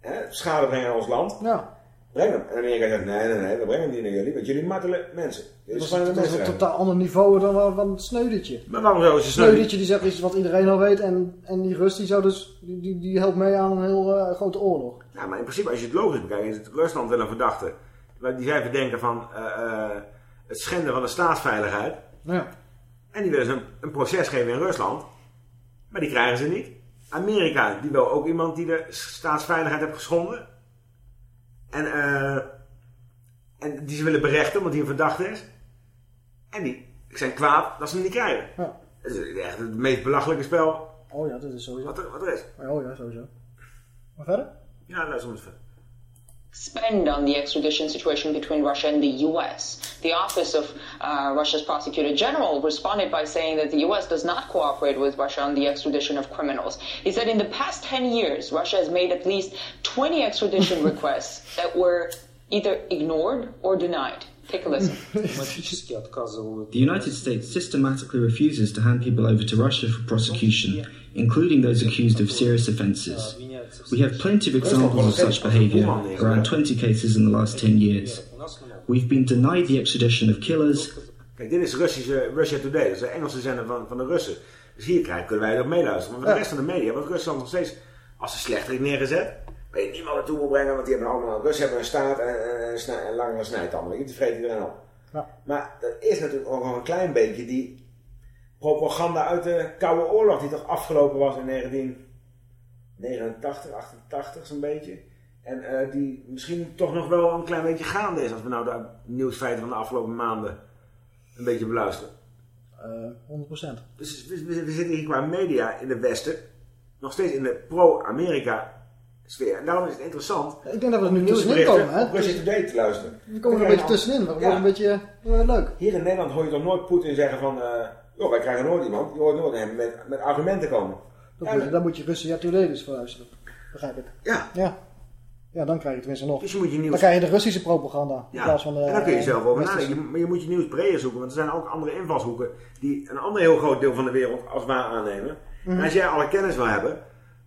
hè, schade brengen aan ons land. Ja. Breng hem. En Amerika zegt, nee, nee, nee, we brengen hem niet naar jullie, want jullie martelen mensen. Jullie Dat is, dat is een totaal ander niveau dan van Sneudertje. Maar waarom zou ze Sneudertje- Sneudertje die zegt iets wat iedereen al weet en, en die Rus die, zou dus, die, die, die helpt mee aan een heel eh, grote oorlog. Ja, maar in principe, als je het logisch bekijkt, is het Rusland wel een verdachte. Die zij verdenken van eh, eh, het schenden van de staatsveiligheid. Ja. En die willen ze een, een proces geven in Rusland. Maar die krijgen ze niet. Amerika, die wil ook iemand die de staatsveiligheid heeft geschonden. En, eh, en die ze willen berechten, omdat die een verdachte is. En die zijn kwaad dat ze hem niet krijgen. Ja. Dat is echt het meest belachelijke spel Oh ja, dat is sowieso. wat er, wat er is. Oh ja, sowieso. Maar verder? Ja, luister maar eens verder. Expand on the extradition situation between Russia and the U.S. The office of uh, Russia's prosecutor general responded by saying that the U.S. does not cooperate with Russia on the extradition of criminals. He said in the past 10 years, Russia has made at least 20 extradition requests that were either ignored or denied. Take a listen. The United States systematically refuses to hand people over to Russia for prosecution, including those accused of serious offences. We have plenty of examples of such behaviour, around 20 cases in the last 10 years. We've been denied the extradition of killers. Kijk, dit is Russische, Russia Today, dat is de Engelse zender van, van de Russen. Dus hier krijgen, kunnen wij erop meeluisteren. Maar voor de rest van de media wordt Rusland nog steeds als een slechterik neergezet. Waar je niemand naartoe wil brengen, want die hebben allemaal, Russen hebben een staat en, en, en, langere snijtanden. Die vreten iedereen op. Ja. Maar er is natuurlijk ook nog een klein beetje die propaganda uit de Koude Oorlog, die toch afgelopen was in 1989, 88 zo'n beetje. En eh, die misschien toch nog wel een klein beetje gaande is, als we nou de nieuwsfeiten van de afgelopen maanden een beetje beluisteren. Eh 100%. Dus we, we- we zitten hier qua media in het Westen nog steeds in de pro-Amerika sfeer. En daarom is het interessant Ik denk dat we er nu tussenin komen, hè? Russia Today te luisteren. We komen er een beetje tussenin. We worden een beetje eh, leuk. Hier in Nederland hoor je toch nooit Poetin zeggen van... eh joh, wij krijgen nooit iemand. Je hoort nooit hem met, met argumenten komen. Ja, moet je, dan moet je dus voor luisteren. Begrijp ik. Ja. Ja. Ja, dan krijg je tenminste nog. Dus je moet je nieuws... Dan krijg je de Russische propaganda. In Ja, plaats van de, en dan kun je zelf over nadenken. Je- Maar je moet je nieuws breder zoeken, want er zijn ook andere invalshoeken die een ander heel groot deel van de wereld als waar aannemen. Mhm. En als jij alle kennis wil hebben,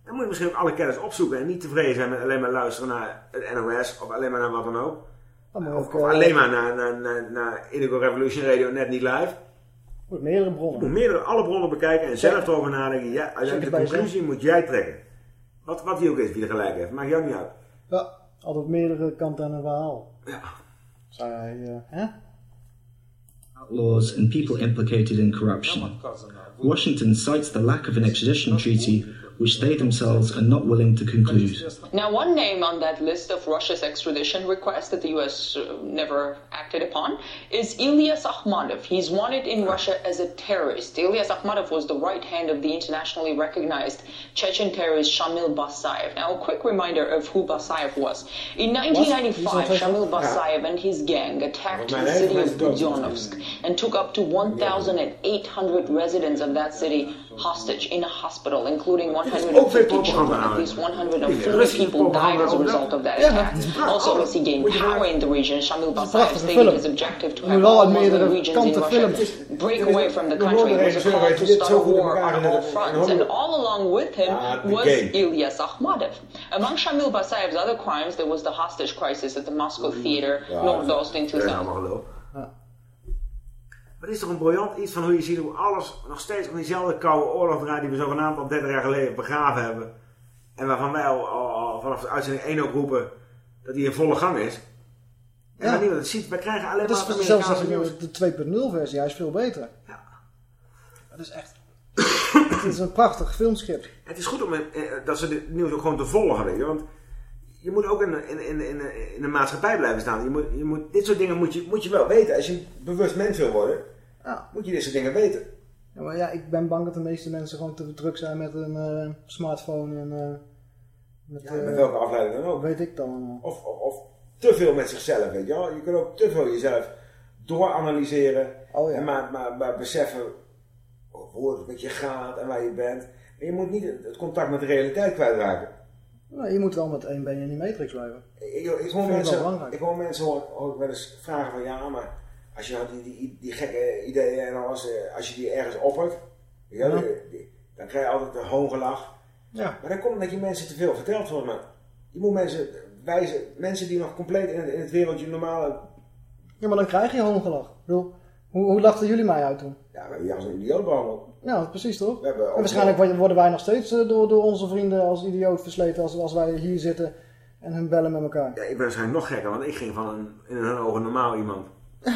dan moet je misschien ook alle kennis opzoeken en niet tevreden zijn met alleen maar luisteren naar het NOS of alleen maar naar wat dan. Dan Of, ook, of eh, alleen maar naar, naar, naar, naar Indigo Revolution Radio, net niet live. Moet meerdere Je bronnen. moet meerdere, alle bronnen bekijken en zelf erover nadenken. Ja, uiteindelijk de conclusie moet jij trekken. Wat, wat die ook is, wie er gelijk heeft. Maakt jou niet uit. Ja, altijd meerdere kanten aan een verhaal. Ja. Zou hij, eh, hè? outlaws, and people implicated in corruption. Washington cites the lack of an extradition treaty, which they themselves are not willing to conclude. Now, one name on that list of Russia's extradition requests that the U.S. uh, never acted upon is Ilyas Akhmadov. He's wanted in Russia as a terrorist. Ilyas Akhmadov was the right hand of the internationally recognized Chechen terrorist Shamil Basayev. Now, a quick reminder of who Basayev was. In 1995, Shamil Basayev and his gang attacked the city of Budyonovsk and took up to 1,800 residents of that city hostage in a hospital, including 150 children. At least 140 people died as a result of that attack. Also, as he gained power in the region, Shamil Basayev stated his objective to have moet wel all Muslim regions in Russia break away from the country. It was a call to start a war on all fronts, and all along with him was Ilyas Akhmadov. Among Shamil Basayev's other crimes, there was the hostage crisis at the Moscow theater, Nordost in Dat is 2000. Maar het is toch een briljant iets van hoe je ziet hoe alles nog steeds om diezelfde koude oorlog draait die we zogenaamd al 30 jaar geleden begraven hebben. En waarvan wij al, al, al vanaf de uitzending 1 ook roepen dat die in volle gang is. En Ja. ja. niemand het ziet, wij krijgen alleen Dat maar is het zelfs de 2.0 versie, hij is veel beter. Ja. Dat is echt... het is een prachtig filmscript. Het is goed om eh, dat ze dit nieuws ook gewoon te volgen, weet je. Want je moet ook in, de- in, in, in, in de maatschappij blijven staan. Je moet, je moet, dit soort dingen moet je, moet je wel weten. Als je bewust mens wil worden, Ja. moet je soort dingen weten. Ja, maar ja, ik ben bang dat de meeste mensen gewoon te druk zijn met een eh, smartphone en... eh, met, Ja, met eh, welke afleiding dan ook. Weet ik dan allemaal. Of, of, of te veel met zichzelf, weet je wel. Je kunt ook te veel jezelf dooranalyseren. Oh, en maar, maar, maar beseffen hoe het met je gaat en waar je bent. En je moet niet het contact met de realiteit kwijtraken. Nou, je moet wel met één been in die matrix blijven. Ik, ik, ik hoor mensen, belangrijk. ik hoor mensen ik wel eens vragen van ja, maar als je die, die, die gekke ideeën en alles, eh, als je die ergens oppert, Ja. die- die- dan krijg je altijd een hoongelach. Ja. Maar dan komt dat je mensen te veel vertelt volgens mij. Je moet mensen wijzen, mensen die nog compleet in, het- in het wereldje normale, Ja, maar dan krijg je hoongelach. Ik bedoel, hoe, hoe lachten jullie mij uit toen? ja, we hebben je als een idioot behandeld. Ja, precies toch? We hebben En waarschijnlijk worden- worden wij nog steeds eh, door, door onze vrienden als idioot versleten als, als wij hier zitten en hun bellen met elkaar. Ja, ik ben waarschijnlijk nog gekker, want ik ging van een, in hun ogen normaal iemand. N-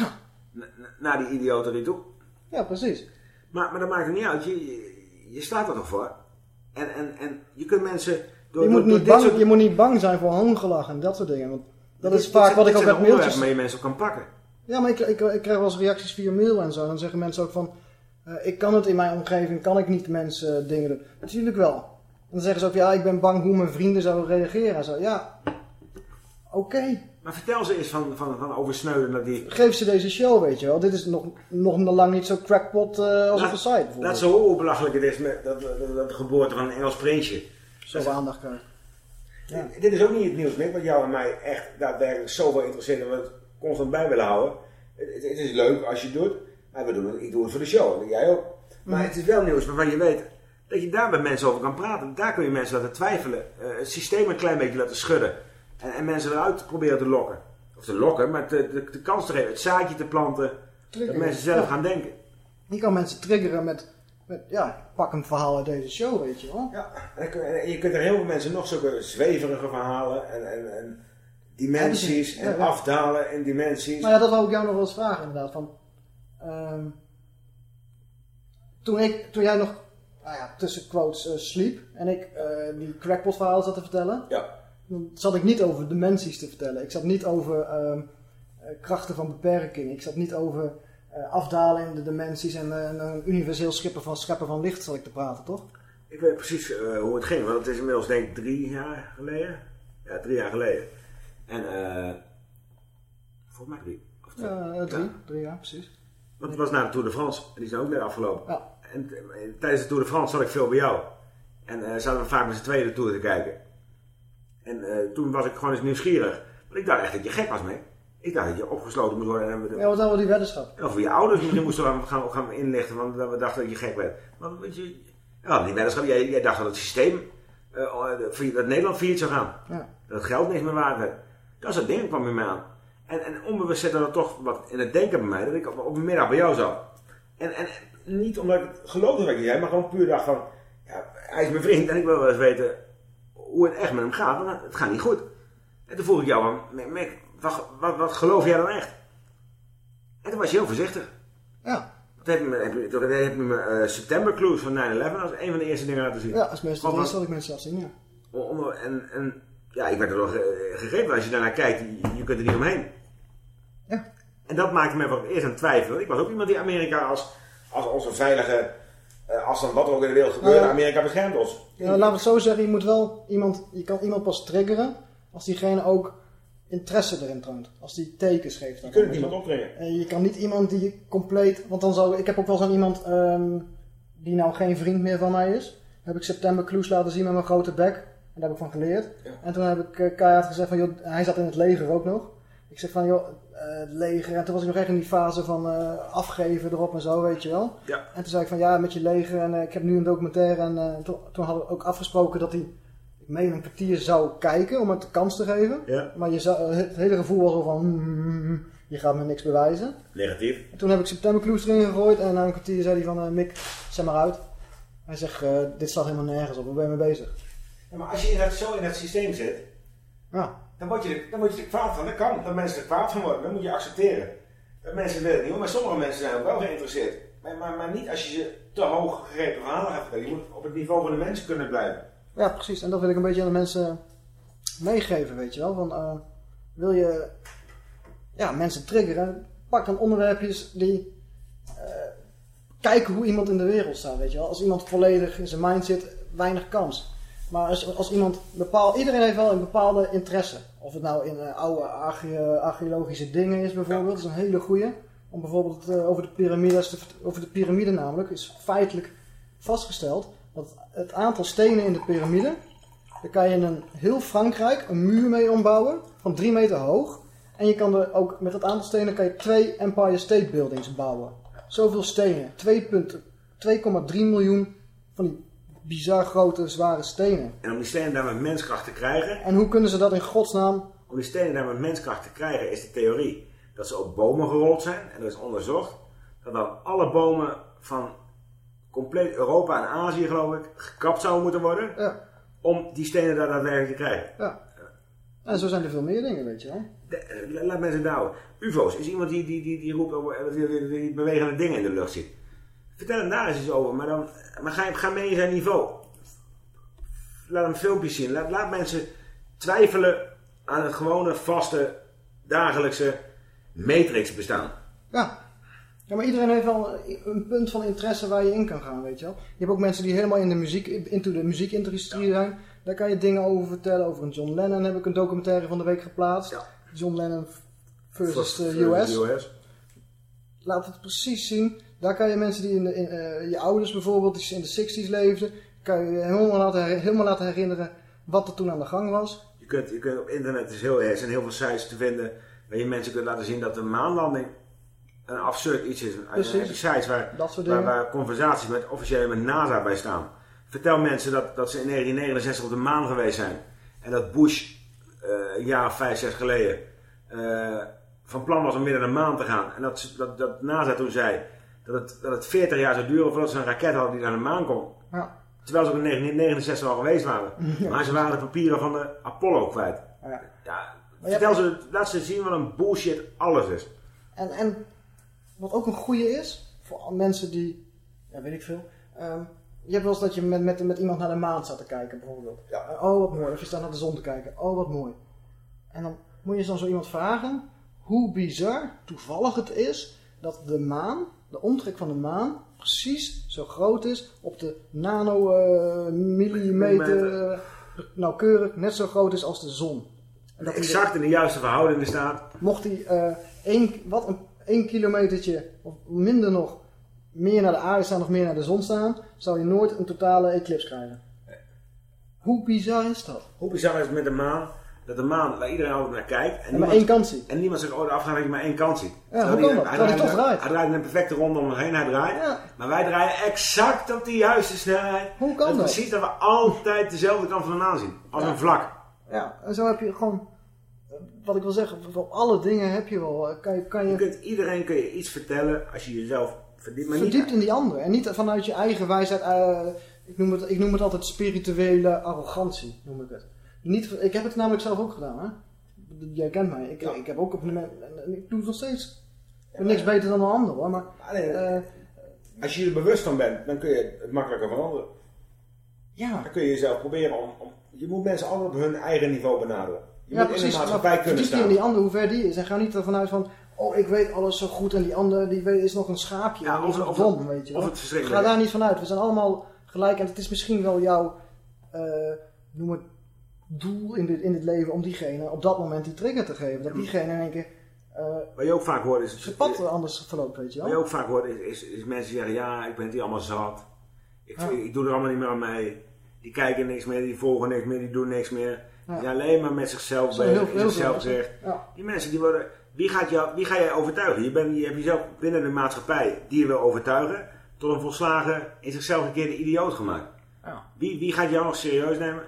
Naar die idioterie toe. Ja, precies. Maar, maar dat maakt het niet uit, je, je, je staat er toch voor. En, en, en je kunt mensen... Door, Je moet, door niet bang, soort- je moet niet bang zijn voor hoongelach en dat soort dingen. Want dat dit- is vaak wat ik ook uit onderwerpen mailtjes... je mensen kan pakken. Ja, maar ik, ik, ik krijg wel eens reacties via mail en zo. Dan zeggen mensen ook van... eh, ik kan het in mijn omgeving, kan ik niet mensen eh, dingen doen. Natuurlijk wel. Dan zeggen ze ook, ja, ik ben bang hoe mijn vrienden zouden reageren en zo. Ja, oké. Maar vertel ze eens van, van, van over Snowden dat die... Geef ze deze show, weet je wel. Dit is nog, nog lang niet zo crackpot eh, als op de site. Laat ze horen hoe belachelijk het is met dat, dat, dat geboorte van een Engels prinsje. Zoveel aandacht krijgt. Ja. Dit- is ook niet het nieuws, Mick, wat jou en mij echt daadwerkelijk zoveel interesseert en we het constant bij willen houden. Het, is leuk als je het doet, maar we doen het, ik doe het voor de show, jij ook. Maar het is wel nieuws waarvan je weet dat je daar met mensen over kan praten. Daar kun je mensen laten twijfelen, eh, het systeem een klein beetje laten schudden. En, en mensen eruit proberen te lokken. Of te lokken, maar de, de, de kans te geven, het zaadje te planten, Triggeren, dat mensen zelf ja. gaan denken. Je kan mensen triggeren met, met, ja, pak een verhaal uit deze show, weet je wel. Ja, en, je kunt er heel veel mensen nog zulke zweverige verhalen en, en, en dimensies Ja, en ja. afdalen in dimensies. Nou ja, dat wou ik jou nog wel eens vragen inderdaad. Van, ehm, toen, ik, toen jij nog, nou ja, tussen quotes eh, sliep en ik eh, die crackpot verhaal zat te vertellen. Ja. Dan zat ik niet over dimensies te vertellen. Ik zat niet over ehm, eh, krachten van beperking. Ik zat niet over eh, afdalen in de dimensies en eh, een universeel schipper van, schepper van licht zat ik te praten, toch? Ik weet precies hoe het ging, want het is inmiddels denk ik drie jaar geleden. Ja, drie jaar geleden. En eh volgens mij drie. Of twee. Ja, drie, Ja. drie jaar, precies. Want het was na de Tour de France. En die zijn ook net afgelopen. Ja. En tijdens de Tour de France zat ik veel bij jou. En eh zaten we vaak met z'n tweeën de Tour te kijken. En eh, toen was ik gewoon eens nieuwsgierig. Want ik dacht echt dat je gek was mee. Ik dacht dat je opgesloten moest worden. En we- Ja, wat dan wel die weddenschap? En voor je ouders misschien moesten we gaan, gaan inlichten, want we dachten dat je gek werd. Maar weet je, ja, die weddenschap, jij, jij dacht dat het systeem, eh, dat Nederland failliet zou gaan. Ja. Dat het geld niks meer waard werd. Dat soort dingen kwam je me aan. En, en onbewust zit er dan toch wat in het denken bij mij, dat ik op, op een middag bij jou zat. En, en niet omdat ik het geloofde wat je zei, maar gewoon puur dacht van, ja, hij is mijn vriend en ik wil wel eens weten hoe het echt met hem gaat, want het gaat niet goed. En toen vroeg ik jou, Mick, wat, wat, wat geloof jij dan echt? En toen was je heel voorzichtig. Ja. Toen heb je me, eh, September Clues van 9-11 als een van de eerste dingen laten zien. Ja, als meestal van- eerste wat ik mensen laat zien, ja. om- en, en ja, ik werd er wel ge- gegrepen als je daarnaar kijkt. Je, je kunt er niet omheen. Ja. En dat maakte me voor het eerst aan het twijfelen. Ik was ook iemand die Amerika als, als onze veilige, als dan wat er ook in de wereld gebeurt, Nou. Amerika beschermt ons. Ja, laten we het zo zeggen, je moet wel iemand, je kan iemand pas triggeren als diegene ook interesse erin toont. Als die tekens geeft. Je kunt het niemand opdringen. En je kan niet iemand die compleet, want dan zou, ik heb ook wel zo'n iemand ehm, die nou geen vriend meer van mij is. Heb ik September Clues laten zien met mijn grote bek. En daar heb ik van geleerd. En toen heb ik eh, keihard gezegd van, joh, hij zat in het leger ook nog. Ik zeg van, joh, eh, het leger. En toen was ik nog echt in die fase van eh, afgeven erop en zo, weet je wel. Ja. En toen zei ik van, ja, met je leger. En eh, ik heb nu een documentaire. En eh, toen, toen hadden we ook afgesproken dat hij, ik meen een kwartier zou kijken om het de kans te geven. Ja. Maar je zou, het hele gevoel was al van, mm, je gaat me niks bewijzen. Negatief. En toen heb ik September Clues erin gegooid en na een kwartier zei hij van, eh, Mick, zet maar uit. Hij zegt, eh, dit staat helemaal nergens op, waar ben je mee bezig? Ja, maar als je in dat, zo in dat systeem zit, Ja. Dan word, je dan word je er kwaad van. Dat kan, dat mensen er kwaad van worden. Dat moet je accepteren. Mensen willen het niet, maar sommige mensen zijn ook wel geïnteresseerd. Maar, maar, maar niet als je ze te hoog gegrepen verhalen gaat vertellen. Je moet op het niveau van de mensen kunnen blijven. Ja, precies. En dat wil ik een beetje aan de mensen meegeven, weet je wel. Van, eh, wil je ja, mensen triggeren, pak dan onderwerpjes die eh, kijken hoe iemand in de wereld staat, weet je wel. Als iemand volledig in zijn mind zit, weinig kans. Maar als, als iemand bepaald, iedereen heeft wel een bepaalde interesse. Of het nou in eh, oude arche- archeologische dingen is bijvoorbeeld, dat is een hele goeie. Om bijvoorbeeld eh, over de piramides, te over de piramide namelijk, is feitelijk vastgesteld dat het aantal stenen in de piramide, daar kan je in een heel Frankrijk een muur mee ombouwen van drie meter hoog. En je kan er ook met dat aantal stenen kan je twee Empire State Buildings bouwen. Zoveel stenen. 2,3 miljoen van die bizar grote, zware stenen. En om die stenen daar met menskracht te krijgen, En hoe kunnen ze dat in godsnaam... om die stenen daar met menskracht te krijgen, is de theorie dat ze op bomen gerold zijn. En dat is onderzocht. Dat dan alle bomen van compleet Europa en Azië, geloof ik, gekapt zouden moeten worden. Ja. Om die stenen daar daadwerkelijk te krijgen. Ja. En zo zijn er veel meer dingen, weet je wel. Eh, laat mensen houden. UFO's is iemand die, die, die, die roept over eh, die bewegende dingen in de lucht ziet. Vertel hem daar eens iets over, maar, dan, maar ga, ga mee in zijn niveau. Laat hem filmpjes zien. Laat, laat mensen twijfelen aan het gewone, vaste, dagelijkse matrix bestaan. Ja. Ja, maar iedereen heeft wel een punt van interesse waar je in kan gaan, weet je wel. Je hebt ook mensen die helemaal in de muziek, into de muziekindustrie zijn. Daar kan je dingen over vertellen. Over een John Lennon heb ik een documentaire van de week geplaatst. John Lennon versus de US. US. Laat het precies zien. Daar kan je mensen die in, de, in eh, je ouders bijvoorbeeld, die in de 60s leefden, kan je helemaal laten, helemaal laten herinneren wat er toen aan de gang was. Je kunt, je kunt op internet, is heel, er zijn heel veel sites te vinden waar je mensen kunt laten zien dat de maanlanding een absurd iets is. Er Precies. zijn sites waar, waar, conversaties met officiële met NASA bij staan. Vertel mensen dat, dat ze in 1969 op de maan geweest zijn. En dat Bush eh, een jaar of vijf, zes geleden eh, van plan was om naar de maan te gaan. En dat, dat, dat NASA toen zei dat het, dat het 40 jaar zou duren voordat ze een raket hadden die naar de maan kon. Ja. Terwijl ze ook in 1969 al geweest waren. Ja. Maar ze waren de papieren van de Apollo kwijt. Ja. Ja, vertel ze, laat ze zien wat een bullshit alles is. En, en wat ook een goede is, voor mensen die, ja, weet ik veel. ehm, je hebt wel eens dat je met, met, met iemand naar de maan staat te kijken, bijvoorbeeld. Ja, oh, wat mooi. Of je staat naar de zon te kijken. Oh, wat mooi. En dan moet je dan zo iemand vragen hoe bizar toevallig het is dat de maan, de omtrek van de maan, precies zo groot is op de nano eh, millimeter eh, nauwkeurig net zo groot is als de zon. En dat Exact in de juiste verhoudingen staat. Mocht hij eh één, wat een, één kilometertje of minder nog meer naar de aarde staan of meer naar de zon staan, zou je nooit een totale eclipse krijgen. Hoe bizar is dat? Hoe bizar is het met de maan? Dat de maan, waar iedereen altijd naar kijkt. En, maar niemand- één kant ziet. En niemand zich ooit afgaat dat je maar één kant ziet. Ja, Terwijl hoe kan dat? Terwijl die toch draait. Hij draait een perfecte ronde om ons heen, hij draait. Maar wij draaien exact op die juiste snelheid. Hoe kan dat? dat? Precies dat we altijd dezelfde kant van de maan zien. Als Ja. een vlak. Ja, en zo heb je gewoon wat ik wil zeggen, voor alle dingen heb je wel, eh, kan je, kan je, Je kunt, iedereen kun je iets vertellen als je jezelf verdiept. Maar niet, verdiept in die andere. En niet vanuit je eigen wijsheid, eh, ik, noem het, ik noem het altijd spirituele arrogantie, noem ik het. Niet, ik heb het namelijk zelf ook gedaan, hè. Jij kent mij, ik, ik heb ook op een moment, en ik doe het nog steeds. Ik ben niks beter dan een ander hoor, maar... Eh, als je er bewust van bent, dan kun je het makkelijker veranderen. Ja. Dan kun je jezelf proberen om, om... Je moet mensen altijd op hun eigen niveau benaderen. Je ja, moet precies. in de maatschappij maar kunnen staan. die ander, hoe ver die is. En ga niet ervan uit van, oh, ik weet alles zo goed en die ander die weet, is nog een schaapje. Ja, of- of dom, weet je of het verschrikkelijk Ga daar niet van uit. We zijn allemaal gelijk en het is misschien wel jouw, eh, noem het, doel in dit, in dit leven om diegene op dat moment die trigger te geven. Dat diegene in één keer eh, Wat je ook vaak hoort is... zijn pad anders verloopt, weet je Wat wel. je ook vaak hoort is, is, is mensen zeggen, ja, ik ben het hier allemaal zat. Ik, Ja. ik doe er allemaal niet meer aan mee. Die kijken niks meer, die volgen niks meer, die doen niks meer. Ja. Die zijn alleen maar met zichzelf bezig, heel- in heel zichzelf veel, gericht. Ja. Die mensen die worden... Wie, gaat jou, wie ga jij overtuigen? Je, bent, je hebt jezelf binnen de maatschappij die je wil overtuigen... tot een volslagen, in zichzelf gekeerde idioot gemaakt. Ja. Wie, wie gaat jou nog serieus nemen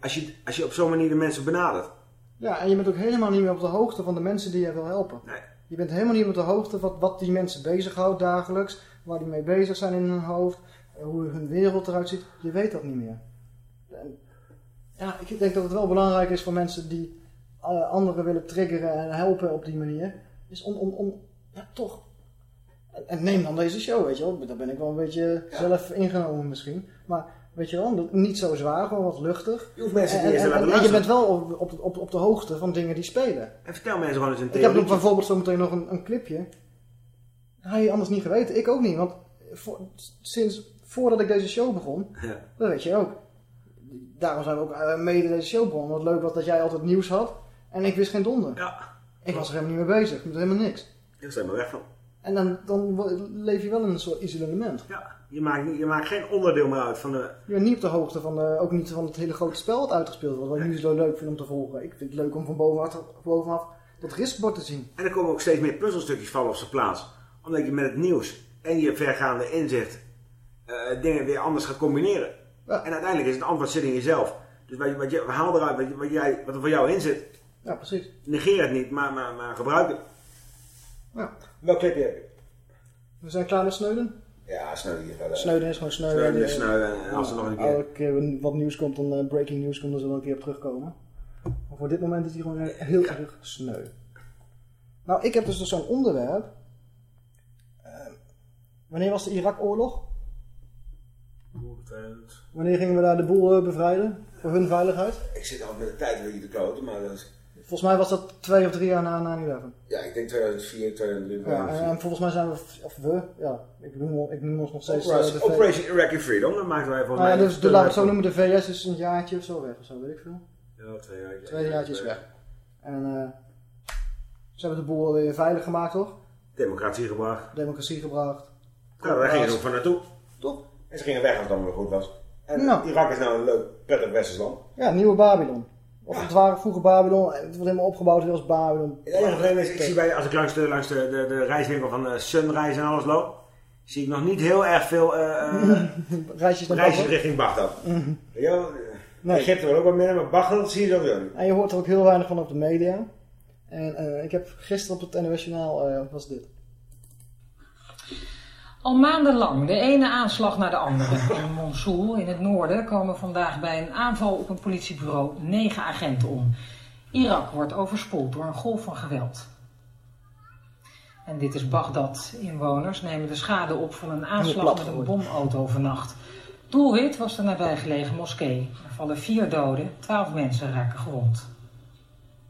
als je, als je op zo'n manier de mensen benadert? Ja, en je bent ook helemaal niet meer op de hoogte van de mensen die je wil helpen. Nee. Je bent helemaal niet op de hoogte van wat die mensen bezighoudt dagelijks, waar die mee bezig zijn in hun hoofd, eh, hoe hun wereld eruit ziet. Je weet dat niet meer. En, ja, ik denk dat het wel belangrijk is voor mensen die eh, anderen willen triggeren en helpen op die manier, is om, om, om ja, toch. En, en neem dan deze show, weet je wel. Daar ben ik wel een beetje zelf ingenomen misschien. Maar weet je wel, niet zo zwaar, gewoon wat luchtig. Je hoeft mensen en, niet eens te en- laten en je bent wel op, op, op, op de hoogte van dingen die spelen. En vertel mensen gewoon eens een Ik heb theorie. bijvoorbeeld zometeen nog een, een clipje. Had je anders niet geweten. Ik ook niet. Want voor- sinds voordat ik deze show begon, Ja. dat weet je ook. Daarom zijn we ook eh, mede deze show begonnen. Wat leuk was dat jij altijd nieuws had. En ik wist geen donder. Ja. Ik was er helemaal niet mee bezig. Met helemaal niks. Daar sta je maar weg van. En dan, dan leef je wel in een soort isolement. Ja. Je maakt, je maakt geen onderdeel meer uit van de... Je bent niet op de hoogte van, de, ook niet van het hele grote spel wat uitgespeeld wordt. Wat ik nu zo leuk vind om te volgen. Ik vind het leuk om van bovenaf, bovenaf dat riskbord te zien. En er komen ook steeds meer puzzelstukjes vallen op zijn plaats. Omdat je met het nieuws en je vergaande inzicht eh, dingen weer anders gaat combineren. En uiteindelijk is het antwoord zit in jezelf. Dus wat, je- wat je, haal eruit wat, je- wat, jij, wat er voor jou in zit. Ja, precies. Negeer het niet, maar, maar, maar gebruik het. Ja. Welk clipje heb je? We zijn klaar met Sneuden. Ja, Sneuden hier is gewoon Sneuden. Sneuden is En, Sneuden. En als er nog een keer... Elke keer wat nieuws komt, dan eh, breaking news komt, dan zullen we een keer op terugkomen. Maar voor dit moment is hij gewoon heel erg sneu. Nou, ik heb dus, dus zo'n onderwerp. Eh, wanneer was de Irak-oorlog? Wanneer gingen we daar de boel eh, bevrijden? Voor hun veiligheid? Ik zit al met de tijd een beetje te kloten, maar dat is... Volgens mij was dat twee of drie jaar na 9-11. Ja, ik denk 2004, 2003, Ja, en, en volgens mij zijn we, of we, ja, ik noem, ik noem ons nog steeds... eh, Operation, V- Operation Iraqi Freedom, dat maakten wij volgens ja, mij... dus de, het zo noemen, de VS is een jaartje of zo weg, of zo, weet ik veel. Ja, twee jaar. Twee jaartjes weg. En eh, ze hebben de boel weer veilig gemaakt, toch? Democratie gebracht. Democratie gebracht. Ja, daar gingen ze ook van naartoe. Toch? En ze gingen weg als het allemaal goed was. En Nou. Irak is nou een leuk, prettig westers land. Ja, nieuwe Babylon. Of het waren vroeger Babylon, en het wordt helemaal opgebouwd weer als Babylon. Probleem is, ik zie bij, als ik langs de, langs de, de, de reiswinkel van eh, Sunrise en alles loop, zie ik nog niet heel erg veel eh, eh, Reisjes richting Bagdad. Mhm. Wel, eh, Nee. Egypte wil ook wat minder, maar Bagdad dat zie je sowieso niet. En je hoort er ook heel weinig van op de media. En eh, ik heb gisteren op het NOS Journaal, eh, was dit. Al maandenlang de ene aanslag naar de andere. In Mosul in het noorden komen vandaag bij een aanval op een politiebureau negen agenten om. Irak wordt overspoeld door een golf van geweld. En dit is Bagdad. Inwoners nemen de schade op van een aanslag met een bomauto vannacht. Doelwit was de nabijgelegen moskee. Er vallen vier doden, twaalf mensen raken gewond.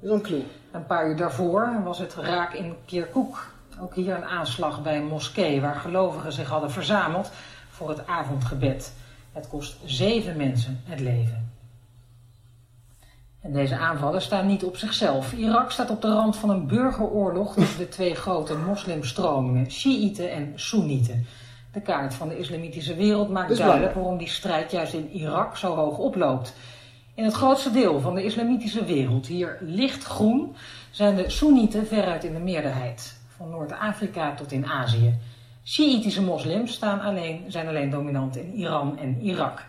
Dat is een clue. Een paar uur daarvoor was het raak in Kirkuk. Ook hier een aanslag bij een moskee waar gelovigen zich hadden verzameld voor het avondgebed. Het kost zeven mensen het leven. En deze aanvallen staan niet op zichzelf. Irak staat op de rand van een burgeroorlog tussen de twee grote moslimstromingen, Shiiten en Soenieten. De kaart van de islamitische wereld maakt duidelijk waarom die strijd juist in Irak zo hoog oploopt. In het grootste deel van de islamitische wereld, hier lichtgroen, zijn de Soenieten veruit in de meerderheid. Van Noord-Afrika tot in Azië. Shiïtische moslims staan alleen, zijn alleen dominant in Iran en Irak.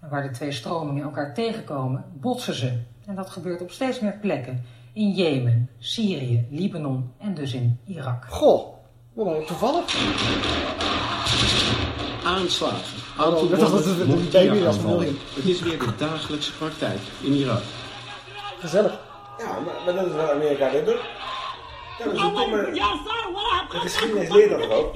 En waar de twee stromingen elkaar tegenkomen, botsen ze. En dat gebeurt op steeds meer plekken. in Jemen, Syrië, Libanon en dus in Irak. Goh, wat toevallig. Aanslagen. Oh, dat het is weer de dagelijkse praktijk in Irak. Gezellig. Ja, maar, maar dat is wat Amerika dit doet. Dat is. De geschiedenis leert dat toch ook?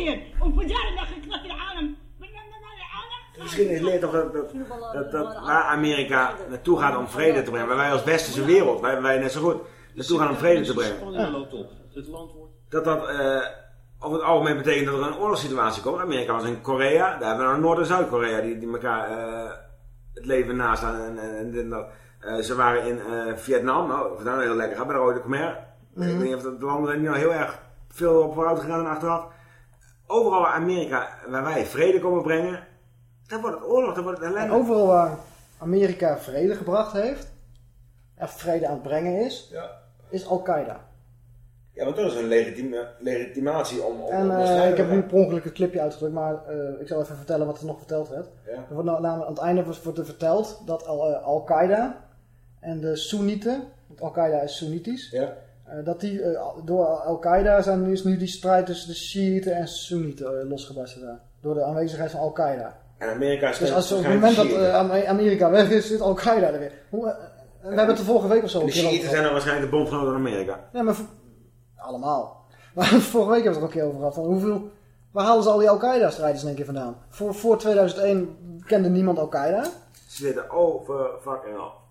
De geschiedenis leert toch dat, dat, dat, dat waar Amerika naartoe gaat om vrede te brengen. Waar wij als westerse wereld, wij, wij net zo goed, naartoe gaan om vrede te brengen. Dat dat eh, over het algemeen betekent dat er een oorlogssituatie komt. Amerika was in Korea, daar hebben we nou Noord- en Zuid-Korea die, die elkaar eh, het leven nastaan. En, en, en, en dat. Eh, ze waren in eh, Vietnam, nou, dat is nou heel lekker gaat bij de Rode Khmer. Mhm. Ik weet niet of de landen er niet nou heel erg veel op vooruit gegaan en achteraf. Overal waar Amerika, waar wij vrede komen brengen, dan wordt het oorlog, dan wordt het En ellende. overal waar Amerika vrede gebracht heeft, en vrede aan het brengen is, Ja. is Al-Qaeda. Ja, want dat is een legitime, legitimatie om... om En eh, ik heb nu per ongeluk het clipje uitgedrukt, maar eh, ik zal even vertellen wat er nog verteld werd. Ja. Er wordt nou, namelijk aan het einde wordt er verteld dat Al- eh, Al-Qaeda en de Soenieten, want Al-Qaeda is Soenitisch, Ja. Eh, dat die eh, door Al-Qaeda zijn is nu die strijd tussen de Shiiten en Soenieten eh, losgebarsten daar. Door de aanwezigheid van Al-Qaeda. En Amerika Dus steunt als op het moment dat Amerika weg is, zit Al-Qaeda er weer. Hoe, we hebben het de vorige week of zo De Shiiten zijn dan waarschijnlijk de bondgenoten van Amerika. Ja, maar allemaal. Maar vorige week hebben we het er ook een keer over gehad. Van hoeveel, waar halen ze al die Al-Qaeda-strijders in één keer vandaan? Voor, voor 2001 kende niemand Al-Qaeda. Ze zitten over fucking al.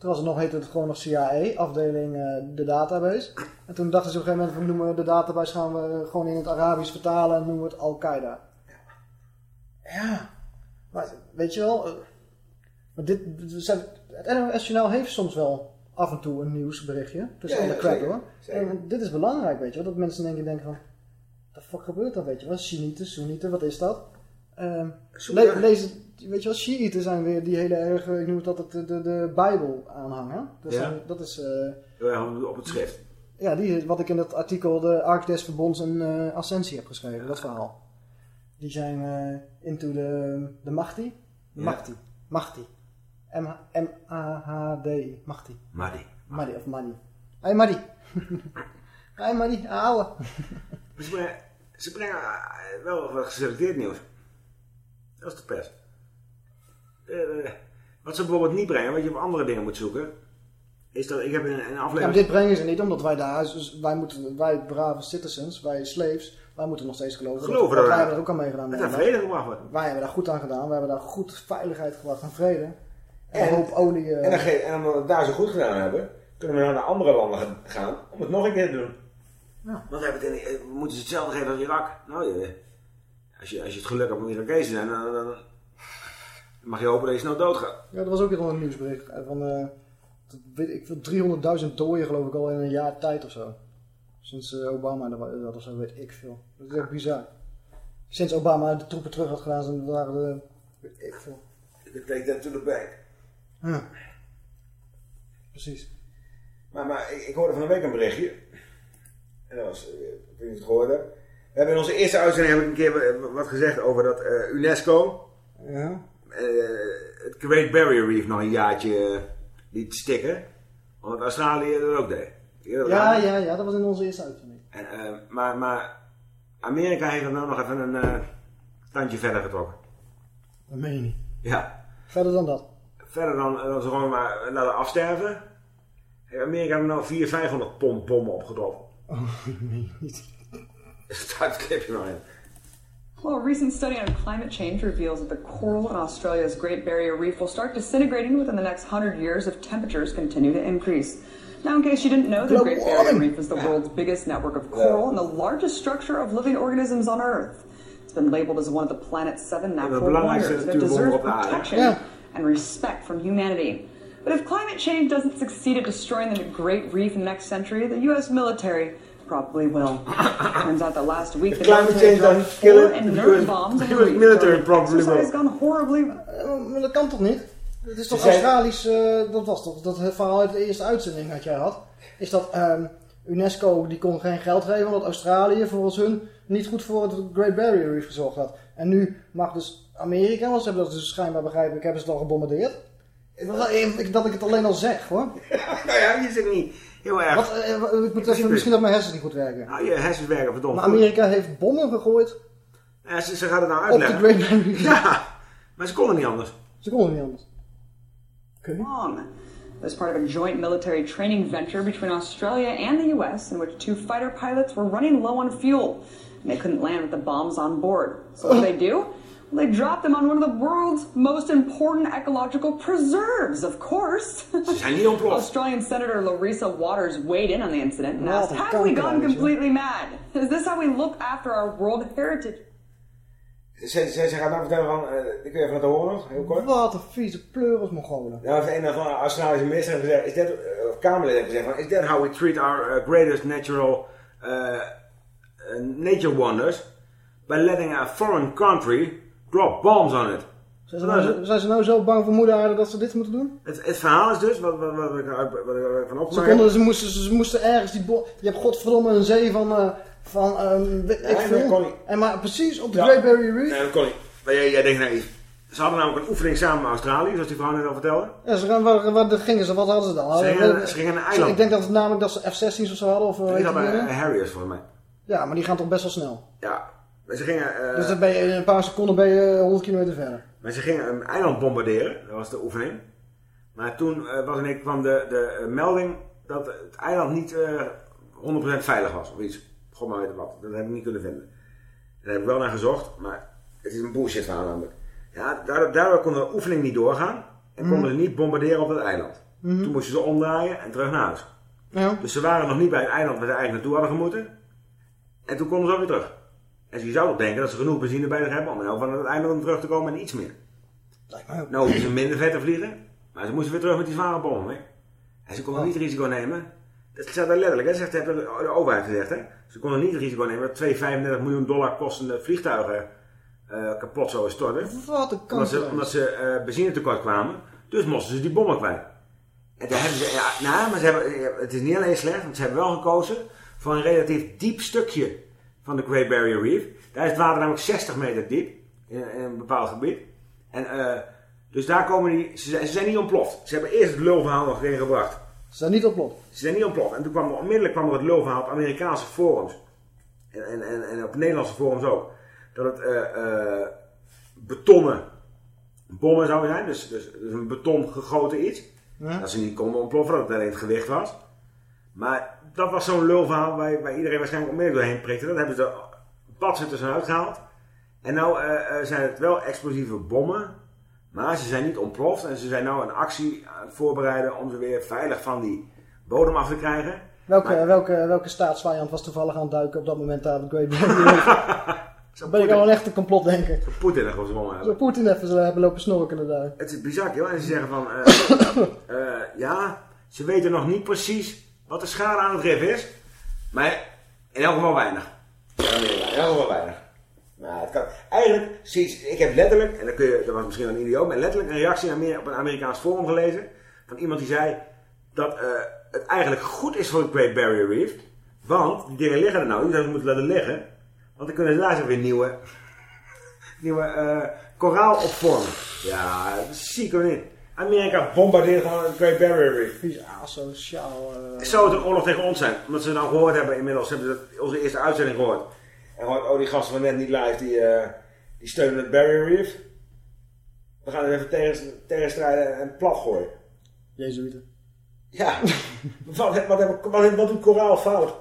Toen was het nog, heette het gewoon nog CIA, afdeling eh, de database. En toen dachten ze op een gegeven moment, we noemen de database gaan we gewoon in het Arabisch vertalen en noemen we het Al-Qaeda. Ja, maar weet je wel, eh, maar dit, het NOS-journaal heeft soms wel af en toe een nieuwsberichtje. Tussen Ja, alle ja, crap hoor. zeker. En dit is belangrijk, weet je wel. Dat mensen denken, denken van, wat de fuck gebeurt er, weet je wel. Shiiten, Soenieten, wat is dat? Le- naar- lees het- weet je wel, Shiiten zijn weer die hele erg, ik noem het altijd de, de, de Bijbel aanhangen. Dat, Ja. zijn- dat is, eh, erg op het schrift. ja, die, wat ik in het artikel de Ark des Verbonds en eh, Ascensie heb geschreven, dat verhaal. Die zijn eh, into de, de Mahdi. Ja. Mahdi. Mahdi. M- M-A-H-D-I. Mahdi. Mahdi. Mahdi of Mahdi. Hey Mahdi. hey Mahdi, ouwe. Ze brengen, ze brengen eh, wel wat geselecteerd nieuws. Dat is de pers. Eh, eh, wat ze bijvoorbeeld niet brengen, wat je op andere dingen moet zoeken, is dat ik heb in een Ja, maar aflevering... dit brengen ze niet omdat wij daar, dus wij, moeten, wij brave citizens, wij slaves, wij moeten nog steeds geloven. Geloven dat, dat wij hebben er ook aan meegedaan. dat vrede gebracht wordt. Wij hebben daar goed aan gedaan, wij hebben daar goed veiligheid gebracht en vrede. En, En- hoop olie. eh, En, dan en omdat we het daar zo goed gedaan hebben, kunnen we naar de andere landen gaan- om het nog een keer te doen. Ja. Want we, hebben het in, eh, we moeten ze hetzelfde geven als Irak. Nou, je, als, je, als je het geluk hebt om Irakees te zijn, dan, dan mag je hopen dat je snel doodgaat. Ja, er was ook weer een nieuwsbericht eh, van, dat weet ik veel, 300.000 doden geloof ik al in een jaar tijd of zo. Sinds eh, Obama dat of zo, weet ik veel. Dat is echt bizar. Sinds Obama de troepen terug had gedaan, zijn- waren er, weet ik veel. Take that to the bank. Ja. Precies. Maar, maar ik, ik hoorde van de week een berichtje. En dat was, ik weet niet het gehoord. We hebben in onze eerste uitzending heb ik een keer wat gezegd over dat UNESCO Ja. Eh, het Great Barrier Reef nog een jaartje eh, liet stikken. Omdat Australië dat ook deed. Ja, ja, ja, dat was in onze eerste uitzending. En, eh, maar, maar Amerika heeft er nou nog even een tandje verder getrokken. Dat meen je niet. Ja. Verder dan dat. Verder dan, dan ze gewoon maar laten afsterven. Heeft Amerika er nou 400, 500 pond bommen opgetrokken. Oh, dat meen je niet. Staat het clipje maar in. Well, a recent study on climate change reveals that the coral in Australia's Great Barrier Reef will start disintegrating within the next 100 years if temperatures continue to increase. Now, in case you didn't know, the Great Barrier. Reef is the world's biggest network of coral and the largest structure of living organisms on Earth. It's been labeled as one of the planet's seven natural wonders that natuurwonder deserves op de aarde. protection Ja. and respect from humanity. But if climate change doesn't succeed at destroying the Great Reef in the next century, the U.S. military probably will. Turns out that last week the climate change doesn't kill it, and the bombs the the military probably the gone horribly Eh, Maar dat kan toch niet? Het is toch Australisch, eh, dat was toch dat het verhaal uit de eerste uitzending dat jij had. Is dat ehm, UNESCO die kon geen geld geven omdat Australië volgens hun niet goed voor het Great Barrier Reef gezorgd had. En nu mag dus Amerika, want ze hebben dat dus schijnbaar begrijp ik, hebben ze het al gebombardeerd. Even dat ik het alleen al zeg, hoor. nou ja, je zit niet heel erg. Wat, eh, moet even, misschien dat mijn hersens niet goed werken. Nou, je hersens werken verdomd Maar goed. Amerika heeft bommen gegooid ze, ze gaat het nou op de uitleggen. Great Barrier. Ja, maar ze konden niet anders. Ze konden niet anders. Long. As part of a joint military training venture between Australia and the US, in which two fighter pilots were running low on fuel. And they couldn't land with the bombs on board. So what did they do? Well, they dropped them on one of the world's most important ecological preserves, of course. Ze zijn niet ontploft. Australian Senator Larissa Waters weighed in on the incident and asked, Have we gone completely mad? Is this how we look after our World Heritage? Ze, ze, ze gaat nou vertellen van, eh, ik wil even laten horen heel kort. Wat een vieze pleuris Mongolen. Nou, heeft een van de Australische minister heeft gezegd, is that, eh, of Kamerlid heeft gezegd van, is that how we treat our uh, greatest natural uh, uh, nature wonders? By letting a foreign country drop bombs on it. Zijn ze, nou, zo- zijn ze nou zo bang voor moeder aarde dat ze dit moeten doen? Het, het verhaal is dus, wat, wat, wat, ik wat ik ervan Ze, konden, ze, moesten, ze moesten ergens die. Je hebt godverdomme een zee van... eh, van ehm, weet ik Nee, veel. dat kon niet. En maar precies op de Ja. Great Barrier Reef. Nee, dat kon niet. Maar jij, jij denkt naïef. Ze hadden namelijk een oefening samen met Australië, zoals die vrouw net al vertelde. Ja, ze gaan, waar, waar gingen ze? Wat hadden ze dan? Ze gingen- Hadden- ze gingen naar een eiland. Ik denk dat het namelijk dat ze F-16's of zo hadden. Of, eh, hadden die bij. Harriers volgens mij. Ja, maar die gaan toch best wel snel. Ja, maar ze gingen... eh, dus dan ben je, in een paar seconden ben je 100 kilometer verder. Maar ze gingen een eiland bombarderen, dat was de oefening. Maar toen eh, was in één keer kwam de, de eh, melding dat het eiland niet eh 100% veilig was of iets. God maar weten wat, dat heb ik niet kunnen vinden. Daar heb ik wel naar gezocht, maar het is een bullshit verhaal namelijk. Ja, daardoor, daardoor kon de oefening niet doorgaan en Mhm. konden ze niet bombarderen op het eiland. Mhm. Toen moesten ze omdraaien en terug naar huis. Ja. Dus ze waren nog niet bij het eiland waar ze eigenlijk naartoe hadden gemoeten. En toen konden ze ook weer terug. En je zou toch denken dat ze genoeg benzine bij zich hebben om nou van het eiland om terug te komen en iets meer. Nou hoefden ze minder vet te vliegen, maar ze moesten weer terug met die zware bommen. Hè? En ze konden niet het risico nemen. Dat staat daar letterlijk, hè? Zegt, heeft de de overheid gezegd. Hè? Ze konden niet het risico nemen dat twee 35 miljoen dollar kostende vliegtuigen eh, kapot zouden storten. Wat een Omdat ze, omdat ze eh, benzine tekort kwamen. Dus moesten ze die bommen kwijt. En daar hebben ze, ja, nou, maar ze hebben, het is niet alleen slecht, want ze hebben wel gekozen voor een relatief diep stukje van de Great Barrier Reef. Daar is het water namelijk 60 meter diep in, in een bepaald gebied. En eh, dus daar komen die, ze, zijn- ze zijn niet ontploft. Ze hebben eerst het lulverhaal nog erin gebracht. Ze zijn niet ontploft. Ze zijn niet ontploft. En toen kwam er onmiddellijk kwam er het lulverhaal op Amerikaanse forums. En, en, en, en op Nederlandse forums ook. Dat het eh, eh, betonnen bommen zouden zijn. Dus, dus, dus een beton gegoten iets. Ja. Dat ze niet konden ontploffen, dat het alleen het gewicht was. Maar dat was zo'n lulverhaal waar, waar iedereen waarschijnlijk onmiddellijk doorheen prikte. Dat hebben ze patsen tussenuit gehaald. En nou eh, eh, zijn het wel explosieve bommen. Maar ze zijn niet ontploft. En ze zijn nou een actie aan het voorbereiden om ze weer veilig van die bodem af te krijgen. Welke, welke, welke staatsvijand was toevallig aan het duiken op dat moment daar op de Great Reef? Dan ben ik al een echte complotdenker. Poetin er gewoon hebben. Poetin even zo hebben lopen snorkelen daar. Het is bizar, joh. En ze zeggen van... eh, eh, ja, ze weten nog niet precies wat de schade aan het rif is. Maar in elk geval weinig. Ja, nee, in elk geval weinig. Nou, het kan. Eigenlijk, zie ik heb letterlijk, en dan kun je, dat was misschien wel een idioot, maar letterlijk een reactie op een Amerikaans forum gelezen. Van iemand die zei dat eh, het eigenlijk goed is voor de Great Barrier Reef. Want die dingen liggen er nou, die zouden ze moeten laten liggen. Want dan kunnen ze daar weer nieuwe, nieuwe eh, koraal opvormen. Ja, dat is ziek niet? Amerika bombardeert gewoon de Great Barrier Reef. Vies asociaal. eh. Zou het een oorlog tegen ons zijn? Omdat ze nou gehoord hebben inmiddels, hebben ze dat- onze eerste uitzending gehoord. En gewoon, oh die gasten van net niet live, die, eh, die steunen het Barrier Reef. We gaan er even tegen, strijden en plat gooien. Jezuïeten. Ja, wat, wat, wat, wat, wat doet koraal fout?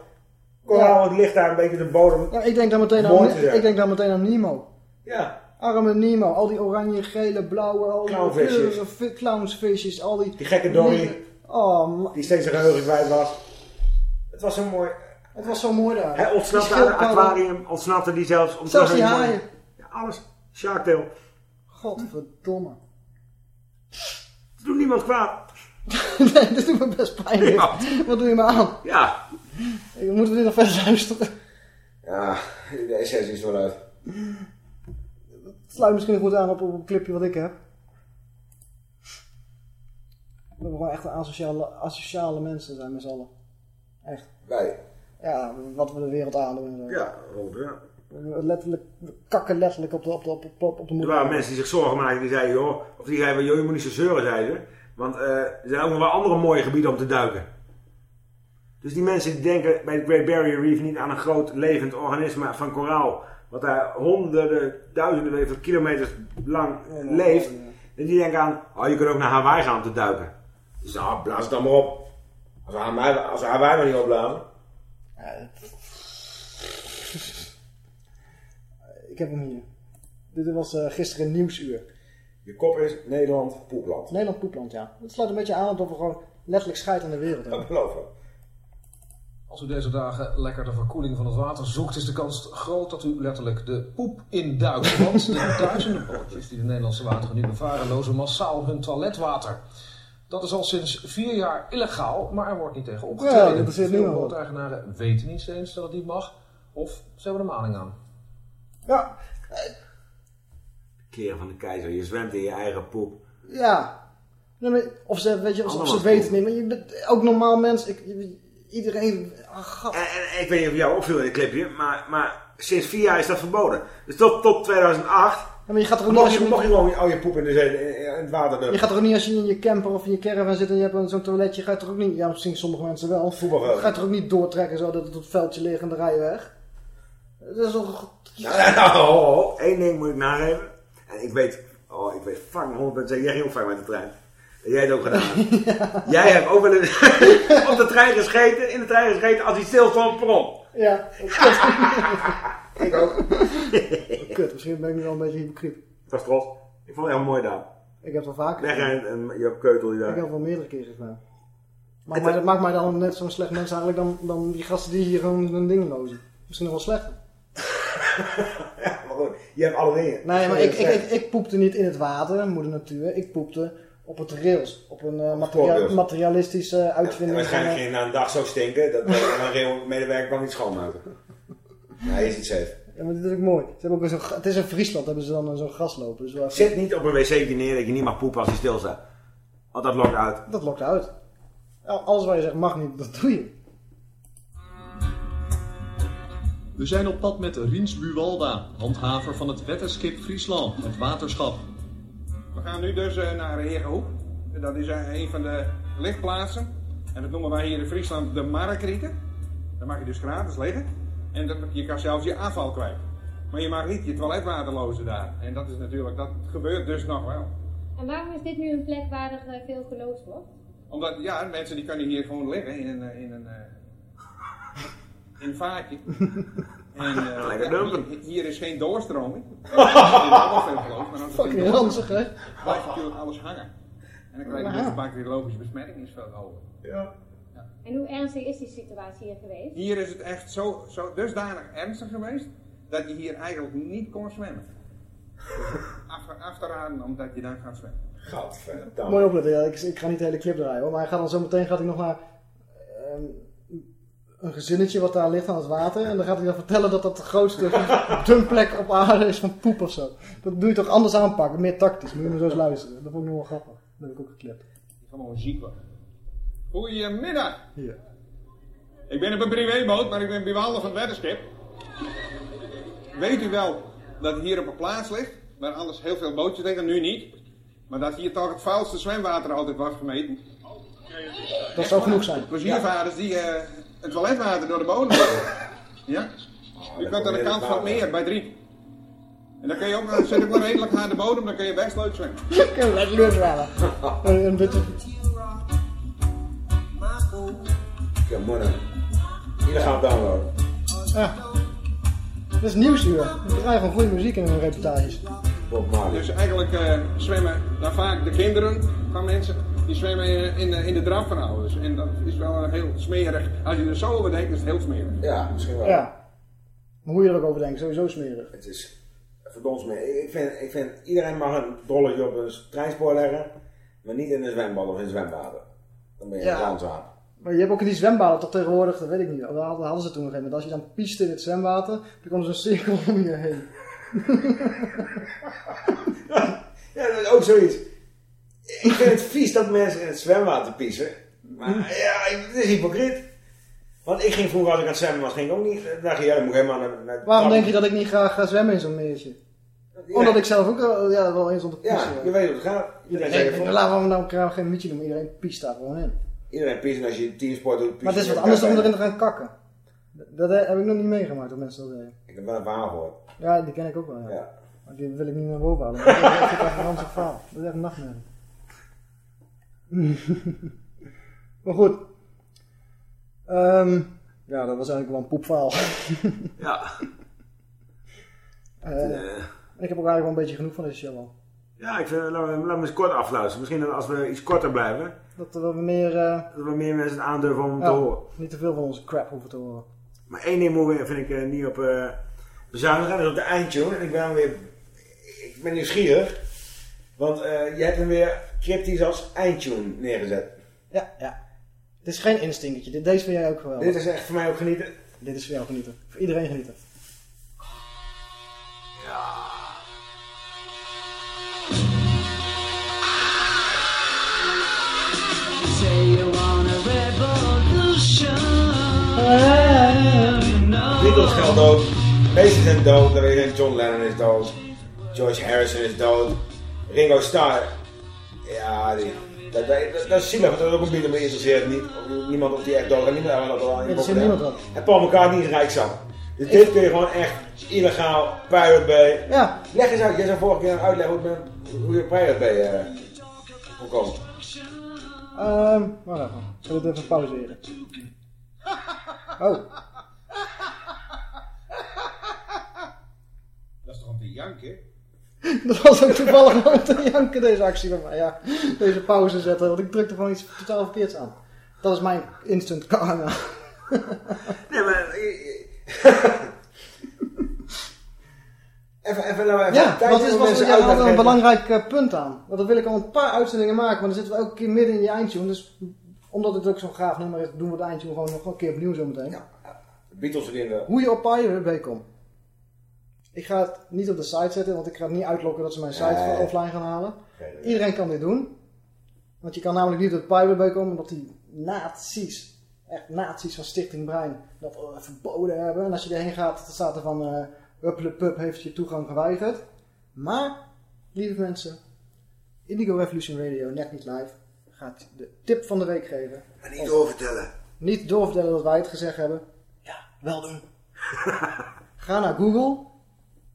Koraal het ligt daar een beetje de bodem. Ja, ik denk daar meteen aan, ik denk meteen aan Nemo. Ja. Arme Nemo, al die oranje, gele, blauwe, al die clownsvisjes, al die... Die gekke Dory. Oh. Die steeds zijn geheugen kwijt was. Het was zo mooi. Het was zo mooi daar. Hij ontsnapte uit het aquarium, ontsnapte die zelfs. om Zelfs die haaien. Ja, alles. Shark Tale. Godverdomme. Het doet niemand kwaad. nee, dit doet me best pijn. Wat doe je me aan? Ja. Ik moet dit nog verder luisteren. Ja, de essentie is wel uit. Sluit misschien goed aan op, op een clipje wat ik heb. Dat we gewoon echt een asociale, asociale mensen zijn met z'n allen. Echt. Wij. Ja, wat we de wereld aandoen. en zo. Ja, rond, ja. Letterlijk, we kakken letterlijk op de, op de, op de, op de Er moeder. waren mensen die zich zorgen maakten, die zeiden, joh, of die zeiden, joh, je moet niet zo zeuren, zeiden ze. Want eh, er zijn ook nog wel andere mooie gebieden om te duiken. Dus die mensen die denken bij het Great Barrier Reef niet aan een groot levend organisme van koraal. Wat daar honderden, duizenden kilometers lang leeft. En die denken aan, oh je kunt ook naar Hawaii gaan om te duiken. Dus nou, blaas het dan maar op. Als we Hawaii, als we Hawaii maar niet opblazen. Ik heb hem hier. Dit was eh, gisteren een nieuwsuur. Je kop is Nederland poepland. Nederland poepland, ja. Het sluit een beetje aan op we gewoon letterlijk scheid aan de wereld hebben. Geloof ik. Als u deze dagen lekker de verkoeling van het water zoekt, is de kans groot dat u letterlijk de poep induikt. Want de duizenden bootjes die de Nederlandse wateren nu bevaren, lozen massaal hun toiletwater. Dat is al sinds vier jaar illegaal, maar er wordt niet tegen Ja, opgetreden. dat Veel niemand. booteigenaren weten niet eens dat het niet mag, of ze hebben de maling aan. Ja. Keren van de keizer, je zwemt in je eigen poep. Ja. Nee, maar Of ze, weet je, of, ze weten het niet. Maar je bent ook normaal mens. Ik, iedereen... ach, En, en ik weet niet of jou opviel in het clipje, maar, maar sinds vier jaar is dat verboden. Dus tot, tot 2008 Ja, maar je gaat er mocht, niet je, je- mocht je gewoon al je poep in, de zee, in het water Je dumpen. gaat er ook niet als je in je camper of in je caravan zit en je hebt een- zo'n toiletje, ga je er ook niet, ja misschien sommige mensen wel, Voetbalveld. ga je er ook niet doortrekken zodat het op het veldje ligt en dan rij je weg. Dat is toch... Nou. Eén ding moet ik nageven. En ik weet, oh, ik weet fucking 100% zeker, jij ging ook vaak met de trein. En jij hebt het ook gedaan. Jij hebt ook wel eens op de trein gescheten, in de trein gescheten als hij stil stond op het perron. Ja, Ik ook. Kut, misschien ben ik nu wel een beetje hypocriet. Dat was trots. Ik vond het heel mooi daar. Ik heb het wel vaker. Wegrijden en je hebt keutel die Ik daar. heb het wel meerdere keren gedaan. Maar dat maakt mij dan net zo'n slecht mens eigenlijk dan, dan die gasten die hier gewoon een ding lozen. Misschien nog wel slechter. Maar goed, je hebt alle dingen. Nee, maar ik, ik, ik, ik poepte niet in het water, moeder natuur. Ik poepte op het rails. Op een eh, materia- materialistische En uitvinding. waarschijnlijk van, ging eh, je na een dag zo stinken dat eh, een railmedewerker kan niet schoonmaken. Nee, is niet safe. Ja, maar dit is ook mooi. Ze hebben ook zo'n, het is in Friesland, hebben ze dan zo'n gas lopen. Dus Zit niet op een wc neer dat je niet mag poepen als je stil staat. Want dat lokt uit. Dat lokt uit. Al- Alles wat je zegt mag niet, dat doe je. We zijn op pad met Riens Buwalda, handhaver van het wetterskip Friesland, het waterschap. We gaan nu dus eh, naar Heergehoek. Dat is eh, een van de lichtplaatsen. En dat noemen wij hier in Friesland de Markrieten. Daar mag je dus gratis liggen. En dat, je kan zelfs je afval kwijt. Maar je mag niet je lozen daar. En dat is natuurlijk, dat gebeurt dus nog wel. En waarom is dit nu een plek waar er eh, veel geloosd wordt? Omdat, ja, mensen die kunnen hier gewoon liggen in een, in een, in een vaatje. En, eh, Lekker ja, dumpen. hier, hier is geen doorstroming. Maar Fucking ranzig, hè? blijft natuurlijk alles hangen. En dan krijg je dus de bacteriologische besmetting is veel hoger. Ja. En hoe ernstig is die situatie hier geweest? Hier is het echt zo, zo dusdanig ernstig geweest dat je hier eigenlijk niet kon zwemmen. Af, af te raden omdat je dan gaat zwemmen. Gadverdamme. Mooi opletten, ja. Ik, ik ga niet de hele clip draaien hoor. Maar hij gaat dan zo meteen gaat hij nog naar ehm, een gezinnetje wat daar ligt aan het water. En dan gaat hij dan vertellen dat dat de grootste dumpplek op aarde is van poep of zo. Dat doe je toch anders aanpakken, meer tactisch. Moet je maar zo eens luisteren. Dat vond ik nog wel grappig. Dat heb ik ook geklipt. Gewoon ziek worden. Goedemiddag. Hier. Ik ben op een privéboot, maar ik ben bewalder van het weddenskip. Weet u wel dat het hier op een plaats ligt, waar anders heel veel bootjes liggen, nu niet. Maar dat hier toch het vuilste zwemwater altijd wordt gemeten. Dat zou genoeg zijn. Pleziervaarders die eh, het toiletwater door de bodem. Ja? U kunt aan de kant van het meer bij drie. En dan kun je ook, dan zit ook wel redelijk naar de bodem, dan kun je best leuk zwemmen. Ik het leuk zwemmen. En een beetje... Ja. Illegaal downloaden. Ja. Dat is nieuwsuur. We draaien gewoon goede muziek in hun reportages. Dus eigenlijk eh, zwemmen dan vaak de kinderen van mensen, die zwemmen in, in, de- in de draf van ouders. En dat is wel een heel smerig. Als je er zo over denkt, is het heel smerig. Ja, misschien wel. Ja. Maar hoe je er ook over denkt, sowieso smerig. Het is verdomd mee. Ik vind, ik vind, iedereen mag een dolletje op een treinspoor leggen, maar niet in een zwembad of in een zwembaden. Dan ben je Ja. een. Maar je hebt ook in die zwembaden toch tegenwoordig, dat weet ik niet. Dat hadden ze toen nog een moment. Als je dan pieste in het zwemwater, dan kwam er zo'n cirkel om je heen. Ja, dat is ook zoiets. Ik vind het vies dat mensen in het zwemwater piezen. Maar ja, het is hypocriet. Want ik ging vroeger als ik aan het zwemmen was, ging ik ook niet. Dan dacht je, ja, dan moet ik helemaal naar... naar Waarom denk je dat ik niet graag ga zwemmen in zo'n meertje? Omdat ik zelf ook wel, ja, wel eens onder Ja, pissen. je weet hoe het gaat. Iedereen Nee, laten we nou elkaar geen mietje noemen. Iedereen piest daar gewoon in. Iedereen pissen als je teamsport doet. Maar het is wat anders dan erin te gaan kakken. Dat heb ik nog niet meegemaakt, dat mensen dat deden. Ik heb wel een verhaal gehoord. Ja, die ken ik ook wel, ja. Ja. Maar die wil ik niet naar boven halen. Dat is echt een verhaal. Dat is echt een nachtmerrie. maar goed. Ehm, ja, dat was eigenlijk wel een poepverhaal. Ja. Eh, en ik heb ook eigenlijk wel een beetje genoeg van deze show al. Ja, ik vind, laten, we, we eens kort afluisteren. Misschien dat als we iets korter blijven, Dat er wel meer... eh, dat we meer mensen het aandurven om ja, te horen. niet te veel van onze crap hoeven te horen. Maar één ding moeten we, vind ik, eh, niet op eh bezuinigen. Dat is op de eindtune. En ik ben weer... Ik ben nieuwsgierig. Want eh, je hebt hem weer cryptisch als eindtune neergezet. Ja, ja. Het is geen instinkertje. Dit- Deze vind jij ook geweldig. Dit is echt voor mij ook genieten. Dit is voor jou genieten. Voor iedereen genieten. Say you want a revolution. Beatles gaan dood. Meesten zijn dood. John Lennon is dood. George Harrison is dood. Ringo Starr. Ja, die, dat, dat, dat, dat is zielig, want dat is ook een Beatle me interesseert niet. Niemand of die echt dood gaat. Niemand aan dat al Interesseert niemand wat. En Paul McCartney is rijkzak. Dus dit kun je gewoon echt illegaal Pirate Bay. Ja. Leg eens uit, jij zou vorige keer uitleggen hoe, het hoe je Pirate Bay eh hoe komt. Ehm, wacht even. Ik wil het even pauzeren. Oh. Dat is toch om te janken? Dat was ook toevallig om te janken, deze actie bij mij. Ja, deze pauze zetten, want ik drukte gewoon iets totaal verkeerds aan. Dat is mijn instant karma. Nee, maar... even, even, laten we even Ja, wat is jij had een belangrijk eh, punt aan. Want dat wil ik al een paar uitzendingen maken, maar dan zitten we elke keer midden in je eindtune. Dus omdat het ook zo'n gaaf nummer is, doen we het eindtune gewoon nog een keer opnieuw zo meteen. De Beatles verdienen Hoe je op Pirate Bay komt. Ik ga het niet op de site zetten, want ik ga het niet uitlokken dat ze mijn site Nee. offline gaan halen. Iedereen kan dit doen. Want je kan namelijk niet op Pirate Bay komen, omdat die nazi's, echt nazi's van Stichting Brein, dat eh, verboden hebben. En als je erheen gaat, dan staat er van, eh Huppele Pup heeft je toegang geweigerd. Maar, lieve mensen, Indigo Revolution Radio, net niet live, gaat de tip van de week geven. En niet doorvertellen. Niet doorvertellen dat wij het gezegd hebben. Ja, wel doen. Ga naar Google,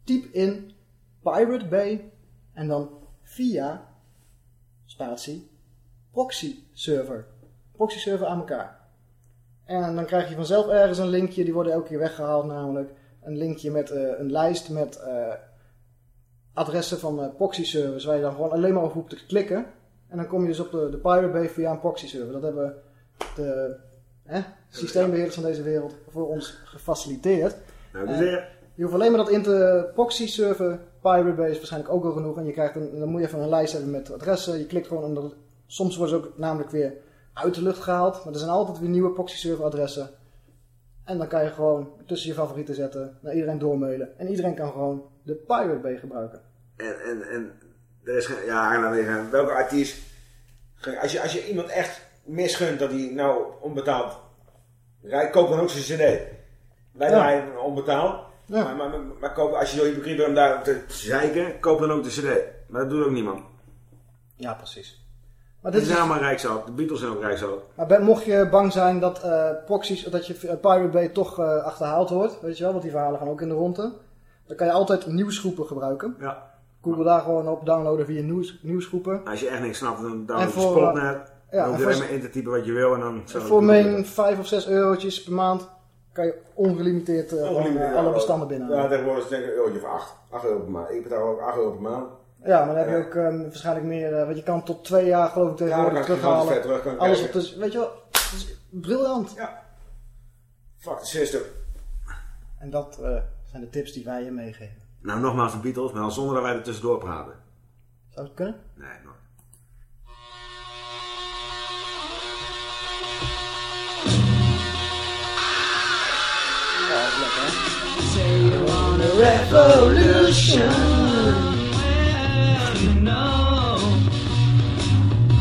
typ in Pirate Bay en dan via spatie proxy server. Proxy server aan elkaar. En dan krijg je vanzelf ergens een linkje, die worden elke keer weggehaald namelijk. Een linkje met eh, een lijst met eh, adressen van eh, proxy servers waar je dan gewoon alleen maar op hoeft te klikken. En dan kom je dus op de, de Pirate Bay via een proxy server. Dat hebben de systeembeheerders van deze wereld voor ons gefaciliteerd. Nou, dus. Je hoeft alleen maar dat in te proxy server. Pirate Bay is waarschijnlijk ook wel genoeg. En je krijgt een, dan moet je even een lijst hebben met adressen. Je klikt gewoon onder. Soms worden ze ook namelijk weer uit de lucht gehaald. Maar er zijn altijd weer nieuwe proxy server adressen. En dan kan je gewoon tussen je favorieten zetten. Naar iedereen doormailen. En iedereen kan gewoon de Pirate Bay gebruiken. En, en, en er is geen, ja, welke artiest, als je, als je iemand echt misgunt dat hij nou onbetaald rijdt, koop dan ook zijn cd. Wij Ja. draaien onbetaald, maar, maar, maar, maar koop, als je zo hypocriet bent om daar te zeiken, koop dan ook de cd. Maar dat doet ook niemand. Ja, precies. Maar dit is- zijn allemaal rijkzout. De Beatles zijn ook rijkzout. Maar ben, mocht je bang zijn dat eh proxies, dat je via Pirate Bay toch eh, achterhaald wordt, weet je wel, want die verhalen gaan ook in de ronde. Dan kan je altijd nieuwsgroepen gebruiken. Ja. Google daar gewoon op downloaden via nieuws, nieuwsgroepen. Als je echt niks snapt, dan download je Spotnet. ja, dan hoef je voor- alleen maar in te typen wat je wil en dan... voor mijn 5 of 6 eurotjes per maand kan je ongelimiteerd eh, Ongelimiteerd, ja, alle bestanden binnen. Ja, tegenwoordig denk ik een eurotje of 8. 8 euro per maand. Ik betaal ook 8 euro per maand. Ja, maar dan heb je ook ehm, waarschijnlijk meer, eh, want je kan tot twee jaar geloof ik tegenwoordig je terughalen. terug, Alles op de, weet je wel, het is briljant. Ja. Fuck the system. En dat eh, zijn de tips die wij je meegeven. Nou, nogmaals de Beatles, maar dan zonder dat wij er tussendoor praten. Zou het kunnen? Nee,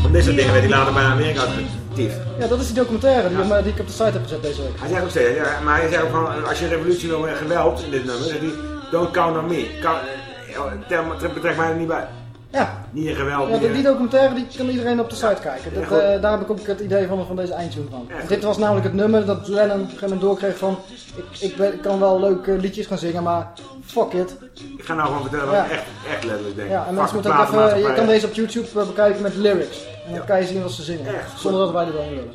Om dit soort dingen werd hij later bij Amerika getiefd. Ja, dat is die documentaire die, die ik op de site heb gezet deze week. Hij zei ook steeds, ja, maar hij zei ook van, als je revolutie wil met geweld in dit nummer, zegt hij, don't count on me. Count- het betrekt mij er niet bij. Ja. Niet een geweld. Ja, niet die, documentaire die kan iedereen op de site kijken. Dat, eh, daar heb ik ook het idee van, van deze eindtune van. Dit was namelijk het nummer dat Lennon op een gegeven moment doorkreeg van... Ik, ik, ben- ik kan wel leuke liedjes gaan zingen, maar fuck it. Ik ga nou gewoon vertellen wat ik echt, echt letterlijk denk. Ja, en mensen moeten ook even... Je kan deze op YouTube eh, bekijken met lyrics. En dan kan je zien wat ze zingen. Echt. Zonder dat wij er wel in willen.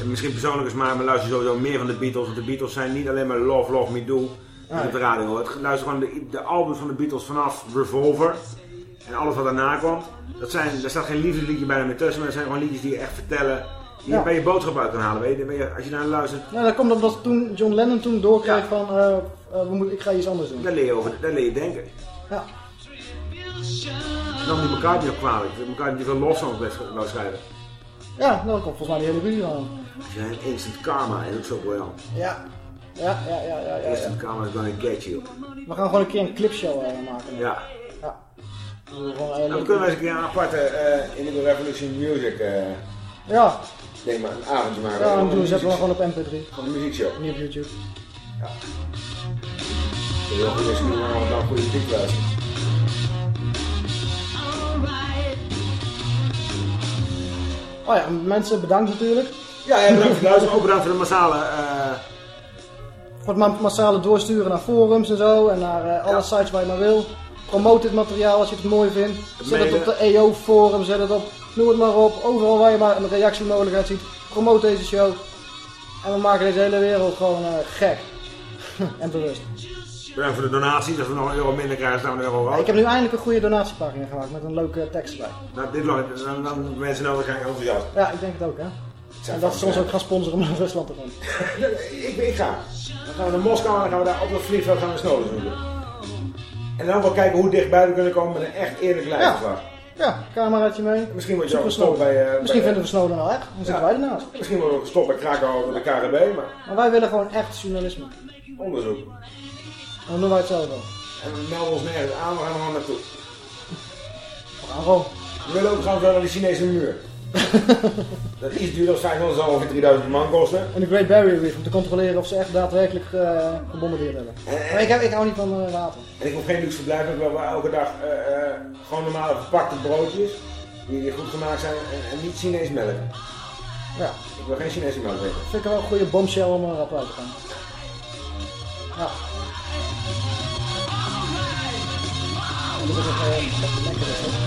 En misschien persoonlijk is maar, maar luister sowieso meer van de Beatles. Want de Beatles zijn niet alleen maar Love, Love Me Do. Je op de radio hoort. Luister gewoon de, de albums van de Beatles vanaf Revolver. En alles wat daarna komt. Dat zijn, daar staat geen liefdesliedje bijna meer tussen. Maar dat zijn gewoon liedjes die je echt vertellen. Die Ja. je bij je boodschap uit kan halen. Weet je, als je naar luistert, Ja, dat komt omdat toen John Lennon toen doorkreeg van... eh, eh, ik ga iets anders doen. daar leer je over, daar leer je denken. Ja. Dan die elkaar niet op kwalijk. elkaar die veel los songs best wou schrijven. Ja, nou, dat komt volgens mij die hele video aan. Een instant karma en ook zo wel. Ja. Ja, ja, ja, ja, ja, ja. Instant karma is gonna get you. We gaan gewoon een keer een clipshow eh, maken. Ja. Ja. Gewoon, Nou, dan kunnen we eens een keer een aparte eh Indigo Revolution Music eh Ja. denk maar, een avondje maken. Ja, dan Een doen we zetten we gewoon op MP3. Van een muziekshow. Niet op YouTube. Heel goed is, kunnen we allemaal dan goede muziek luisteren. Oh ja, mensen bedankt natuurlijk. Ja, ja, bedankt voor het luisteren. Ook bedankt voor de massale... eh, Ma- massale doorsturen naar forums en zo. En naar eh, alle sites waar je maar wil. Promote dit materiaal als je het mooi vindt. Zet het op de EO forum, zet het op, noem het maar op. Overal waar je maar een reactiemogelijkheid ziet. Promote deze show. En we maken deze hele wereld gewoon eh, gek. en bewust. bedankt voor de donaties. Als we nog een euro minder krijgen, we een euro Ja, hoog. ik heb nu eindelijk een goede donatiepagina gemaakt met een leuke tekst erbij. Nou, dit lang, dan, dan mensen nou waarschijnlijk enthousiast. Ja, ik denk het ook hè. En dat ze ons ook gaan sponsoren om naar Rusland te gaan. ik, ik ga. Dan gaan we naar Moskou en dan gaan we daar op dat vliegveld gaan we Snowden zoeken. En dan wel kijken hoe dichtbij we kunnen komen met een echt eerlijk lijfverslag. Ja, cameraatje mee. Misschien word je ook gestopt Snowden. bij... eh, Misschien bij- vinden we Snowden nou echt. Dan zitten wij ernaast. Misschien worden we gestopt bij Krakau door de KGB, maar Maar wij willen gewoon echt journalisme. onderzoek. En dan doen wij het zelf wel. En we melden ons nergens aan, we gaan er gewoon naartoe. We gaan gewoon. We willen ook gaan zo naar de Chinese muur. dat is duurder dan 500 zal ongeveer 3000 man kosten. En de Great Barrier Reef om te controleren of ze echt daadwerkelijk eh gebombardeerd hebben. Maar ik, heb, ik hou niet van eh, water. En ik hoef geen luxe verblijf, ik wil wel elke dag eh, eh, gewoon normale verpakte broodjes. Die, die goed gemaakt zijn en, en niet Chinees melk. Ja. Ik wil geen Chinese melk weten. Vind ik wel een goede bombshell om erop uit te gaan. Ja. Dit is eh, lekker?